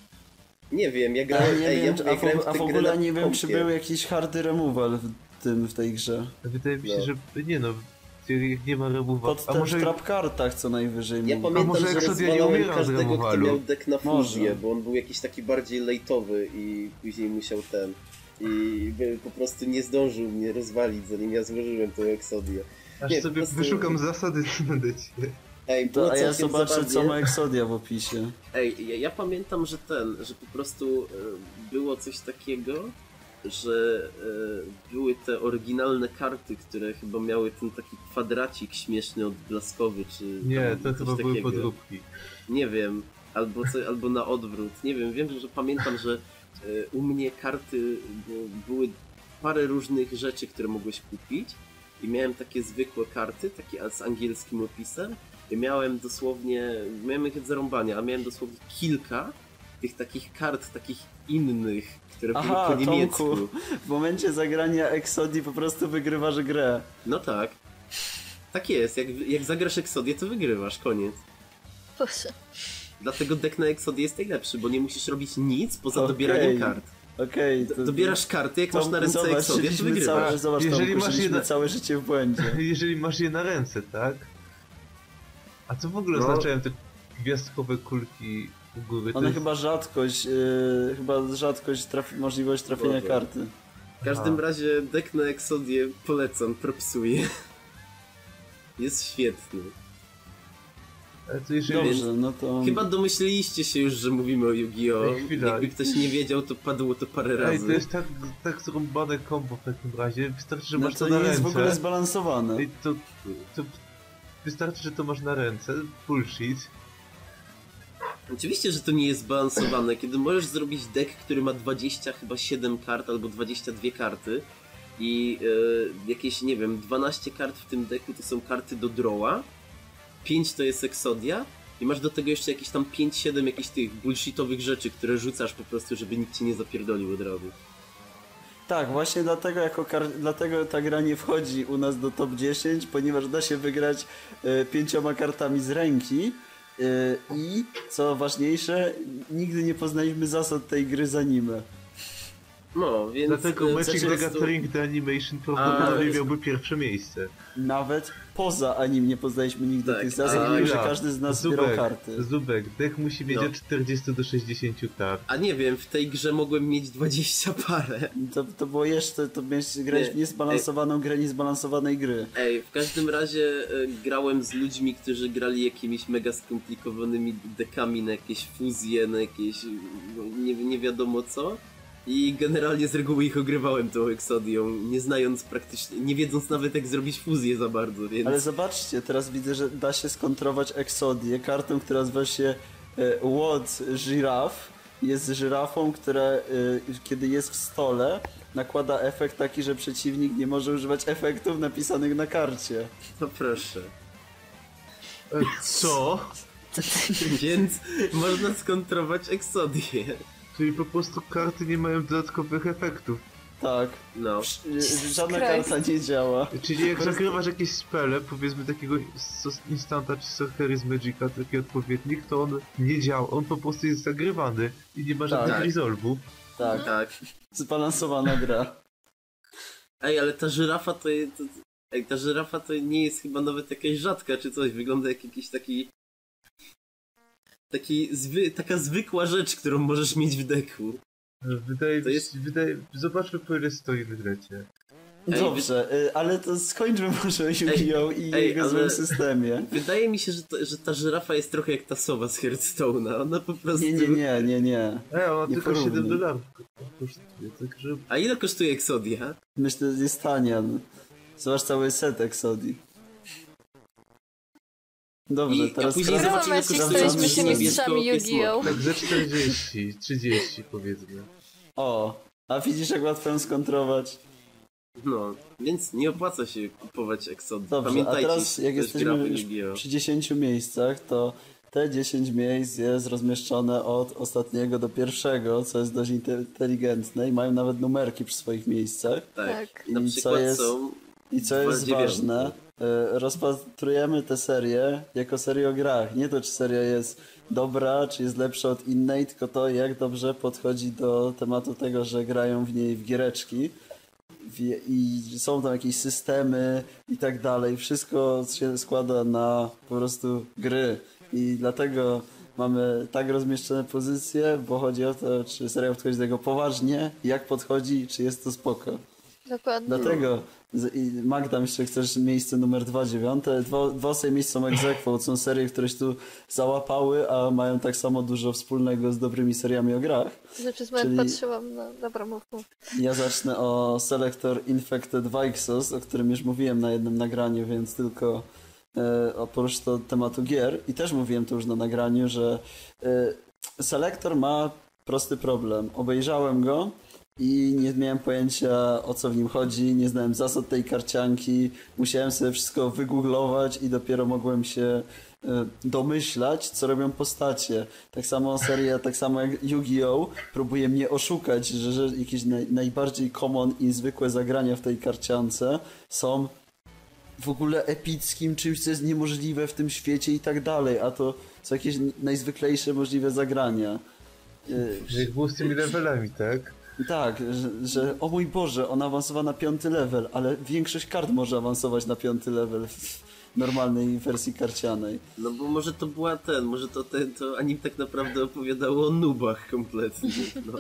Nie wiem, ja grałem, nie ej, wiem, ja, czy- ja a, w, grałem a w ogóle nie wiem, czy był jakiś hardy removal w, tym, w tej grze. Wydaje mi się, No. że nie no, nie ma remowa. Pod A może w trap kartach co najwyżej Ja mówi. pamiętam, może że nie rozwalałem z każdego, kto miał deck na fuzję, bo on był jakiś taki bardziej lejtowy i później musiał ten... I by- po prostu nie zdążył mnie rozwalić, zanim ja złożyłem tą Exodię. aż nie, sobie prostu- wyszukam zasady na necie. Ej, To, a ja zobaczę, zabawnie. co ma Exodia w opisie. Ej, ja, ja pamiętam, że ten, że po prostu e, było coś takiego, że e, były te oryginalne karty, które chyba miały ten taki kwadracik śmieszny odblaskowy, czy Nie, to coś chyba były takiego. podróbki. Nie wiem, albo, co, albo na odwrót. Nie wiem, wiem, że pamiętam, że u mnie karty e, były parę różnych rzeczy, które mogłeś kupić i miałem takie zwykłe karty, takie z angielskim opisem i miałem dosłownie, miałem ich od zarąbania, a miałem dosłownie kilka tych takich kart, takich innych, które Aha, były po niemiecku. Tomku. W momencie zagrania Exodii po prostu wygrywasz grę. No tak. Tak jest, jak, jak zagrasz Exodię, to wygrywasz, koniec. Boże. Dlatego deck na Exodię jest najlepszy, bo nie musisz robić nic poza Okej. dobieraniem kart. Okej, to... Dobierasz karty, jak masz Tomku, na ręce zobacz, Exodię, to wygrywasz. całe, zobacz, Jeżeli Tomku, masz jedna- całe życie w błędzie. Jeżeli masz je na ręce, tak? A co w ogóle No. oznaczają te gwiazdkowe kulki u góry? One jest- chyba rzadkość, yy, chyba rzadkość, trafi, możliwość trafienia Może. karty. W każdym Aha. razie deck na Exodię polecam, propsuję. Jest świetny. Ale to jeżeli... Dobrze, no to... Chyba domyśliliście się już, że mówimy o Yu-Gi-Oh! Ej. Jakby ktoś nie wiedział, to padło to parę razy. Ej, to jest tak, tak zrąbane kombo w takim razie. Wystarczy, że no masz to to na nie jest w ręce. ogóle zbalansowane. Ej, to, to wystarczy, że to masz na ręce. Bullshit. Oczywiście, że to nie jest zbalansowane, kiedy możesz zrobić deck, który ma 20 chyba 7 kart albo 22 karty i e, jakieś, nie wiem, 12 kart w tym decku to są karty do drawa, 5 to jest Exodia i masz do tego jeszcze jakieś tam 5-7 jakichś tych bullshitowych rzeczy, które rzucasz po prostu, żeby nikt ci nie zapierdolił od razu. Tak, właśnie dlatego, jako kar... dlatego ta gra nie wchodzi u nas do top 10, ponieważ da się wygrać e, pięcioma kartami z ręki e, i, co ważniejsze, nigdy nie poznaliśmy zasad tej gry z anime. No, więc... Dlatego e, Magic the Gathering The Animation prawdopodobnie miałby pierwsze miejsce. Nawet poza anim nie poznaliśmy nigdy Tak, tych zasad, a- mimo że każdy z nas zbierał Zubek, karty. Zubek, deck musi mieć No. od 40 do 60 kart. A nie wiem, w tej grze mogłem mieć 20 parę. To, to było jeszcze, to miałeś grać w niezbalansowaną grę niezbalansowanej gry. Ej, w każdym razie e, grałem z ludźmi, którzy grali jakimiś mega skomplikowanymi dekami na jakieś fuzje, na jakieś no, nie, nie wiadomo co. I generalnie z reguły ich ogrywałem tą Exodią, nie znając praktycznie, nie wiedząc nawet jak zrobić fuzję za bardzo, więc... Ale zobaczcie, teraz widzę, że da się skontrować Exodię kartą, która nazywa się e, Łod Żiraf. Jest żyrafą, która e, kiedy jest w stole nakłada efekt taki, że przeciwnik nie może używać efektów napisanych na karcie. No proszę. E, Co? Więc można skontrować Exodię. Czyli po prostu karty nie mają dodatkowych efektów. Tak. No. Ż- Żadna Christ. karta nie działa. Czyli jak zagrywasz jakieś spele, powiedzmy takiego instanta czy sorcery z Magica, taki odpowiednik, to on nie działa, on po prostu jest zagrywany i nie ma żadnych Tak. resolve'ów. Tak, Tak. zbalansowana gra. Ej, ale ta żyrafa to, je- to Ej, ta żyrafa to nie jest chyba nawet jakaś rzadka czy coś. Wygląda jak jakiś taki. Taki zwy, taka zwykła rzecz, którą możesz mieć w deku. Wydaje To mi jest- się, wydaje, zobaczmy po ile stoi w. Ej, Dobrze, y, ale to skończmy może Yu-Gi-Oh! i ej, jego ale- złym systemie. Wydaje mi się, że, to, że ta żyrafa jest trochę jak ta sowa z Hearthstone'a. Ona po prostu. Nie, nie, nie, nie, nie. E, ona Nie tylko 7 porównuj. dolarów kosztuje, także... A ile kosztuje Exodia? Myślę, że jest tania. no. Zobacz cały set Exodii. Dobrze, I- a teraz później zobaczymy, kosztuje staliśmy się mistrzami Yu-Gi-Oh! Tak ze 40, 30 powiedzmy. O, a widzisz jak łatwo ją skontrować? No, więc nie opłaca się kupować Exodii. Dobrze, a Pamiętajcie, teraz jak jesteśmy już przy 10 miejscach, to te 10 miejsc jest rozmieszczone od ostatniego do pierwszego, co jest dość inteligentne i mają nawet numerki przy swoich miejscach. Tak. Tak. Na I co przykład jest- są I co jest ważne, rozpatrujemy tę serię jako serię o grach. Nie to, czy seria jest dobra, czy jest lepsza od innej, tylko to, jak dobrze podchodzi do tematu tego, że grają w niej w giereczki i są tam jakieś systemy i tak dalej. Wszystko się składa na po prostu gry i dlatego mamy tak rozmieszczone pozycje, bo chodzi o to, czy seria podchodzi do tego poważnie, jak podchodzi, czy jest to spoko. Dokładnie. Dlatego z- i Magda, myślę, chcesz miejsce numer dwa dziewiąte. Dwa, dwa sobie miejsca są egzekwo, są serie, które się tu załapały, a mają tak samo dużo wspólnego z dobrymi seriami o grach. Że przez moment patrzyłam na... Dobra, mów, mów. Ja zacznę o Selector Infected Vixos, o którym już mówiłem na jednym nagraniu, więc tylko e, oprócz to tematu gier i też mówiłem to już na nagraniu, że e, Selector ma prosty problem. Obejrzałem go i nie miałem pojęcia o co w nim chodzi, nie znałem zasad tej karcianki, musiałem sobie wszystko wygooglować i dopiero mogłem się e, domyślać, co robią postacie. Tak samo seria, tak samo jak Yu-Gi-Oh! próbuje mnie oszukać, że, że jakieś naj, najbardziej common i zwykłe zagrania w tej karciance są w ogóle epickim czymś, co jest niemożliwe w tym świecie i tak dalej, a to są jakieś najzwyklejsze możliwe zagrania. Y, Jak było z tymi levelami, tak? Tak, że, że o mój Boże, on awansował na piąty level, ale większość kart może awansować na piąty level w normalnej wersji karcianej. No bo może to była ten, może to, ten, to anim tak naprawdę opowiadało o nubach kompletnie. No.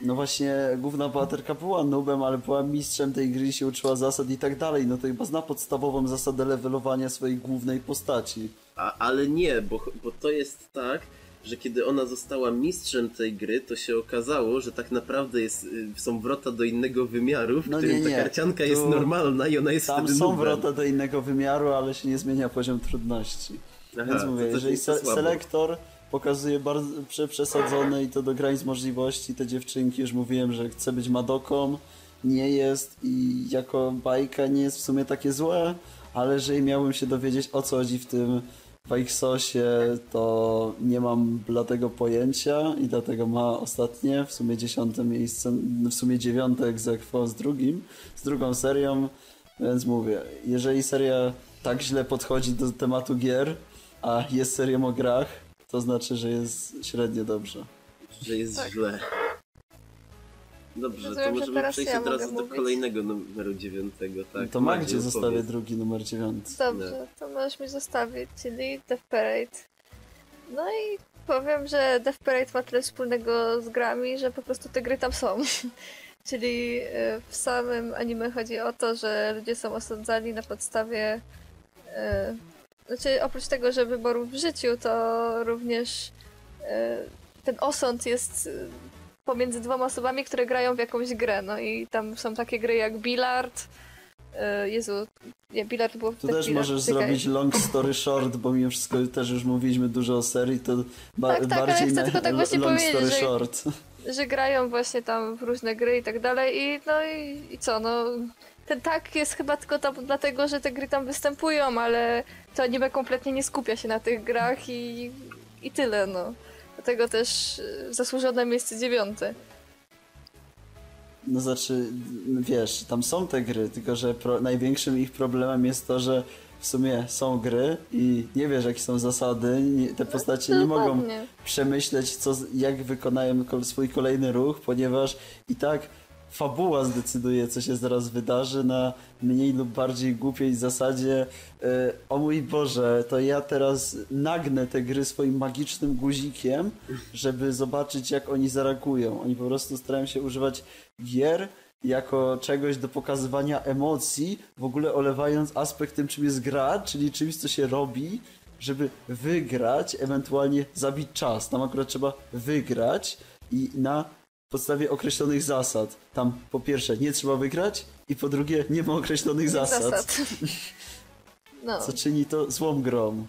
No właśnie, główna bohaterka była nubem, ale była mistrzem tej gry, się uczyła zasad i tak dalej. No to chyba zna podstawową zasadę levelowania swojej głównej postaci. A, ale nie, bo, bo to jest tak, że kiedy ona została mistrzem tej gry, to się okazało, że tak naprawdę jest, y, są wrota do innego wymiaru, w No którym nie, ta nie. karcianka Tu- jest normalna i ona jest Tam są nubem. wrota do innego wymiaru, ale się nie zmienia poziom trudności. Aha, Więc mówię, jeżeli se selektor pokazuje bardzo prze przesadzone i to do granic możliwości, te dziewczynki, już mówiłem, że chce być Madoką, nie jest i jako bajka nie jest w sumie takie złe, ale jeżeli miałbym się dowiedzieć o co chodzi w tym Wajksosie, to nie mam bladego pojęcia i dlatego ma ostatnie, w sumie dziesiąte miejsce, w sumie dziewiąte egzekwo z drugim, z drugą serią, więc mówię, jeżeli seria tak źle podchodzi do tematu gier, a jest serią o grach, to znaczy, że jest średnio dobrze. Że jest Tak. źle. Dobrze, to Rozumiem, że możemy teraz przejść ja od razu do mówić. kolejnego numeru dziewiątego, tak? to Magdzie, Magdzie zostawię drugi numer dziewiąty. Dobrze, to możesz mi zostawić, czyli Death Parade. No i powiem, że Death Parade ma tyle wspólnego z grami, że po prostu te gry tam są. czyli e, w samym anime chodzi o to, że ludzie są osądzani na podstawie. e, Znaczy, oprócz tego, że wyborów w życiu, to również e, ten osąd jest pomiędzy dwoma osobami, które grają w jakąś grę. No i tam są takie gry jak Billard. e, Jezu, nie, Billard było Tu też możesz zrobić long story short, bo mimo wszystko też już mówiliśmy dużo o serii, to ba Tak, tak, ale bardziej chcę na tylko tak właśnie long powiedzieć, story że- short. że grają właśnie tam w różne gry i tak dalej i no i, i co, no ten tak jest chyba tylko tam dlatego, że te gry tam występują, ale to anime kompletnie nie skupia się na tych grach i, i tyle, no. Dlatego też y, zasłużone miejsce dziewiąte. No znaczy, wiesz, tam są te gry, tylko że pro, największym ich problemem jest to, że w sumie są gry i nie wiesz jakie są zasady, nie, te postacie nie mogą przemyśleć, co, jak wykonają swój kolejny ruch, ponieważ i tak fabuła zdecyduje, co się zaraz wydarzy na mniej lub bardziej głupiej zasadzie e, o mój Boże, to ja teraz nagnę te gry swoim magicznym guzikiem, żeby zobaczyć, jak oni zareagują. Oni po prostu starają się używać gier jako czegoś do pokazywania emocji, w ogóle olewając aspekt tym, czym jest gra, czyli czymś, co się robi, żeby wygrać, ewentualnie zabić czas. Tam akurat trzeba wygrać i na podstawie określonych zasad. Tam po pierwsze nie trzeba wygrać i po drugie nie ma określonych zasad, No. co czyni to złą grą.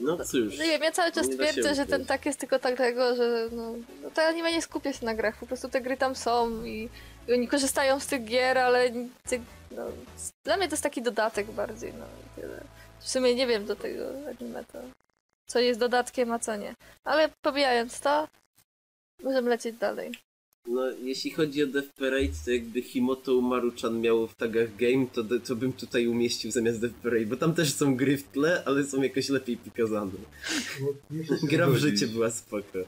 No cóż. Nie wiem, ja cały czas Nie twierdzę, że ten tak jest tylko dlatego, że no, no to anime nie skupia się na grach, po prostu te gry tam są i, i oni korzystają z tych gier, ale ty, no, dla mnie to jest taki dodatek bardziej, no i tyle. W sumie nie wiem do tego anime to, co jest dodatkiem, a co nie. Ale pomijając to, możemy lecieć dalej. No, jeśli chodzi o Death Parade, to jakby Himoto Umaru-chan miało w tagach game, to, to bym tutaj umieścił zamiast Death Parade, bo tam też są gry w tle, ale są jakoś lepiej pokazane. No, Gra w życie była spoko.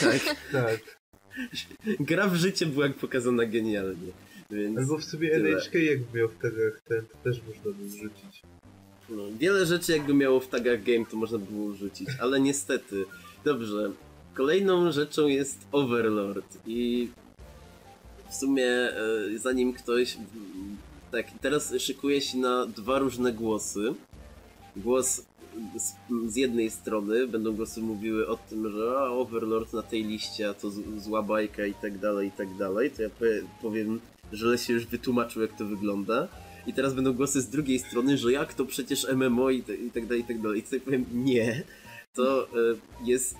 Tak, Tak. gra w życie była pokazana genialnie. Więc Albo w sobie Tyle. NHK jakby miał w tagach ten, to też można by wrzucić. no, wiele rzeczy jakby miało w tagach game, to można było rzucić, ale niestety. Dobrze, kolejną rzeczą jest Overlord i w sumie e, zanim ktoś... Tak, teraz szykuje się na dwa różne głosy. Głos z, z jednej strony będą głosy mówiły o tym, że a, Overlord na tej liście, a to z, zła bajka i tak dalej, i tak dalej. To ja powie, powiem, że Lesie już wytłumaczył jak to wygląda. I teraz będą głosy z drugiej strony, że jak to przecież MMO i, te, i tak dalej, i tak dalej. I tutaj powiem nie. To e, jest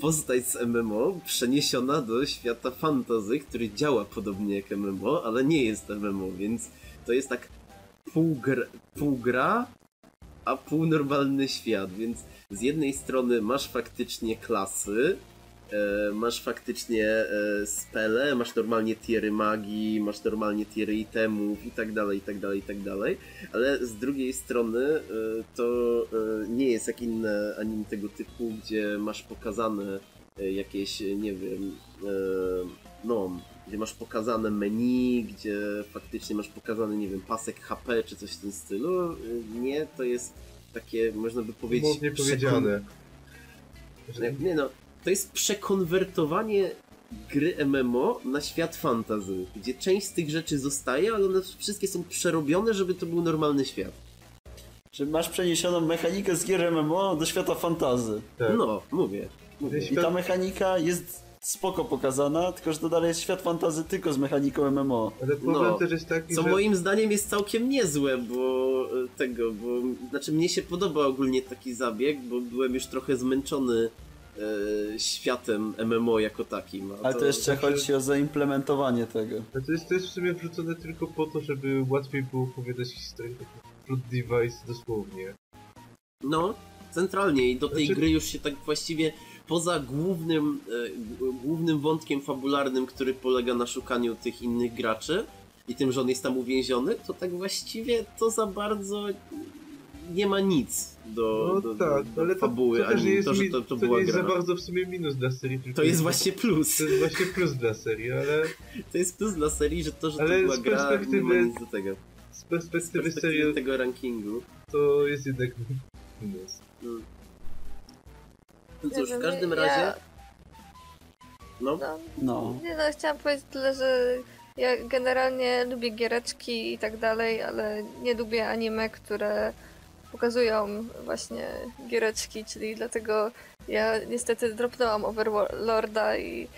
postać z MMO przeniesiona do świata fantazy, który działa podobnie jak MMO, ale nie jest MMO, więc to jest tak pół, gr, pół gra, a pół normalny świat, więc z jednej strony masz faktycznie klasy, masz faktycznie e, spele, masz normalnie tiery magii, masz normalnie tiery itemów i tak dalej, i tak dalej, i tak dalej, ale z drugiej strony e, to e, nie jest jak inne anim tego typu, gdzie masz pokazane e, jakieś, nie wiem, e, no, gdzie masz pokazane menu, gdzie faktycznie masz pokazany, nie wiem, pasek HP czy coś w tym stylu. E, Nie, to jest takie, można by powiedzieć, Mocnie powiedziane. nie no, to jest przekonwertowanie gry MMO na świat fantasy, gdzie część z tych rzeczy zostaje, ale one wszystkie są przerobione, żeby to był normalny świat. Czy masz przeniesioną mechanikę z gier MMO do świata fantazy. Tak. No, mówię. mówię. I ta mechanika jest spoko pokazana, tylko że to dalej jest świat fantazy tylko z mechaniką MMO. Ale problem No, też jest taki, Co że... moim zdaniem jest całkiem niezłe, bo e, tego, bo znaczy mnie się podoba ogólnie taki zabieg, bo byłem już trochę zmęczony e, światem MMO jako takim. a Ale to jeszcze znaczy- chodzi o zaimplementowanie tego. A to jest, to jest w sumie wrzucone tylko po to, żeby łatwiej było opowiadać historię. Plot device dosłownie. No, centralnie i do tej Znaczy- gry już się tak właściwie poza głównym, e, głównym wątkiem fabularnym, który polega na szukaniu tych innych graczy i tym, że on jest tam uwięziony, to tak właściwie to za bardzo nie ma nic do, No do, tak, do, ale to, fabuły, to też nie ani jest, to, to, to to była nie jest gra. za bardzo w sumie minus dla serii. Tylko To jest właśnie plus. To jest właśnie plus dla serii, ale To jest plus dla serii, że to, że Ale to była z gra, nie ma perspektywy- nic do tego. z Z perspektywy perspektywy serii tego rankingu. to jest jednak minus. No Nie cóż, w każdym ja- razie... No, No, No. nie no, chciałam powiedzieć tyle, że ja generalnie lubię giereczki i tak dalej, ale nie lubię anime, które pokazują właśnie giereczki, czyli dlatego ja niestety dropnęłam Overlorda i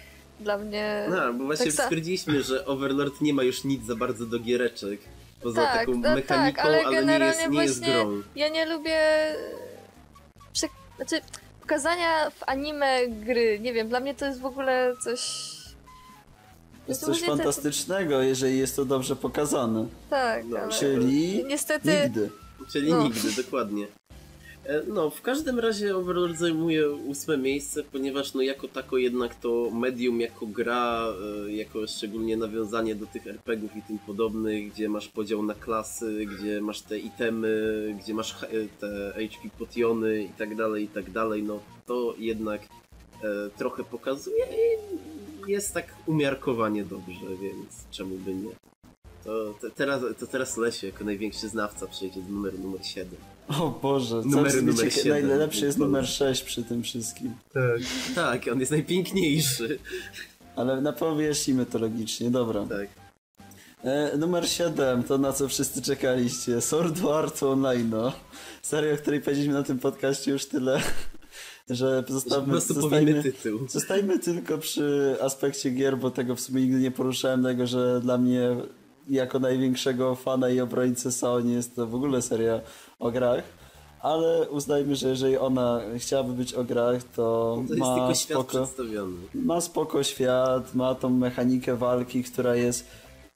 dla mnie... No, bo właśnie tak stwierdziliśmy, że Overlord nie ma już nic za bardzo do giereczek. Poza Tak, taką no tak, mechaniką, ale ale, nie generalnie jest, nie jest właśnie- grą. Ja nie lubię... Prze... Znaczy, pokazania w anime gry, nie wiem, dla mnie to jest w ogóle coś... To jest coś fantastycznego, jeżeli jest to dobrze pokazane. Tak, No, ale... Czyli Niestety... nigdy. Czyli No. nigdy, dokładnie. E, No, w każdym razie Overlord zajmuje ósme miejsce, ponieważ no jako tako jednak to medium jako gra, e, jako szczególnie nawiązanie do tych RPGów i tym podobnych, gdzie masz podział na klasy, gdzie masz te itemy, gdzie masz e, te HP potiony i tak dalej, i tak dalej, no to jednak e, trochę pokazuje i jest tak umiarkowanie dobrze, więc czemu by nie. To, te, teraz, to teraz Lesiu jako największy znawca przejdzie do numeru numer 7. O Boże, w numer wiecie, siedem. najlepszy jest numer 6 przy tym wszystkim. Tak. Tak, on jest najpiękniejszy. Ale na wyjaśnimy to logicznie, dobra. Tak. E, numer 7, to na co wszyscy czekaliście. Sword Art Online. No. Seria, o której powiedzieliśmy na tym podcaście już tyle, że Że po zostawmy, prostu powiemy zostajmy, tytuł. zostajmy tylko przy aspekcie gier, bo tego w sumie nigdy nie poruszałem, tego, że dla mnie jako największego fana i obrońcy SAO nie jest to w ogóle seria o grach. Ale uznajmy, że jeżeli ona chciababy być o grach, to, To jest ma spoko ma spoko świat, ma tą mechanikę walki, która jest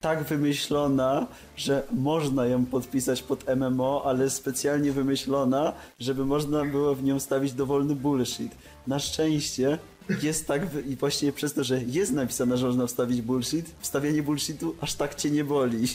tak wymyślona, że można ją podpisać pod MMO, ale specjalnie wymyślona, żeby można było w nią stawić dowolny bullshit. Na szczęście jest tak, i właśnie przez to, że jest napisane, że można wstawić bullshit, wstawianie bullshitu aż tak cię nie boli.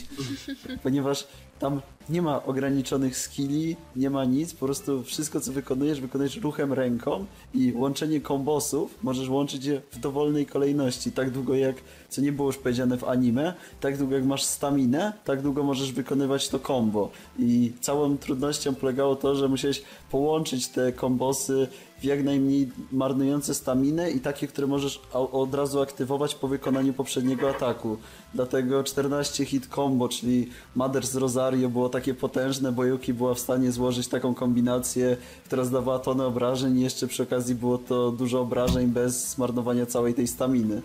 Ponieważ tam nie ma ograniczonych skilli, nie ma nic, po prostu wszystko co wykonujesz, wykonujesz ruchem ręką i łączenie kombosów możesz łączyć je w dowolnej kolejności, tak długo jak, co nie było już powiedziane w anime, tak długo jak masz staminę, tak długo możesz wykonywać to combo. I całą trudnością polegało to, że musiałeś połączyć te kombosy w jak najmniej marnujące staminę i takie, które możesz od razu aktywować po wykonaniu poprzedniego ataku. Dlatego 14 hit combo, czyli Mother z Rosario było takie potężne, bo Yuki była w stanie złożyć taką kombinację, która zdawała tonę obrażeń i jeszcze przy okazji było to dużo obrażeń bez zmarnowania całej tej staminy.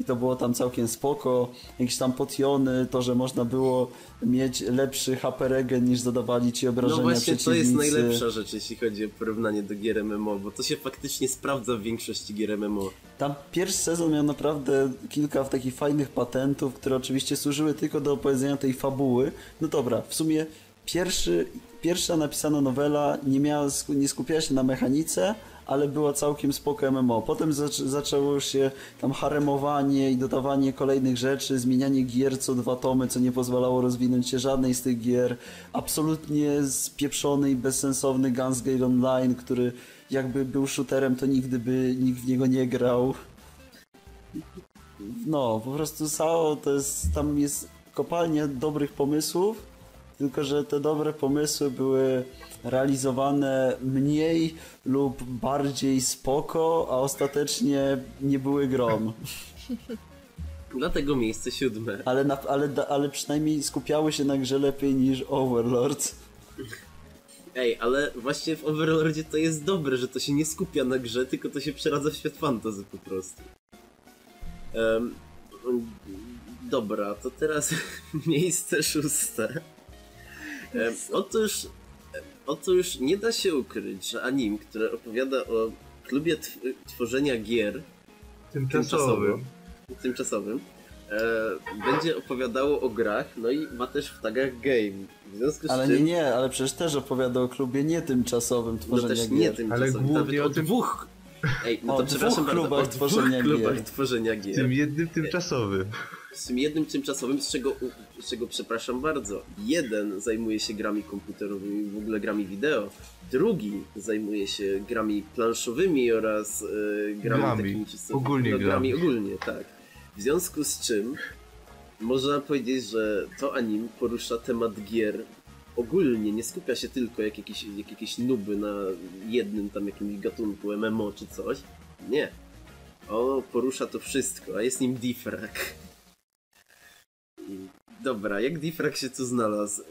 I to było tam całkiem spoko. Jakieś tam potiony, to, że można było mieć lepszy HP regen niż zadawali ci obrażenia No właśnie, to jest najlepsza rzecz, jeśli chodzi o porównanie do gier MMO, bo to się faktycznie sprawdza w większości gier MMO. Tam pierwszy sezon miał naprawdę kilka takich fajnych patentów, które oczywiście służyły tylko do opowiedzenia tej fabuły. No dobra, w sumie pierwszy, pierwsza napisana nowela nie, miała, nie skupiała się na mechanice, ale była całkiem spoko MMO. Potem zac- zaczęło się tam haremowanie i dodawanie kolejnych rzeczy, zmienianie gier co dwa tomy, co nie pozwalało rozwinąć się żadnej z tych gier. Absolutnie spieprzony i bezsensowny Guns Gale Online, który jakby był shooterem, to nigdy by nikt w niego nie grał. No, po prostu SAO to jest, tam jest kopalnia dobrych pomysłów, tylko że te dobre pomysły były realizowane mniej lub bardziej spoko, a ostatecznie nie były grom. Dlatego miejsce siódme. Ale, na, ale, ale przynajmniej skupiały się na grze lepiej niż Overlord. Ej, ale właśnie w Overlordzie to jest dobre, że to się nie skupia na grze, tylko to się przeradza w świat fantasy po prostu. Em, dobra, to teraz miejsce szóste. Em, otóż, otóż nie da się ukryć, że anim, które opowiada o klubie tw- tworzenia gier Tymczasowym. tymczasowym, e, będzie opowiadało o grach, no i ma też w tagach game. W związku z Ale czym... nie, nie, ale przecież też opowiada o klubie nie tymczasowym No tworzenia też gier. nie tym Ale głównie nawet o o tym- dwóch. Ej, no O to dwóch przepraszam bardzo, klubach o dwóch tworzenia klubach gier. tworzenia gier. Tym jednym tymczasowym. Z tym jednym tymczasowym, z czego, z czego przepraszam bardzo, jeden zajmuje się grami komputerowymi, w ogóle grami wideo, drugi zajmuje się grami planszowymi oraz e, grami, Grami. takimi czysto- Ogólnie no, grami. grami. ogólnie, tak. W związku z czym można powiedzieć, że to anim porusza temat gier ogólnie, nie skupia się tylko jak jakieś, jak jakieś nuby na jednym tam jakimś gatunku MMO czy coś. Nie. O, porusza to wszystko, a jest nim Diffrag. I Dobra, jak Diffrag się tu znalazł?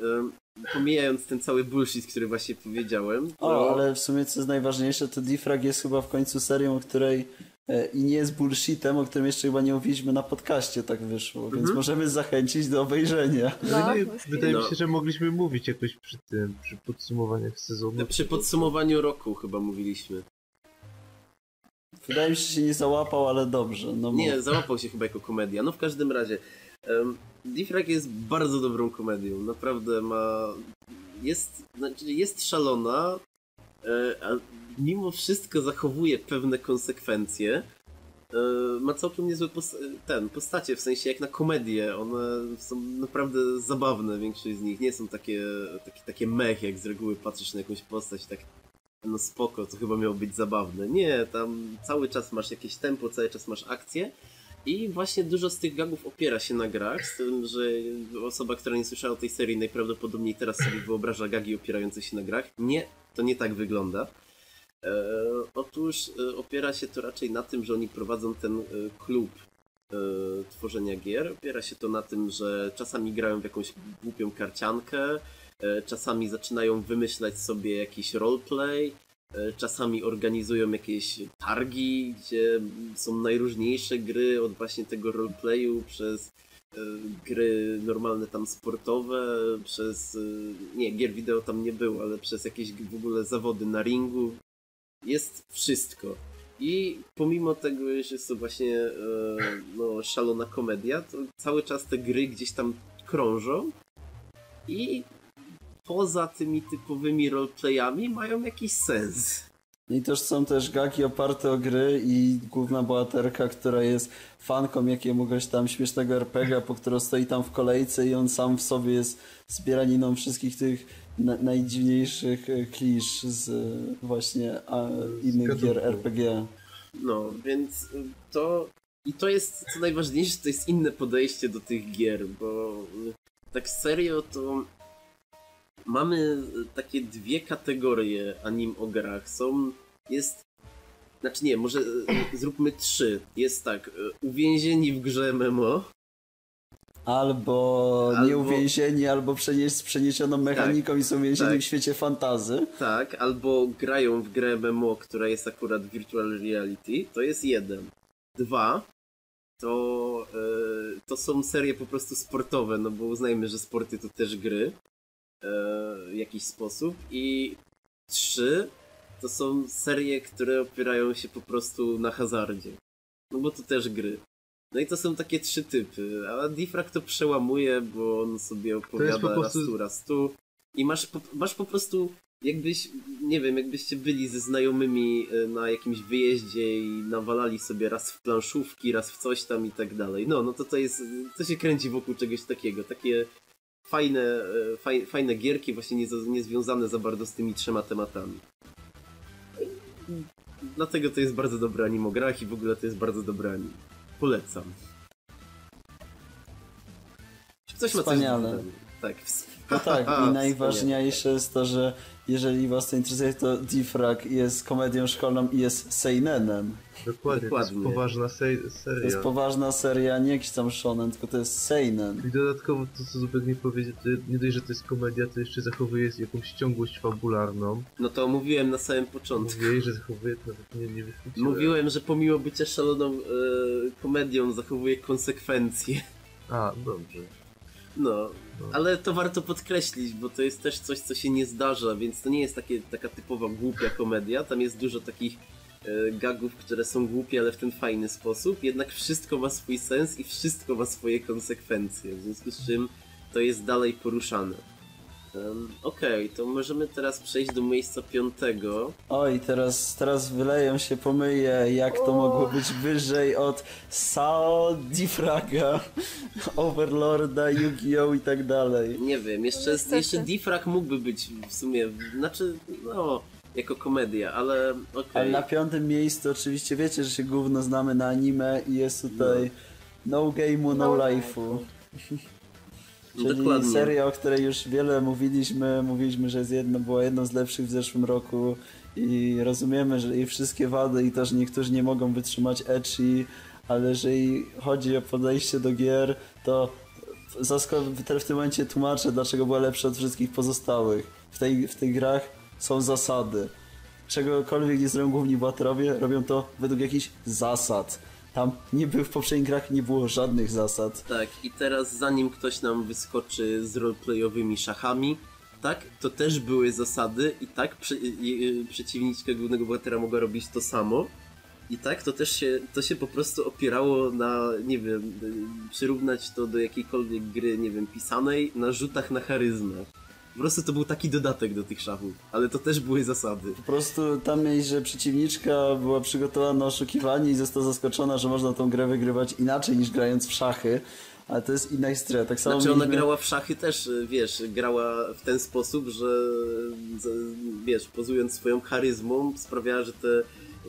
Pomijając ten cały bullshit, który właśnie powiedziałem. O, ale w sumie co jest najważniejsze, to Diffrag jest chyba w końcu serią, o której e, i nie jest bullshitem, o którym jeszcze chyba nie mówiliśmy na podcaście, tak wyszło, więc Mhm. możemy zachęcić do obejrzenia. No, Wydaje, bez wydaje mi No. się, że mogliśmy mówić jakoś przy tym, przy podsumowaniach sezonu. Przy podsumowaniu roku chyba mówiliśmy. Wydaje mi się, że się nie załapał, ale dobrze. No Nie, załapał się chyba jako komedia. No w każdym razie. Um, Diffrag jest bardzo dobrą komedią. Naprawdę ma. Jest, znaczy jest szalona, e, a mimo wszystko zachowuje pewne konsekwencje. E, ma całkiem niezłe pos- ten, postacie, w sensie jak na komedię. One są naprawdę zabawne, większość z nich. Nie są takie, takie, takie mech, jak z reguły patrzysz na jakąś postać tak no spoko, to chyba miało być zabawne. Nie, tam cały czas masz jakieś tempo, cały czas masz akcję i właśnie dużo z tych gagów opiera się na grach, z tym, że osoba, która nie słyszała tej serii najprawdopodobniej teraz sobie wyobraża gagi opierające się na grach. Nie, to nie tak wygląda. E, otóż e, opiera się to raczej na tym, że oni prowadzą ten e, klub e, tworzenia gier. Opiera się to na tym, że czasami grają w jakąś głupią karciankę, e, czasami zaczynają wymyślać sobie jakiś roleplay, czasami organizują jakieś targi, gdzie są najróżniejsze gry od właśnie tego roleplayu przez e, gry normalne tam sportowe, przez e, nie, gier wideo tam nie było, ale przez jakieś w ogóle zawody na ringu. Jest wszystko. I pomimo tego, że jest to właśnie e, no, szalona komedia, to cały czas te gry gdzieś tam krążą i poza tymi typowymi roleplayami mają jakiś sens. I też są też gagi oparte o gry i główna bohaterka, która jest fanką jakiegoś tam śmiesznego RPG, po którą stoi tam w kolejce i on sam w sobie jest zbieraniną wszystkich tych na najdziwniejszych e, klisz z e, właśnie a, innych gier RPG. No, więc to. I to jest co najważniejsze, to jest inne podejście do tych gier, bo tak serio to mamy y, takie dwie kategorie anim o grach. Są. Jest. Znaczy nie, może y, zróbmy trzy. Jest tak, y, uwięzieni w grze MMO. Albo, Albo- nieuwięzieni, albo przenieś, z przeniesioną mechaniką i są uwięzieni tak. w świecie fantazy. Tak, albo grają w grę MMO, która jest akurat virtual reality. To jest jeden. Dwa. to, e, to są serie po prostu sportowe, no bo uznajmy, że sporty to też gry e, w jakiś sposób. I trzy to są serie, które opierają się po prostu na hazardzie. No bo to też gry. No i to są takie trzy typy, a Diffrag to przełamuje, bo on sobie opowiada po prostu- raz tu, raz tu. I masz po, masz po prostu, jakbyś, nie wiem, jakbyście byli ze znajomymi e, na jakimś wyjeździe i nawalali sobie raz w planszówki, raz w coś tam i tak dalej. No, no to to jest, to się kręci wokół czegoś takiego. Takie fajne, e, faj, fajne gierki, właśnie nie, za- nie związane za bardzo z tymi trzema tematami. Dlatego to jest bardzo dobry anim o grach i w ogóle to jest bardzo dobry anim. Polecam. Czy ma coś do Wspaniale. dodania? Tak. ws- No tak, i najważniejsze jest to, że jeżeli was to interesuje, to Diffrag jest komedią szkolną i jest seinenem. Dokładnie, to Dokładnie. jest poważna se To jest seria. poważna seria, nie jakiś tam shonen, tylko to jest seinen. I dodatkowo to, co Zubek nie powiedział, to nie dość, że to jest komedia, to jeszcze zachowuje jakąś ciągłość fabularną. No to mówiłem na samym początku. Mówiłeś, że zachowuje to nawet nie, nie wychwyciłem. Mówiłem, że pomimo bycia szaloną e, komedią zachowuje konsekwencje. A, dobrze. No. Ale to warto podkreślić, bo to jest też coś, co się nie zdarza, więc to nie jest takie, taka typowa głupia komedia. Tam jest dużo takich e, gagów, które są głupie, ale w ten fajny sposób. Jednak wszystko ma swój sens i wszystko ma swoje konsekwencje, w związku z czym to jest dalej poruszane. Em, Okej, to możemy teraz przejść do miejsca piątego. Oj, teraz, teraz wyleją się pomyje, jak to O. mogło być wyżej od Sao Diffraga, Overlorda, Yu-Gi-Oh! i tak dalej. Nie wiem, jeszcze, Niestety. jeszcze Diffrag mógłby być w sumie, znaczy, no, jako komedia, ale okej. Ale na piątym miejscu oczywiście wiecie, że się gówno znamy na anime i jest tutaj No Game'u, No, No Life'u. Czyli Dokładnie. seria, o której już wiele mówiliśmy, mówiliśmy, że jest jedno, była jedną z lepszych w zeszłym roku i rozumiemy, że jej wszystkie wady i to, że niektórzy nie mogą wytrzymać ecchi, ale jeżeli chodzi o podejście do gier, to w tym momencie tłumaczę, dlaczego była lepsza od wszystkich pozostałych. W, tej, w tych grach są zasady. Czegokolwiek nie zrobią główni bohaterowie, robią to według jakichś zasad. Tam niby w poprzednich grach nie było żadnych zasad. Tak, i teraz zanim ktoś nam wyskoczy z roleplayowymi szachami, tak, to też były zasady i tak prze, przeciwniczka głównego bohatera mogła robić to samo. I tak, to też się, to się po prostu opierało na, nie wiem, przyrównać to do jakiejkolwiek gry, nie wiem, pisanej, na rzutach na charyzmę. Po prostu to był taki dodatek do tych szachów, ale to też były zasady. Po prostu tam mieli, że przeciwniczka była przygotowana na oszukiwanie i została zaskoczona, że można tą grę wygrywać inaczej niż grając w szachy. Ale to jest inna historia. Tak samo Znaczy ona mieliśmy- grała w szachy też, y, wiesz, grała w ten sposób, że z- wiesz, pozując swoją charyzmą sprawiała, że te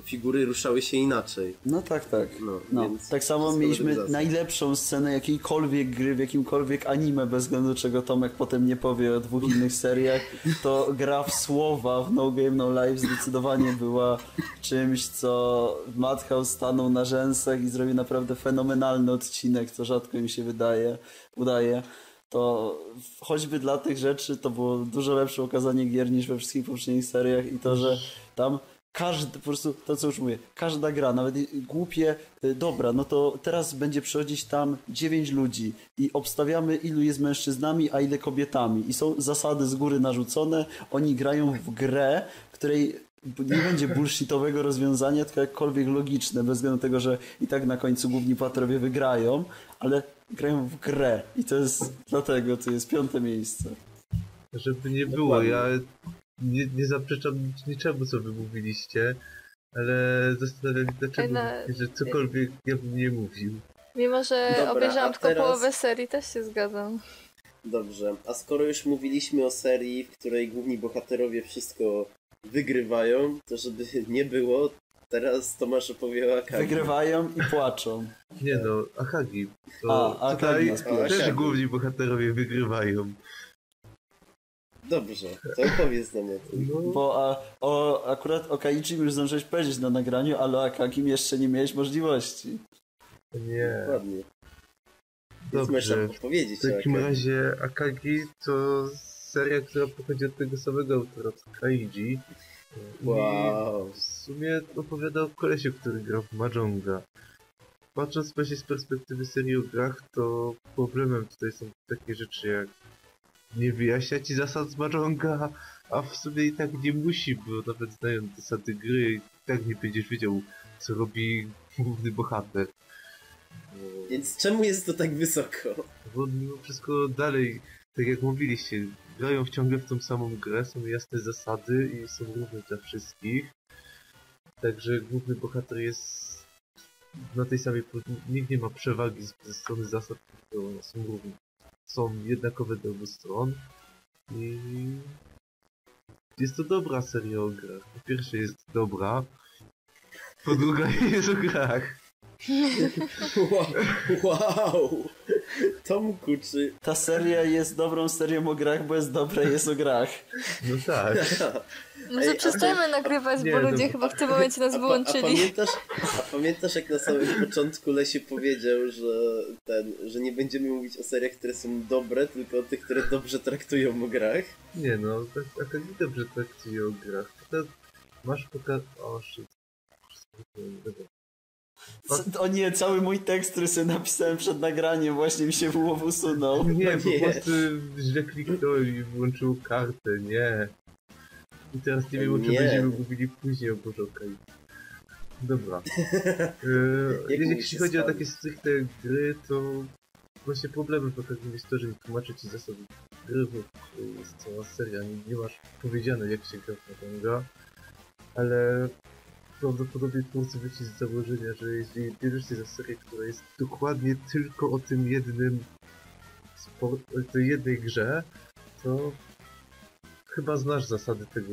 figury ruszały się inaczej. No tak, tak. No, No, tak samo mieliśmy najlepszą scenę jakiejkolwiek gry w jakimkolwiek anime, bez względu czego Tomek potem nie powie o dwóch innych seriach, to gra w słowa w No Game No Life zdecydowanie była czymś, co Madhouse stanął na rzęsach i zrobił naprawdę fenomenalny odcinek, co rzadko mi się wydaje, udaje. To choćby dla tych rzeczy to było dużo lepsze okazanie gier niż we wszystkich poprzednich seriach i to, że tam każdy, po prostu to co już mówię, każda gra, nawet głupie, y, dobra, no to teraz będzie przychodzić tam 9 ludzi i obstawiamy ilu jest mężczyznami, a ile kobietami i są zasady z góry narzucone, oni grają w grę, której nie będzie bullshitowego rozwiązania, tylko jakkolwiek logiczne, bez względu na tego, że i tak na końcu główni patrowie wygrają, ale grają w grę i to jest dlatego, to jest piąte miejsce. Żeby nie było, Dokładnie. ja nie, nie zaprzeczam nic- niczemu, co wy mówiliście, ale zastanawiam się, dlaczego, Na- że cokolwiek ja bym nie mówił. Mimo, że Dobra, obejrzałam tylko teraz- połowę serii, też się zgadzam. Dobrze, a skoro już mówiliśmy o serii, w której główni bohaterowie wszystko wygrywają, to żeby nie było, teraz Tomasz opowie o Akagi. Wygrywają i płaczą. Nie no, Akagi. To A, tutaj Akagi też główni bohaterowie wygrywają. Dobrze, to opowiedz nam o tym. No, Bo a, o, akurat o Kaichi już zdążyłeś powiedzieć na nagraniu, ale o Akagim jeszcze nie miałeś możliwości. nie. Dokładnie. Dobrze. W takim razie Akagi to seria, która pochodzi od tego samego autora co Kaiji. I Wow. w sumie opowiada o kolesiu, który grał w Mahjonga. patrząc właśnie z perspektywy serii o grach, to problemem tutaj są takie rzeczy jak nie wyjaśnia ci zasad z Mahjonga, a w sumie i tak nie musi, bo nawet znając zasady gry, i tak nie będziesz wiedział, co robi główny bohater. Bo- Więc czemu jest to tak wysoko? Bo mimo wszystko dalej, tak jak mówiliście, grają ciągle w tą samą grę, są jasne zasady i są równe dla wszystkich. Także główny bohater jest na tej samej nikt nie ma przewagi ze strony zasad, tylko są równe. Są jednakowe dla obu stron i jest to dobra seria o grach. Po pierwsze jest dobra, po drugie jest o grach. Wow! wow. Tomku, czy... Ta seria jest dobrą serią o grach, bo jest dobra i jest o grach. No tak. Może przestajemy nagrywać, Nie, bo no ludzie bo- chyba w tym momencie nas A, pa, a, wyłączyli. pamiętasz, a pamiętasz jak na samym początku Lesie powiedział, że ten, że nie będziemy mówić o seriach, które są dobre, tylko o tych, które dobrze traktują o grach? Nie no, tak, tak nie dobrze traktuje o grach. To masz poka... O, shit. Co- O nie, cały mój tekst, który sobie napisałem przed nagraniem właśnie mi się w usunął. Nie, No nie. po prostu źle kliknąłem i włączył kartę, nie. I teraz nie wiem, Nie. będziemy mówili później, o Boże, okej. Dobra. E, mi jeśli chodzi o takie stricte gry, to właśnie problemem potrafi być to, że nie tłumaczy ci zasad gry, bo jest cała seria, nie, nie masz powiedziane jak się gra w ale prawdopodobnie twórcy wyszli z założenia, że jeśli bierzesz się za serię, która jest dokładnie tylko o tym jednym o tej jednej grze, to chyba znasz zasady tego,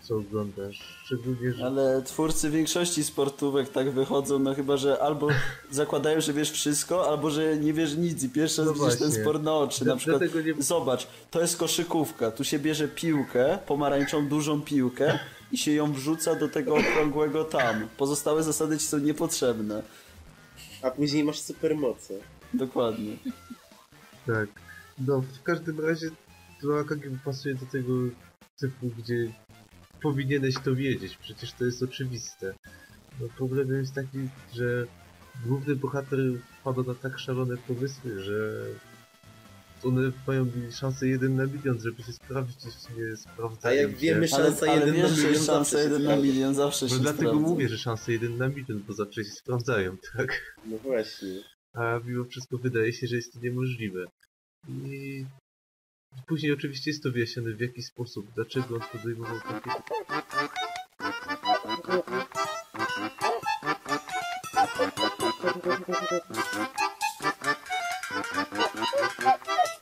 co oglądasz. Szczególnie, że Ale twórcy większości sportówek tak wychodzą, no chyba, że albo zakładają, że wiesz wszystko, albo że nie wiesz nic i pierwszy raz No widzisz ten sport na oczy. Na przykład, nie- zobacz, to jest koszykówka, tu się bierze piłkę, pomarańczą dużą piłkę i się ją wrzuca do tego okrągłego tam. Pozostałe zasady ci są niepotrzebne. A później masz supermoce. Dokładnie. Tak. No, w każdym razie to AKG pasuje do tego typu, gdzie powinieneś to wiedzieć, przecież to jest oczywiste. No, problemem jest taki, że główny bohater wpada na tak szalone pomysły, że one mają szansę jeden na milion, żeby się sprawdzić i w sumie A sprawdzają jak się. wiemy, szansa ale jeden wiesz, na że milion jest szansa zawsze się jeden na sprawdza. milion, zawsze się No dlatego sprawdza. mówię, że szansa jeden na milion, bo zawsze się sprawdzają, tak? No właśnie. a mimo wszystko wydaje się, że jest to niemożliwe. I później oczywiście jest to wyjaśnione w jaki sposób, dlaczego on podejmował takie...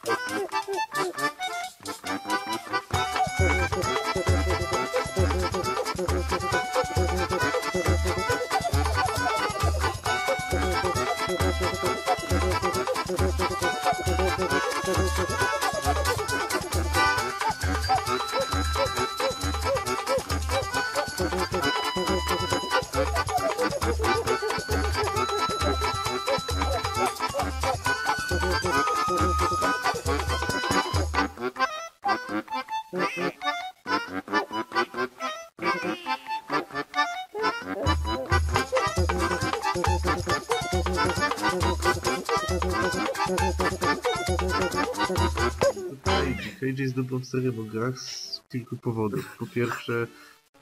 Thank you. Cage jest dobrą serią o grach z kilku powodów. Po pierwsze,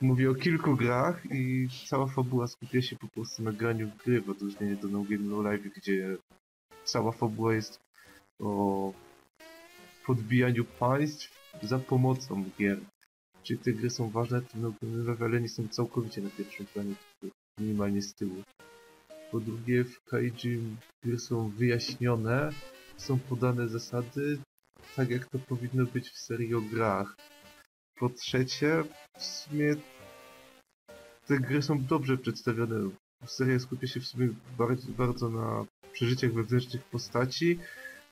mówię o kilku grach i cała fabuła skupia się po prostu na graniu gry, w odróżnieniu do No Game No Live, gdzie cała fabuła jest o podbijaniu państw za pomocą gier. Czyli te gry są ważne, to No Game No ale nie są całkowicie na pierwszym planie, tylko minimalnie z tyłu. Po drugie, w Kaiji gry są wyjaśnione, są podane zasady, tak jak to powinno być w serii o grach. Po trzecie, w sumie te gry są dobrze przedstawione. Seria skupia się w sumie bardzo, bardzo na przeżyciach wewnętrznych postaci,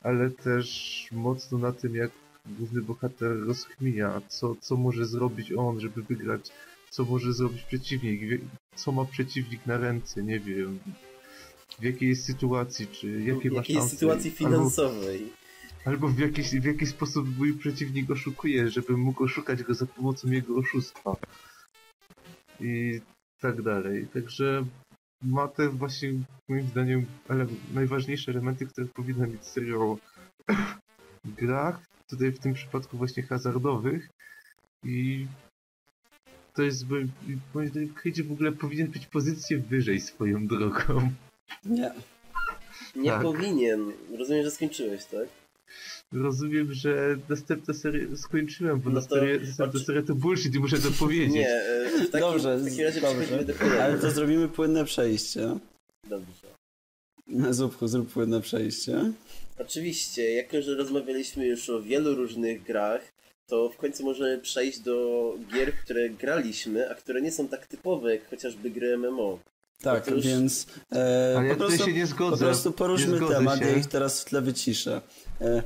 ale też mocno na tym, jak główny bohater rozkminia, co, co może zrobić on, żeby wygrać, co może zrobić przeciwnik, co ma przeciwnik na ręce, nie wiem, w jakiej jest sytuacji, czy jakie W ma jakiej szanse. sytuacji finansowej? Albo w jakiś, w jaki sposób mój przeciwnik oszukuje, żebym mógł oszukać go za pomocą jego oszustwa. I tak dalej. Także ma te właśnie, moim zdaniem, ele najważniejsze elementy, które powinna mieć seria o grach, tutaj w tym przypadku właśnie hazardowych i to jest, moim moim zdaniem, Cage w ogóle powinien być pozycję wyżej swoją drogą. Nie. Nie Tak. powinien. Rozumiem, że skończyłeś, tak? Rozumiem, że następną serię skończyłem, bo No to- następna seria to bullshit i muszę to powiedzieć. Nie, e, w takim, Dobrze, w takim razie dobrze. do. Ale to zrobimy płynne przejście. Dobrze. Zupku, zrób płynne przejście. Oczywiście, jako że rozmawialiśmy już o wielu różnych grach, to w końcu możemy przejść do gier, w które graliśmy, a które nie są tak typowe, jak chociażby gry MMO. Tak, Otóż- więc e, Ale ja po, prostu, się nie zgodzę. po prostu poruszmy temat, się. ja ich teraz w tle wyciszę. E,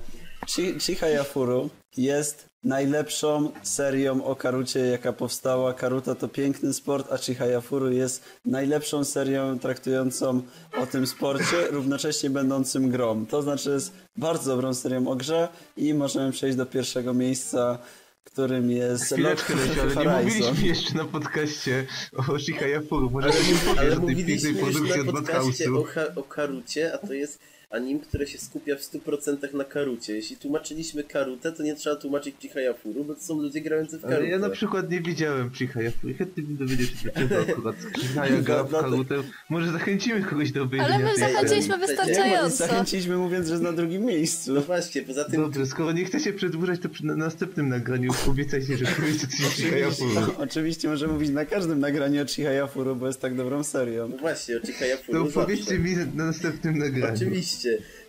Chi- Chihayafuru jest najlepszą serią o Karucie, jaka powstała. Karuta to piękny sport, a Chihayafuru jest najlepszą serią traktującą o tym sporcie, równocześnie będącym grą. To znaczy jest bardzo dobrą serią o grze i możemy przejść do pierwszego miejsca, którym jest Chwileczkę, Lord Lesiu, ale nie mówiliśmy jeszcze na podcaście o Shihayafuru. Może Ale, to się powie, ale że tej mówiliśmy pięknej już na od podcaście o, ha- o Karucie, a to jest anim, które się skupia w 100% na Karucie. Jeśli tłumaczyliśmy Karutę, to nie trzeba tłumaczyć Chihayafuru, bo to są ludzie grający w Karutę. Ale ja na przykład nie widziałem Chihayafuru chętnie bym dowiedział się dlaczego akurat Chihaya gra w Karutę. Może zachęcimy kogoś do obejrzenia Ale my zachęciliśmy wystarczająco. Zachęciliśmy mówiąc, że jest na drugim miejscu. No właśnie, poza tym Dobrze, skoro nie chcecie przedłużać, to przy na następnym nagraniu obiecajcie, że powiecie coś o Chihayafuru. Oczywiście możemy mówić na każdym nagraniu o Chihayafuru, bo jest tak dobrą serią. No właśnie, o Chihayafuru To powiedzcie mi na następnym nagraniu. Oczywiście.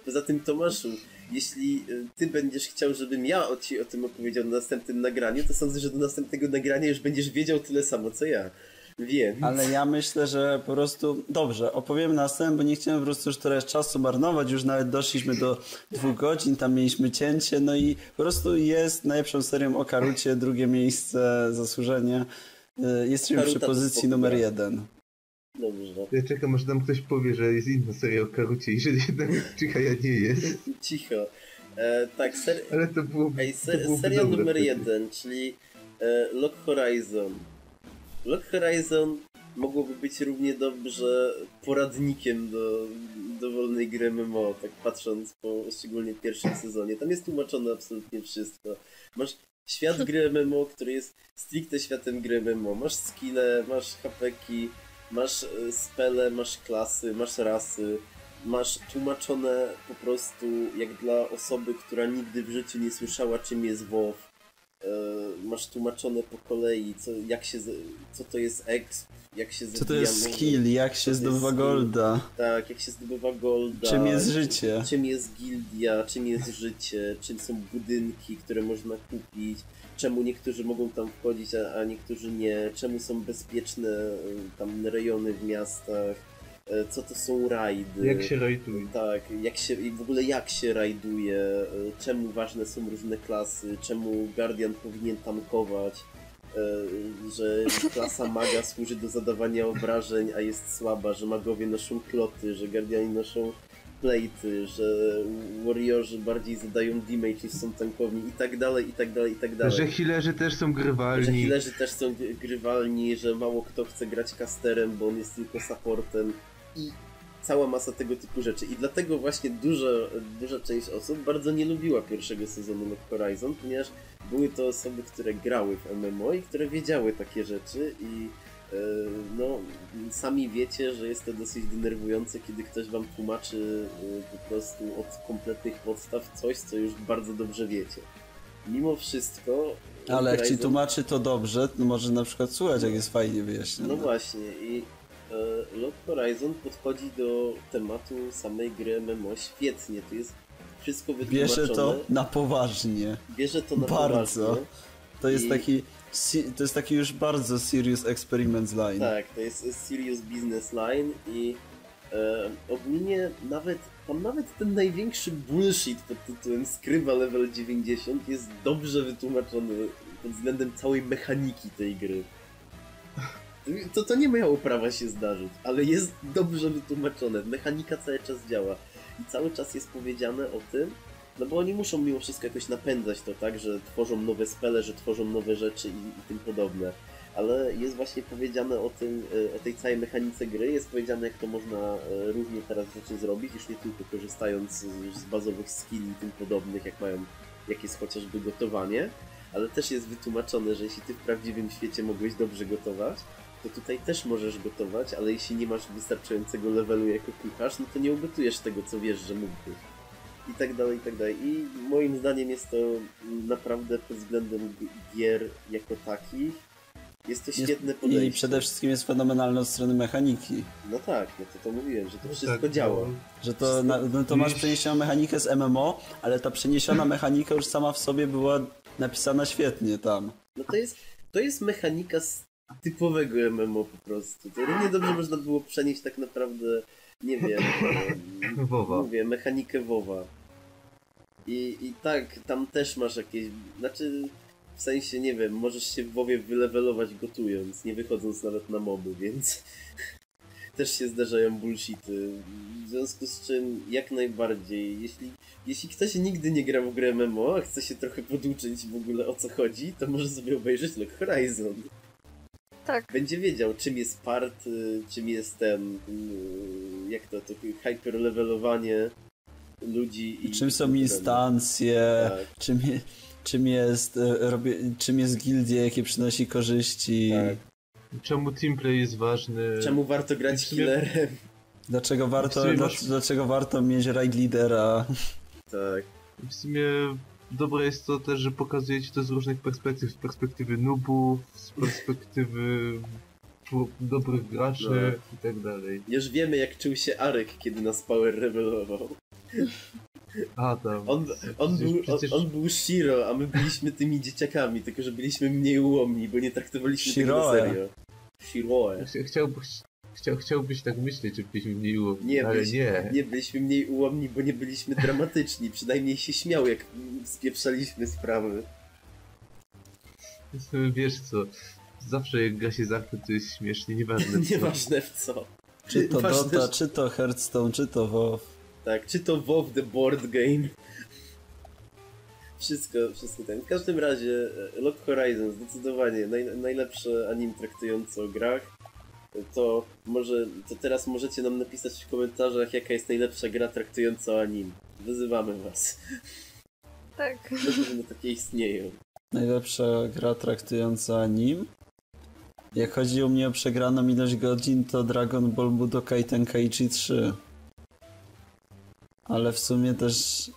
Poza tym, Tomaszu, jeśli y, ty będziesz chciał, żebym ja ci o tym opowiedział na następnym nagraniu, to sądzę, że do następnego nagrania już będziesz wiedział tyle samo, co ja. Więc... Ale ja myślę, że po prostu... Dobrze, opowiem następnym, bo nie chciałem po prostu już teraz czasu marnować. Już nawet doszliśmy do dwóch godzin, tam mieliśmy cięcie, no i po prostu jest najlepszą serią o Karucie, drugie miejsce, zasłużenie. Y, Jesteśmy Karuta przy pozycji numer jeden. Dobrze. Ja czekam, aż nam ktoś powie, że jest inna seria o Karucie i że jednak Chihaya nie jest. Cicho. E, tak, ser... Ale to byłoby, Ej, to ser... serial dobre numer jeden, czyli e, Lock Horizon. Lock Horizon mogłoby być równie dobrze poradnikiem do dowolnej gry MMO, tak patrząc po szczególnie pierwszym sezonie. Tam jest tłumaczone absolutnie wszystko. Masz świat gry MMO, który jest stricte światem gry MMO. Masz skille, masz hapeki, masz e, spele, masz klasy, masz rasy, masz tłumaczone po prostu jak dla osoby, która nigdy w życiu nie słyszała czym jest WoW. E, Masz tłumaczone po kolei, co, jak się, co to jest exp, jak się Co to jest skill, jak się zdobywa golda, Tak, jak się zdobywa golda. czym jest życie. Czym jest gildia, czym jest życie, czym są budynki, które można kupić, czemu niektórzy mogą tam wchodzić, a, a niektórzy nie, czemu są bezpieczne y, tam rejony w miastach, co to są rajdy. Jak się rajduje. Tak, jak się, i w ogóle jak się rajduje, y, czemu ważne są różne klasy, czemu Guardian powinien tankować, y, że klasa maga służy do zadawania obrażeń, a jest słaba, że magowie noszą kloty, że Guardiani noszą plejty, że warriorzy bardziej zadają damage niż są tankowni i tak dalej, i tak dalej, i tak dalej. Że healerzy też są Że grywalni. healerzy też są gry- grywalni, że mało kto chce grać casterem, bo on jest tylko supportem i cała masa tego typu rzeczy. I dlatego właśnie duża, duża część osób bardzo nie lubiła pierwszego sezonu Lock Horizon, ponieważ były to osoby, które grały w MMO i które wiedziały takie rzeczy i e, no, sami wiecie, że jest to dosyć denerwujące, kiedy ktoś wam tłumaczy e, po prostu od kompletnych podstaw coś, co już bardzo dobrze wiecie. Mimo wszystko Ale jak ci Horizon- tłumaczy to dobrze, to może na przykład słuchać, jak jest fajnie No wyjaśnione. właśnie i e, Lock Horizon podchodzi do tematu samej gry MMO świetnie. Tu jest wszystko wytłumaczone. Bierze to na poważnie. Bierze to na bardzo. poważnie. To jest I- taki to jest taki już bardzo serious experiments line. Tak, to jest serious business line i e, ogólnie nawet tam nawet ten największy bullshit pod tytułem skrywa level 90 jest dobrze wytłumaczony pod względem całej mechaniki tej gry. To, to nie miało prawa się zdarzyć, ale jest dobrze wytłumaczone. Mechanika cały czas działa. I cały czas jest powiedziane o tym, no bo oni muszą mimo wszystko jakoś napędzać to, tak, że tworzą nowe spele, że tworzą nowe rzeczy i, i tym podobne. Ale jest właśnie powiedziane o tym, e, o tej całej mechanice gry, jest powiedziane jak to można e, różnie teraz rzeczy zrobić, już nie tylko korzystając z, z bazowych skilli i tym podobnych, jak mają, jak jest chociażby gotowanie, ale też jest wytłumaczone, że jeśli ty w prawdziwym świecie mogłeś dobrze gotować, to tutaj też możesz gotować, ale jeśli nie masz wystarczającego levelu jako kucharz, no to nie ugotujesz tego, co wiesz, że mógłbyś. I tak dalej, i tak dalej. I moim zdaniem jest to naprawdę pod względem gier jako takich, jest to świetne podejście. I przede wszystkim jest fenomenalne od strony mechaniki. No tak, no to to mówiłem, że to No wszystko tak, działa. no. Że to, na, no to masz przeniesioną mechanikę z MMO, ale ta przeniesiona mechanika już sama w sobie była napisana świetnie tam. No to jest, to jest mechanika z typowego MMO po prostu. To równie dobrze można było przenieść tak naprawdę, nie wiem, em, Wowa. mówię, mechanikę WoWa. I, I tak, tam też masz jakieś, znaczy w sensie, nie wiem, możesz się w WoWie wylewelować gotując, nie wychodząc nawet na moby, więc też się zdarzają bullshity. W związku z czym jak najbardziej, jeśli, jeśli ktoś nigdy nie grał w grę MMO, a chce się trochę poduczyć w ogóle o co chodzi, to może sobie obejrzeć Log Horizon. Tak. Będzie wiedział czym jest part, y, czym jest ten, y, jak to, to hyperlevelowanie ludzi i... Czym są instancje, Tak. czym, czym, jest, e, robię, czym jest gildia, jakie przynosi korzyści, Tak. Czemu teamplay jest ważny? Czemu warto grać sumie- killerem? dlaczego warto, masz- dlaczego warto mieć raid lidera. Tak. W sumie dobre jest to też, że pokazuje ci to z różnych perspektyw. Z perspektywy nubów, z perspektywy dobrych graczy No. i tak dalej. Już wiemy jak czuł się Arek, kiedy nas Power revelował. A tam. On, on, był, przecież- on, on był Shiro, a my byliśmy tymi dzieciakami, tylko że byliśmy mniej ułomni, bo nie traktowaliśmy tego na Shiroe. serio. Shiroe. Chcia- Chciałbyś, chciał, chciałbyś tak myśleć, że byliśmy mniej ułomni, Nie, ale byliśmy, nie. nie, byliśmy mniej ułomni, bo nie byliśmy dramatyczni. Przynajmniej się śmiał, jak spieprzaliśmy sprawy. Wiesz co, zawsze jak gra się to jest śmiesznie, nieważne co. Nieważne w co. Czy to Ważne, Dota, że- czy to Hearthstone, czy to WoW. Tak, czy to WoW The Board Game. Wszystko, wszystko ten. W każdym razie Lock Horizon zdecydowanie naj, najlepsze anim traktujące o grach. To może, to teraz możecie nam napisać w komentarzach jaka jest najlepsza gra traktująca o anim. Wyzywamy was. Tak. Na pewno takie istnieją. Najlepsza gra traktująca nim. Jak chodzi o mnie o przegraną ilość godzin, to Dragon Ball Budokai Tenkaichi 3. Ale w sumie też...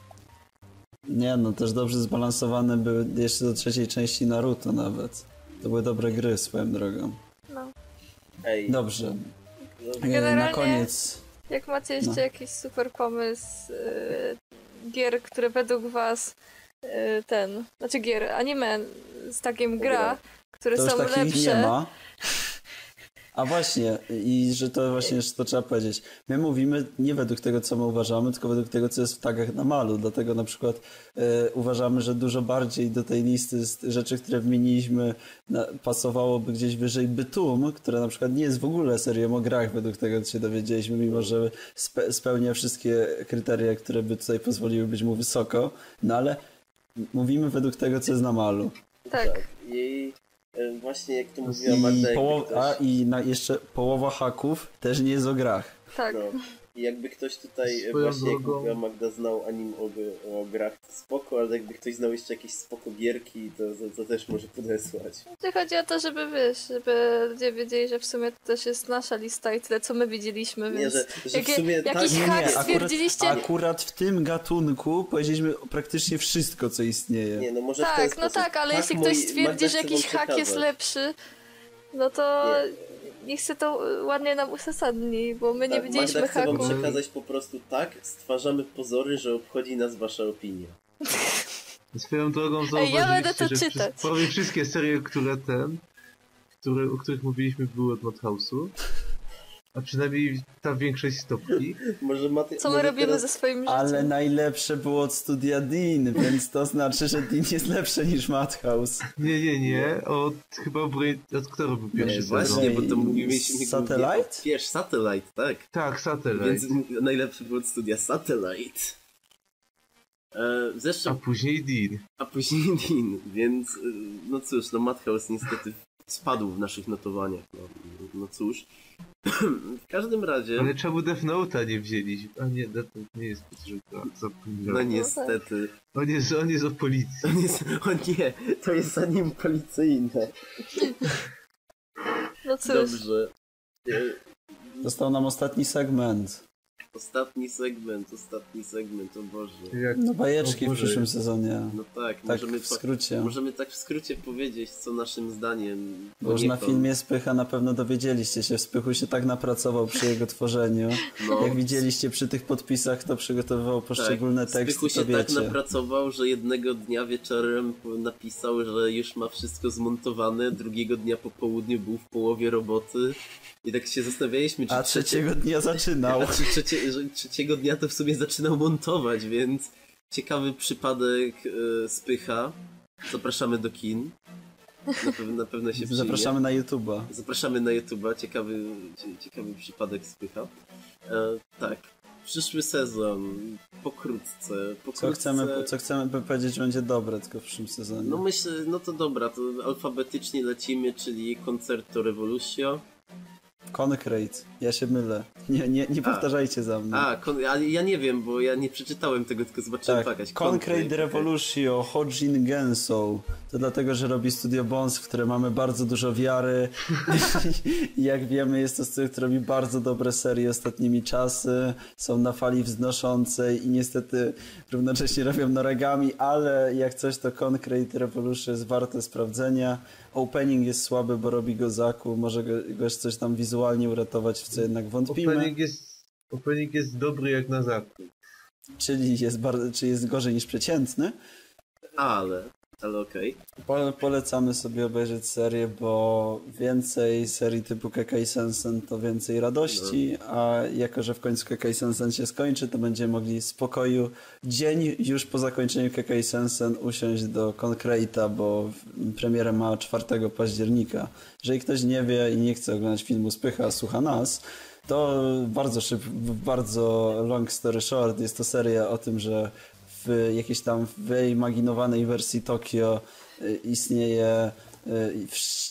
Nie no, też dobrze zbalansowane były jeszcze do trzeciej części Naruto nawet. To były dobre gry swoją drogą. No. Ej, Dobrze. no, E, Na Generalnie- koniec... Jak macie jeszcze No. jakiś super pomysł y, gier, które według was y, ten, znaczy gier, anime z takim gra, które To są lepsze. nie ma. A właśnie, i że to właśnie że to trzeba powiedzieć. My mówimy nie według tego, co my uważamy, tylko według tego, co jest w tagach na malu. Dlatego na przykład e, uważamy, że dużo bardziej do tej listy z rzeczy, które wymieniliśmy, na, pasowałoby gdzieś wyżej Bytum, która na przykład nie jest w ogóle serią o grach, według tego, co się dowiedzieliśmy, mimo że spe, spełnia wszystkie kryteria, które by tutaj pozwoliły być mu wysoko. No ale mówimy według tego, co jest na malu. Tak. I e, właśnie jak to mówiła Magda, I, a, i na jeszcze połowa haków też nie jest o grach. Tak. No. I jakby ktoś tutaj e, Swoją właśnie, jak drogą- mówiła Magda, znał anim o, o grach, to spoko, ale jakby ktoś znał jeszcze jakieś spoko gierki, to, to, to też może podesłać. Tu chodzi o to, żeby wiesz, żeby ludzie wiedzieli, że w sumie to też jest nasza lista i tyle, co my widzieliśmy, Nie, więc... że, że w Jakie- sumie jakiś tak, hack akurat, stwierdziliście- akurat w tym gatunku powiedzieliśmy praktycznie wszystko, co istnieje. Nie, no może w ten Tak, no sposób. tak, ale Tak, jeśli moi- ktoś Magda stwierdzi, że jakiś hak jest przekazać. lepszy, no to niech se to y, ładnie nam uzasadni, bo my nie Tak, widzieliśmy Magda chce wam haku. przekazać po prostu tak, stwarzamy pozory, że obchodzi nas wasza opinia. Swoją drogą Ej, zauważyliście, ja będę to że czytać. prawie wszystkie serie, które ten, które, o których mówiliśmy, były od Madhouse'u. A przynajmniej ta większość stopki. Może Maty, Co my może robimy teraz... ze swoim życiem? Ale najlepsze było od studia Dean, więc to znaczy, że Dean jest lepsze niż Madhouse. Nie, nie, nie. Od chyba Brain... Od kto robił pierwszy Nie, właśnie, bo to mówiliśmy... Satellite? Wiesz, Satellite, tak. Tak, Satellite. Więc najlepszy był od studia Satellite. E, zresztą A później Dean. A później Dean, więc y, no cóż, no Madhouse niestety spadł w naszych notowaniach. No, no cóż. w każdym razie, Ale czemu Death Note'a nie wzięliśmy? A nie, Death Note nie jest podrzutka. no niestety. On jest, on jest o policji. On jest, o nie, to jest anim policyjne. No cóż, Dobrze. Został nam ostatni segment. Ostatni segment, ostatni segment, o Boże. Jak... No bajeczki O w Boże. przyszłym sezonie. No tak, Tak możemy, w po- skrócie. możemy tak w skrócie powiedzieć, co naszym zdaniem. Bo już na filmie Spycha na pewno dowiedzieliście się. Spychu się tak napracował przy jego tworzeniu. no, Jak widzieliście przy tych podpisach, kto przygotowywał poszczególne teksty, Spychu to się tak napracował, że jednego dnia wieczorem napisał, że już ma wszystko zmontowane, drugiego dnia po południu był w połowie roboty i tak się zastanawialiśmy, czy A trzeciego dnia zaczynał. A czy trzecie, że trzeciego dnia to w sumie zaczynał montować, więc ciekawy przypadek e, spycha. Zapraszamy do kin. Na, pew- na pewno się przyjmie. Zapraszamy na YouTube'a. Zapraszamy na YouTube'a. Ciekawy, cie- ciekawy przypadek spycha. E, tak. Przyszły sezon. Pokrótce. pokrótce. Co chcemy, co chcemy powiedzieć, że będzie dobre tylko w przyszłym sezonie. No myślę, no to dobra, to alfabetycznie lecimy, czyli Concerto Revolution. Concrete. Ja się mylę. Nie, nie, nie A. powtarzajcie za mną. A, kon- ale ja nie wiem, bo ja nie przeczytałem tego, tylko zobaczyłem Tak, jakaś Concrete Revolution, Hojin. To dlatego, że robi Studio Bones, w które mamy bardzo dużo wiary. I jak wiemy, jest to studio, które robi bardzo dobre serie ostatnimi czasy. Są na fali wznoszącej i niestety równocześnie robią noragami, ale jak coś, to Concrete Revolution jest warte sprawdzenia. Opening jest słaby, bo robi go Zaku. Może go, go jeszcze coś tam wizualnie uratować, w co jednak wątpimy. Opening jest, opening jest dobry jak na zakup. Czyli jest, bardzo, czy jest gorzej niż przeciętny. Ale, ale okej. Pole, polecamy sobie obejrzeć serię, bo więcej serii typu Kekai Sensen to więcej radości, a jako, że w końcu Kekai Sensen się skończy, to będziemy mogli w spokoju dzień już po zakończeniu Kekai Sensen usiąść do Concrete'a, bo premierę ma 4 października. Jeżeli ktoś nie wie i nie chce oglądać filmu Spycha, słucha nas, to bardzo szybko, bardzo long story short, jest to seria o tym, że w jakiejś tam wyimaginowanej wersji Tokio y, istnieje y,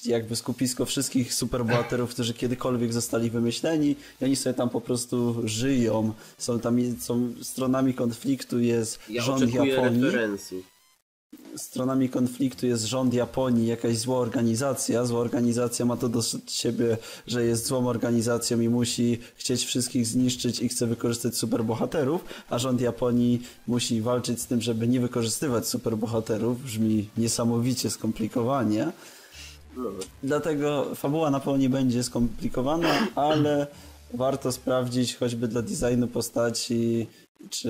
jakby skupisko wszystkich superbohaterów, którzy kiedykolwiek zostali wymyśleni i oni sobie tam po prostu żyją. Są tam są stronami konfliktu jest Ja rząd Japonii referensu. Stronami konfliktu jest rząd Japonii, jakaś zła organizacja. Zła organizacja ma to do siebie, że jest złą organizacją i musi chcieć wszystkich zniszczyć i chce wykorzystać superbohaterów, a rząd Japonii musi walczyć z tym, żeby nie wykorzystywać superbohaterów. Brzmi niesamowicie skomplikowanie. Dlatego fabuła na pewno nie będzie skomplikowana, ale warto sprawdzić choćby dla designu postaci, czy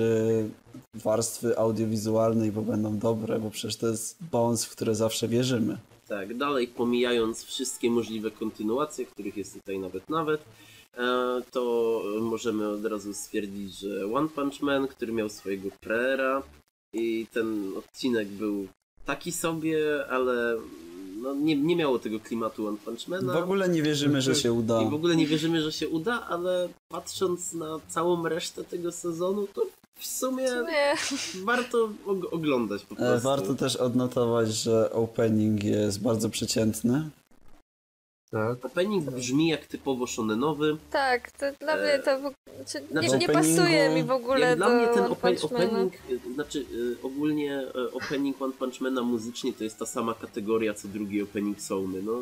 warstwy audiowizualnej, bo będą dobre, bo przecież to jest Bones, w które zawsze wierzymy. tak, dalej pomijając wszystkie możliwe kontynuacje, których jest tutaj nawet nawet, e, to możemy od razu stwierdzić, że One Punch Man, który miał swojego preera i ten odcinek był taki sobie, ale no, nie, nie miało tego klimatu One Punch Mana. W ogóle nie wierzymy, że się uda. I w ogóle nie wierzymy, że się uda, ale patrząc na całą resztę tego sezonu, to w sumie nie. warto og- oglądać po E, prostu. Warto też odnotować, że opening jest bardzo przeciętny. Tak. Opening brzmi jak typowo shonenowy. Tak, to dla mnie to w... czy, nie, Znaczy, nie openingu- pasuje mi w ogóle Jak do dla mnie ten open, opening, y, znaczy y, ogólnie y, opening One Punch Mana muzycznie to jest ta sama kategoria co drugi opening Soumy. No,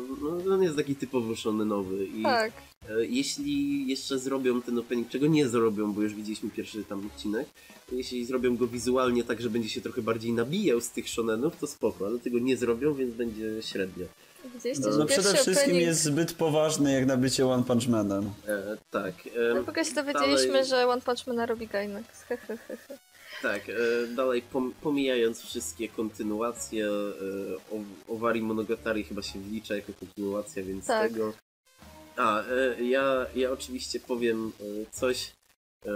no on jest taki typowo shonenowy i Tak, E, Jeśli jeszcze zrobią ten opening, czego nie zrobią, bo już widzieliśmy pierwszy tam odcinek, jeśli zrobią go wizualnie tak, że będzie się trochę bardziej nabijał z tych shonenów, to spoko, ale tego nie zrobią, więc będzie średnio. Widzieliście, No, No przede wszystkim opening... jest zbyt poważny jak na bycie One Punch Manem. E, tak. E, No ogóle się dowiedzieliśmy, dalej- że One Punch Mana robi Gainax. Tak, e, dalej pom pomijając wszystkie kontynuacje, e, Owari Monogatari chyba się wlicza jako kontynuacja, więc Tak. tego... A, e, ja, ja oczywiście powiem e, coś, e,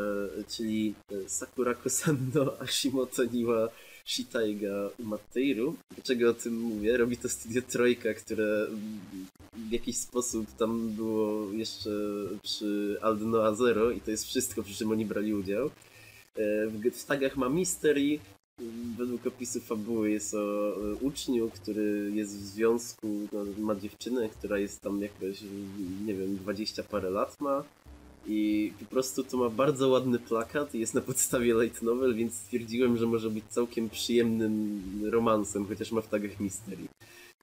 czyli Sakura Kosando Ashimoto Niwa Shitaiga Mateiru. Dlaczego o tym mówię? Robi to studio Trojka, które mm, w jakiś sposób tam było jeszcze przy Aldnoa Zero i to jest wszystko, przy czym oni brali udział. E, W, tagach ma Mystery, według opisu fabuły jest o e, uczniu, który jest w związku, no, ma dziewczynę, która jest tam jakoś, nie wiem, 20 parę lat ma. I po prostu to ma bardzo ładny plakat i jest na podstawie light novel, więc stwierdziłem, że może być całkiem przyjemnym romansem, chociaż ma w tagach mystery.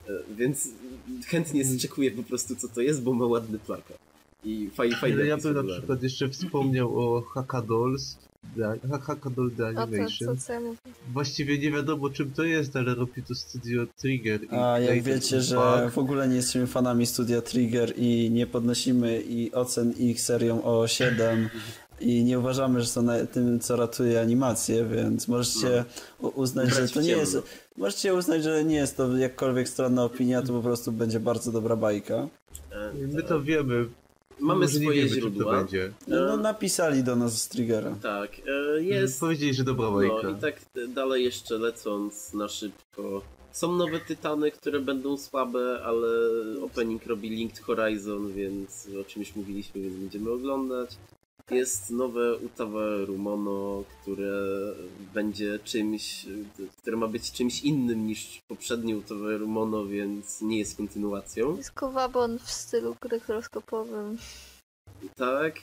E, Więc chętnie zczekuję po prostu co to jest, bo ma ładny plakat. I fajnie, fajny Ja bym na przykład jeszcze wspomniał o Hackadolls, The- Hackadol The to, Animation. co, co ja mówię? Właściwie nie wiadomo czym to jest, ale robi to studio Trigger. i A jak wiecie, że Park. w ogóle nie jesteśmy fanami studia Trigger i nie podnosimy i ocen ich serią o 7 i nie uważamy, że są na tym, co ratuje animację, więc możecie u- uznać, że Brać to w nie jest... Możecie uznać, że nie jest to jakkolwiek stronna opinia, to po prostu będzie bardzo dobra bajka. E, My to wiemy. Mamy może nie swoje wiemy, czym to źródła. będzie. No, napisali do nas z Triggera. Tak, e, jest. Powiedzieli, że dobra No bajka. i tak e, dalej jeszcze lecąc na szybko. Są nowe tytany, które będą słabe, ale opening robi Linked Horizon, więc o czym już mówiliśmy, więc będziemy oglądać. Jest nowe Utawa Rumono, które będzie czymś, e, które ma być czymś innym niż poprzednie Utawa Rumono, więc nie jest kontynuacją. Jest kowabon w stylu gry horoskopowym. Tak.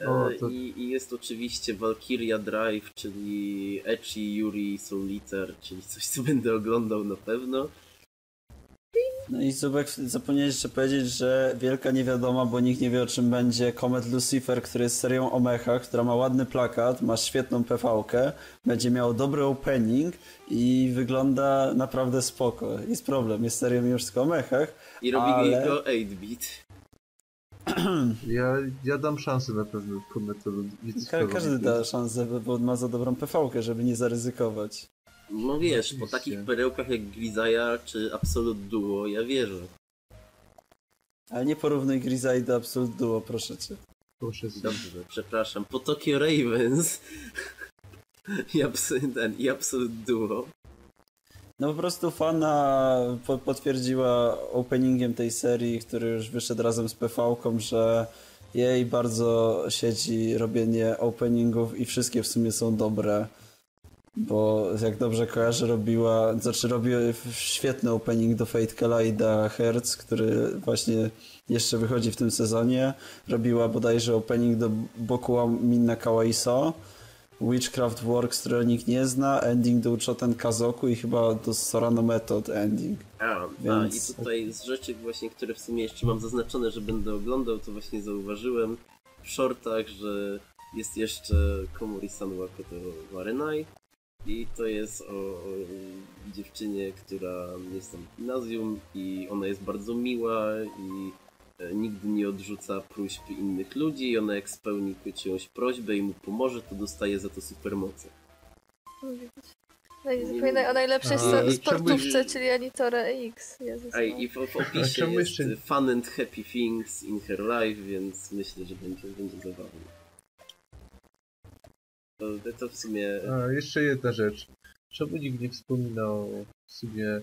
E, O, to- I, I jest oczywiście Valkyria Drive, czyli Echi Yuri Solitaire, czyli coś, co będę oglądał na pewno. No i Zubek, zapomniałeś jeszcze powiedzieć, że wielka niewiadoma, bo nikt nie wie o czym będzie Comet Lucifer, który jest serią o mechach, która ma ładny plakat, ma świetną PV-kę, będzie miał dobry opening i wygląda naprawdę spoko. Jest problem, jest serią już tylko o mechach. I robi Ale- go 8-bit. Ja, ja dam szansę na pewno kometowi. Ka- każdy da szansę, bo- bo ma za dobrą PV-kę, żeby nie zaryzykować. No wiesz, po Oczywiście. takich perełkach jak Grizaja czy Absolute Duo, ja wierzę. Ale nie porównuj Grisai do Absolute Duo, proszę cię. Proszę cię. Dobrze, przepraszam. Po Tokyo Ravens i, i Absolute Duo. No po prostu fana po potwierdziła openingiem tej serii, który już wyszedł razem z PV-ką, że jej bardzo siedzi robienie openingów i wszystkie w sumie są dobre. Bo jak dobrze kojarzę, robiła, znaczy robiła świetny opening do Fate Kaleida Hertz, który właśnie jeszcze wychodzi w tym sezonie. Robiła bodajże opening do Bokuwa Minna Kawaiso. Witchcraft Works, którego nikt nie zna, ending do Uchoten Kazoku i chyba do Sorano Method ending. A, Więc- a, i tutaj z rzeczy właśnie, które w sumie jeszcze mam zaznaczone, że będę oglądał, to właśnie zauważyłem w shortach, że jest jeszcze Komori-san Wakoto Warenai i to jest o, o dziewczynie, która jest tam w gimnazjum i ona jest bardzo miła i e, nigdy nie odrzuca próśb innych ludzi i ona jak spełni czyjąś prośbę i mu pomoże, to dostaje za to supermoce. No i zapomina o najlepszej A, i sportówce, czemu- czyli Anitore X. Jezus, A no. i w, w opisie jest jeszcze- fun and happy things in her life, więc myślę, że będzie, będzie zabawnie. To, to w sumie... A, jeszcze jedna rzecz. Czemu nikt nie wspomina o w sumie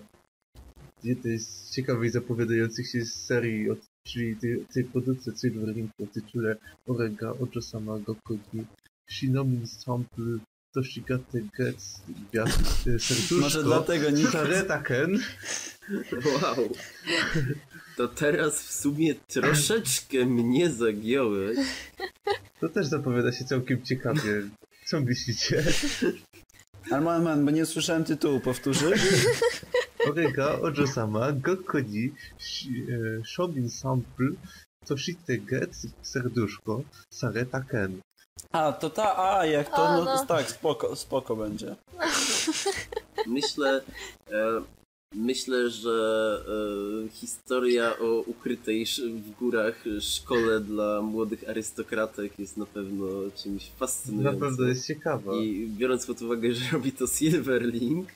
jednej z ciekawej zapowiadających się serii, od, czyli tej, tej produkcji od Silver Link o tytule Orega Ojo-sama Gokogi Shinomin Sample Toshigate Gets Gwiazd e, Serduszko Może dlatego nikt... Saretaken Wow! To teraz w sumie troszeczkę mnie zagiąłeś. To też zapowiada się całkiem ciekawie. Co myślicie? Ale man, bo nie usłyszałem tytułu, powtórzysz? Orega Ojo-sama Gokogi Shi- e, Shomin Sample Toshite Gets Serduszko Saretaken A, to ta, a, jak to, A, no, no. tak, spoko, spoko będzie. Myślę... E, myślę, że e, historia o ukrytej w górach szkole dla młodych arystokratek jest na pewno czymś Na fascynującym. pewno jest ciekawa. I biorąc pod uwagę, że robi to Silverlink,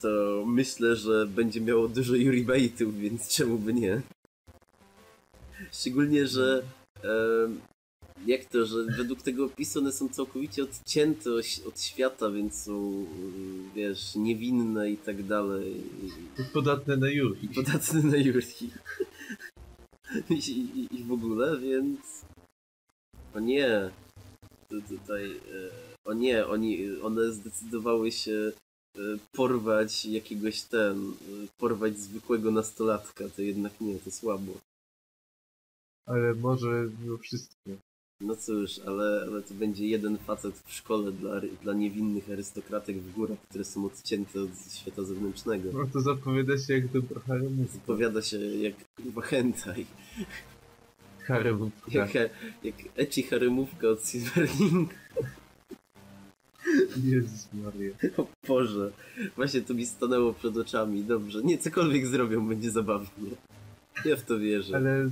to myślę, że będzie miało dużo Yuribaitów, więc czemu by nie? Szczególnie, że em, jak to, że według tego opisu one są całkowicie odcięte od świata, więc są, mm, wiesz, niewinne i tak dalej. Podatne na Yuri. I podatne na Yuri. I, i, I w ogóle, więc... O nie. Tu- Tutaj... e, O nie, oni, one zdecydowały się porwać jakiegoś ten, e, porwać zwykłego nastolatka, to jednak nie, to słabo. Ale może mimo wszystko. No cóż, ale, ale to będzie jeden facet w szkole dla, dla niewinnych arystokratek w górach, które są odcięte od świata zewnętrznego. No to zapowiada się jak dobra haremówka. Zapowiada się jak kurwa hentai. Haremówka. Jak, jak ecchi haremówka od Silverling. Jezus Maria. O Boże, właśnie to mi stanęło przed oczami. Dobrze, nie, cokolwiek zrobią, będzie zabawnie. Ja w to wierzę. Ale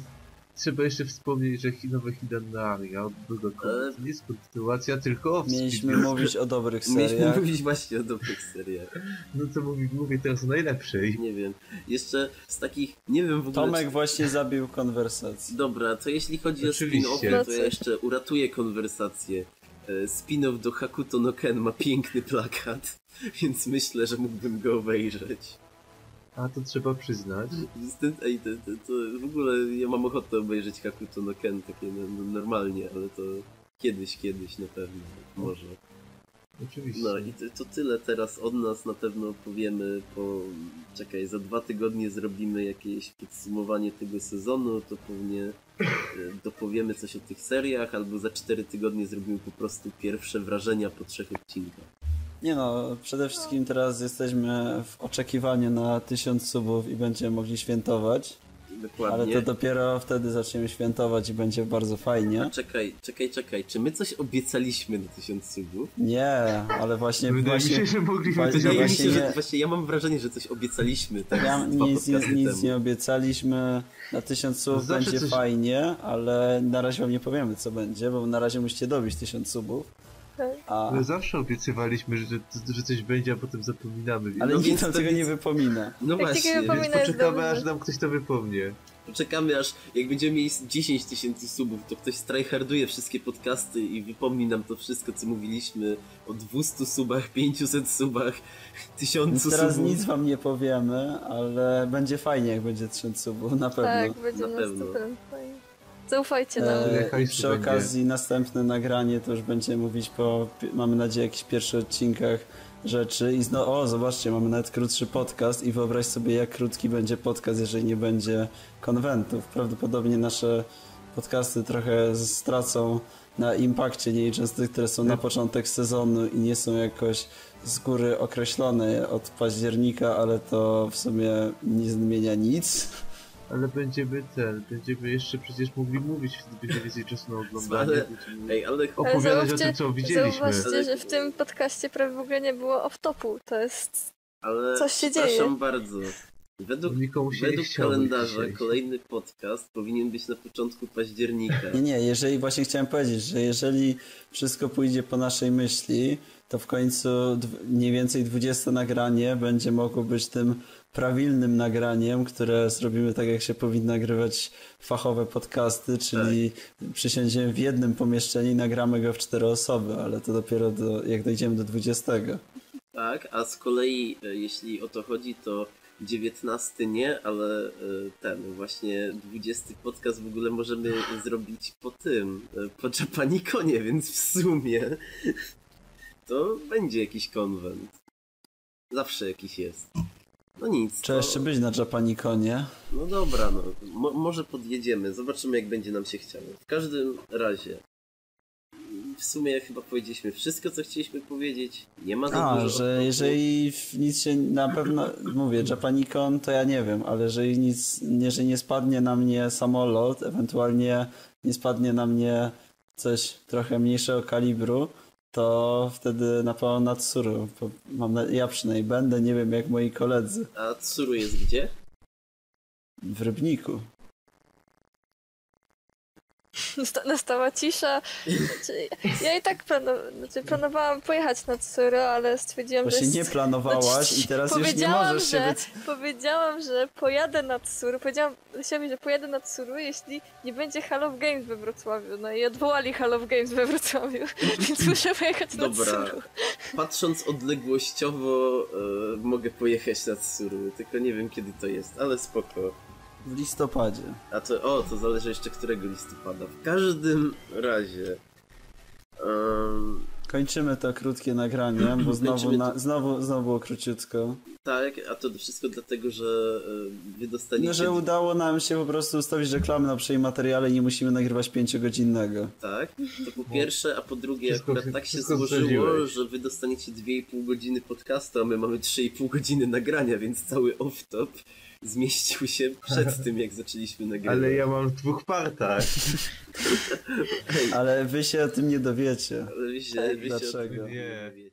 trzeba jeszcze wspomnieć, że nowe Hidannaria od do końca. Ale- Nie jest kontynuacja, tylko off Mieliśmy mówić o dobrych Mieliśmy seriach. mówić właśnie o dobrych seriach. No to mówię, mówię teraz o najlepszej. Nie wiem. Jeszcze z takich, nie wiem w ogóle... Tomek czy- właśnie zabił konwersację. Dobra, to jeśli chodzi Oczywiście. o spin-off, No to ja jeszcze uratuję konwersację. E, Spin-off do Hakuto no Ken ma piękny plakat, więc myślę, że mógłbym go obejrzeć. A to trzeba przyznać. Ej, to, to, to w ogóle ja mam ochotę obejrzeć Hakuto no Ken takie no, no, normalnie, ale to kiedyś, kiedyś na pewno, może. Oczywiście. No i to, to tyle teraz od nas, na pewno powiemy po... Czekaj, za dwa tygodnie zrobimy jakieś podsumowanie tego sezonu, to pewnie e, dopowiemy coś o tych seriach, albo za cztery tygodnie zrobimy po prostu pierwsze wrażenia po trzech odcinkach. Nie no, przede wszystkim teraz jesteśmy w oczekiwaniu na tysiąc subów i będziemy mogli świętować. Ale Dokładnie. to dopiero wtedy zaczniemy świętować i będzie bardzo fajnie. Czekaj, czekaj, czekaj, czy my coś obiecaliśmy na tysiąc subów? Nie, ale właśnie Wydaje mi właśnie się, że mogliśmy właśnie- coś mi właśnie się, nie- że właśnie ja mam wrażenie, że coś obiecaliśmy tak ja nic, nic, nic nie obiecaliśmy. Na tysiąc subów Zawsze będzie coś- fajnie, ale na razie wam nie powiemy co będzie, bo na razie musicie dobić tysiąc subów. Tak. A, Ale zawsze obiecywaliśmy, że, że coś będzie, a potem zapominamy. ale No nikt więc nam tego nie wypomina. No Jak właśnie, więc poczekamy, aż nam ktoś to wypomnie. Poczekamy aż, jak będziemy mieli 10 tysięcy subów, to ktoś strajharduje wszystkie podcasty i wypomni nam to wszystko, co mówiliśmy o 200 subach, 500 subach, 1000 Więc teraz subów. nic wam nie powiemy, ale będzie fajnie jak będzie tysiąc subów, na pewno. Tak, będzie Na na pewno. 100% fajnie. Zaufajcie nam. E, przy będzie? okazji następne nagranie to już będziemy mówić po, mamy nadzieję, jakichś pierwszych odcinkach rzeczy i zno, o zobaczcie, mamy nawet krótszy podcast i wyobraź sobie jak krótki będzie podcast, jeżeli nie będzie konwentów. Prawdopodobnie nasze podcasty trochę stracą na impakcie, nie licząc tych, które są na początek sezonu i nie są jakoś z góry określone od października, ale to w sumie nie zmienia nic. Ale będziemy ten, będziemy jeszcze przecież mogli mówić, wtedy będzie więcej czasu na oglądanie. Ale- będziemy Ej, ale opowiadać o tym, co widzieliśmy. Zauważcie, że w tym podcaście prawie w ogóle nie było off-topu. To jest... ale Coś się przepraszam dzieje. bardzo. Według, według kalendarza dzisiaj. kolejny podcast powinien być na początku października. Nie, nie, jeżeli właśnie chciałem powiedzieć, że jeżeli wszystko pójdzie po naszej myśli, to w końcu mniej więcej 20 nagranie będzie mogło być tym prawilnym nagraniem, które zrobimy tak, jak się powinno nagrywać fachowe podcasty, czyli przysiądziemy w jednym pomieszczeniu i nagramy go w cztery osoby, ale to dopiero do, jak dojdziemy do 20. Tak, a z kolei e, jeśli o to chodzi, to 19 nie, ale e, ten właśnie 20 podcast w ogóle możemy zrobić po tym, e, po Japanikonie, więc w sumie to będzie jakiś konwent. Zawsze jakiś jest. No nic. Trzeba to- jeszcze być na Japanikonie. No dobra, no. Mo może podjedziemy, zobaczymy jak będzie nam się chciało. W każdym razie. W sumie chyba powiedzieliśmy wszystko, co chcieliśmy powiedzieć. Nie ma za A, dużo. że jeżeli nic się na pewno, mówię, Japanicon to ja nie wiem, ale jeżeli nic, jeżeli nie spadnie na mnie samolot, ewentualnie nie spadnie na mnie coś trochę mniejszego kalibru, to wtedy na pewno na Tsuru. Mam na, ja przynajmniej będę, nie wiem jak moi koledzy A Tsuru jest gdzie? w Rybniku. Nasta- Nastała cisza. Znaczy, ja i tak planu... znaczy, planowałam pojechać na Tsuru, ale stwierdziłam, że... Właśnie nie jest- planowałaś i teraz już nie Powiedziałam, możesz się że- być... Powiedziałam, że pojadę na Tsuru. Powiedziałam Lesiowi, że pojadę na Tsuru, jeśli nie będzie Hall of Games we Wrocławiu. No i odwołali Hall of Games we Wrocławiu, więc muszę pojechać na Dobra. Tsuru. Patrząc odległościowo, e, mogę pojechać na Tsuru, tylko nie wiem kiedy to jest, ale spoko. W listopadzie. A to, o, to zależy jeszcze którego listopada. W każdym razie. em, Kończymy to krótkie nagranie, bo znowu, na, to. znowu, znowu było króciutko. Tak, a to wszystko dlatego, że wy dostaniecie... No, że udało nam się po prostu ustawić reklamy na przej materiale i nie musimy nagrywać pięciogodzinnego. Tak, to po pierwsze, a po drugie Wszystko- akurat tak się złożyło, że wy dostaniecie 2,5 godziny podcastu, a my mamy 3,5 godziny nagrania, więc cały off-top zmieścił się przed tym, jak zaczęliśmy nagrywać. Ale ja mam w dwóch partach. Ale wy się o tym nie dowiecie. Ale wy się, wy się o tym Dlaczego? nie Nie. dowiecie.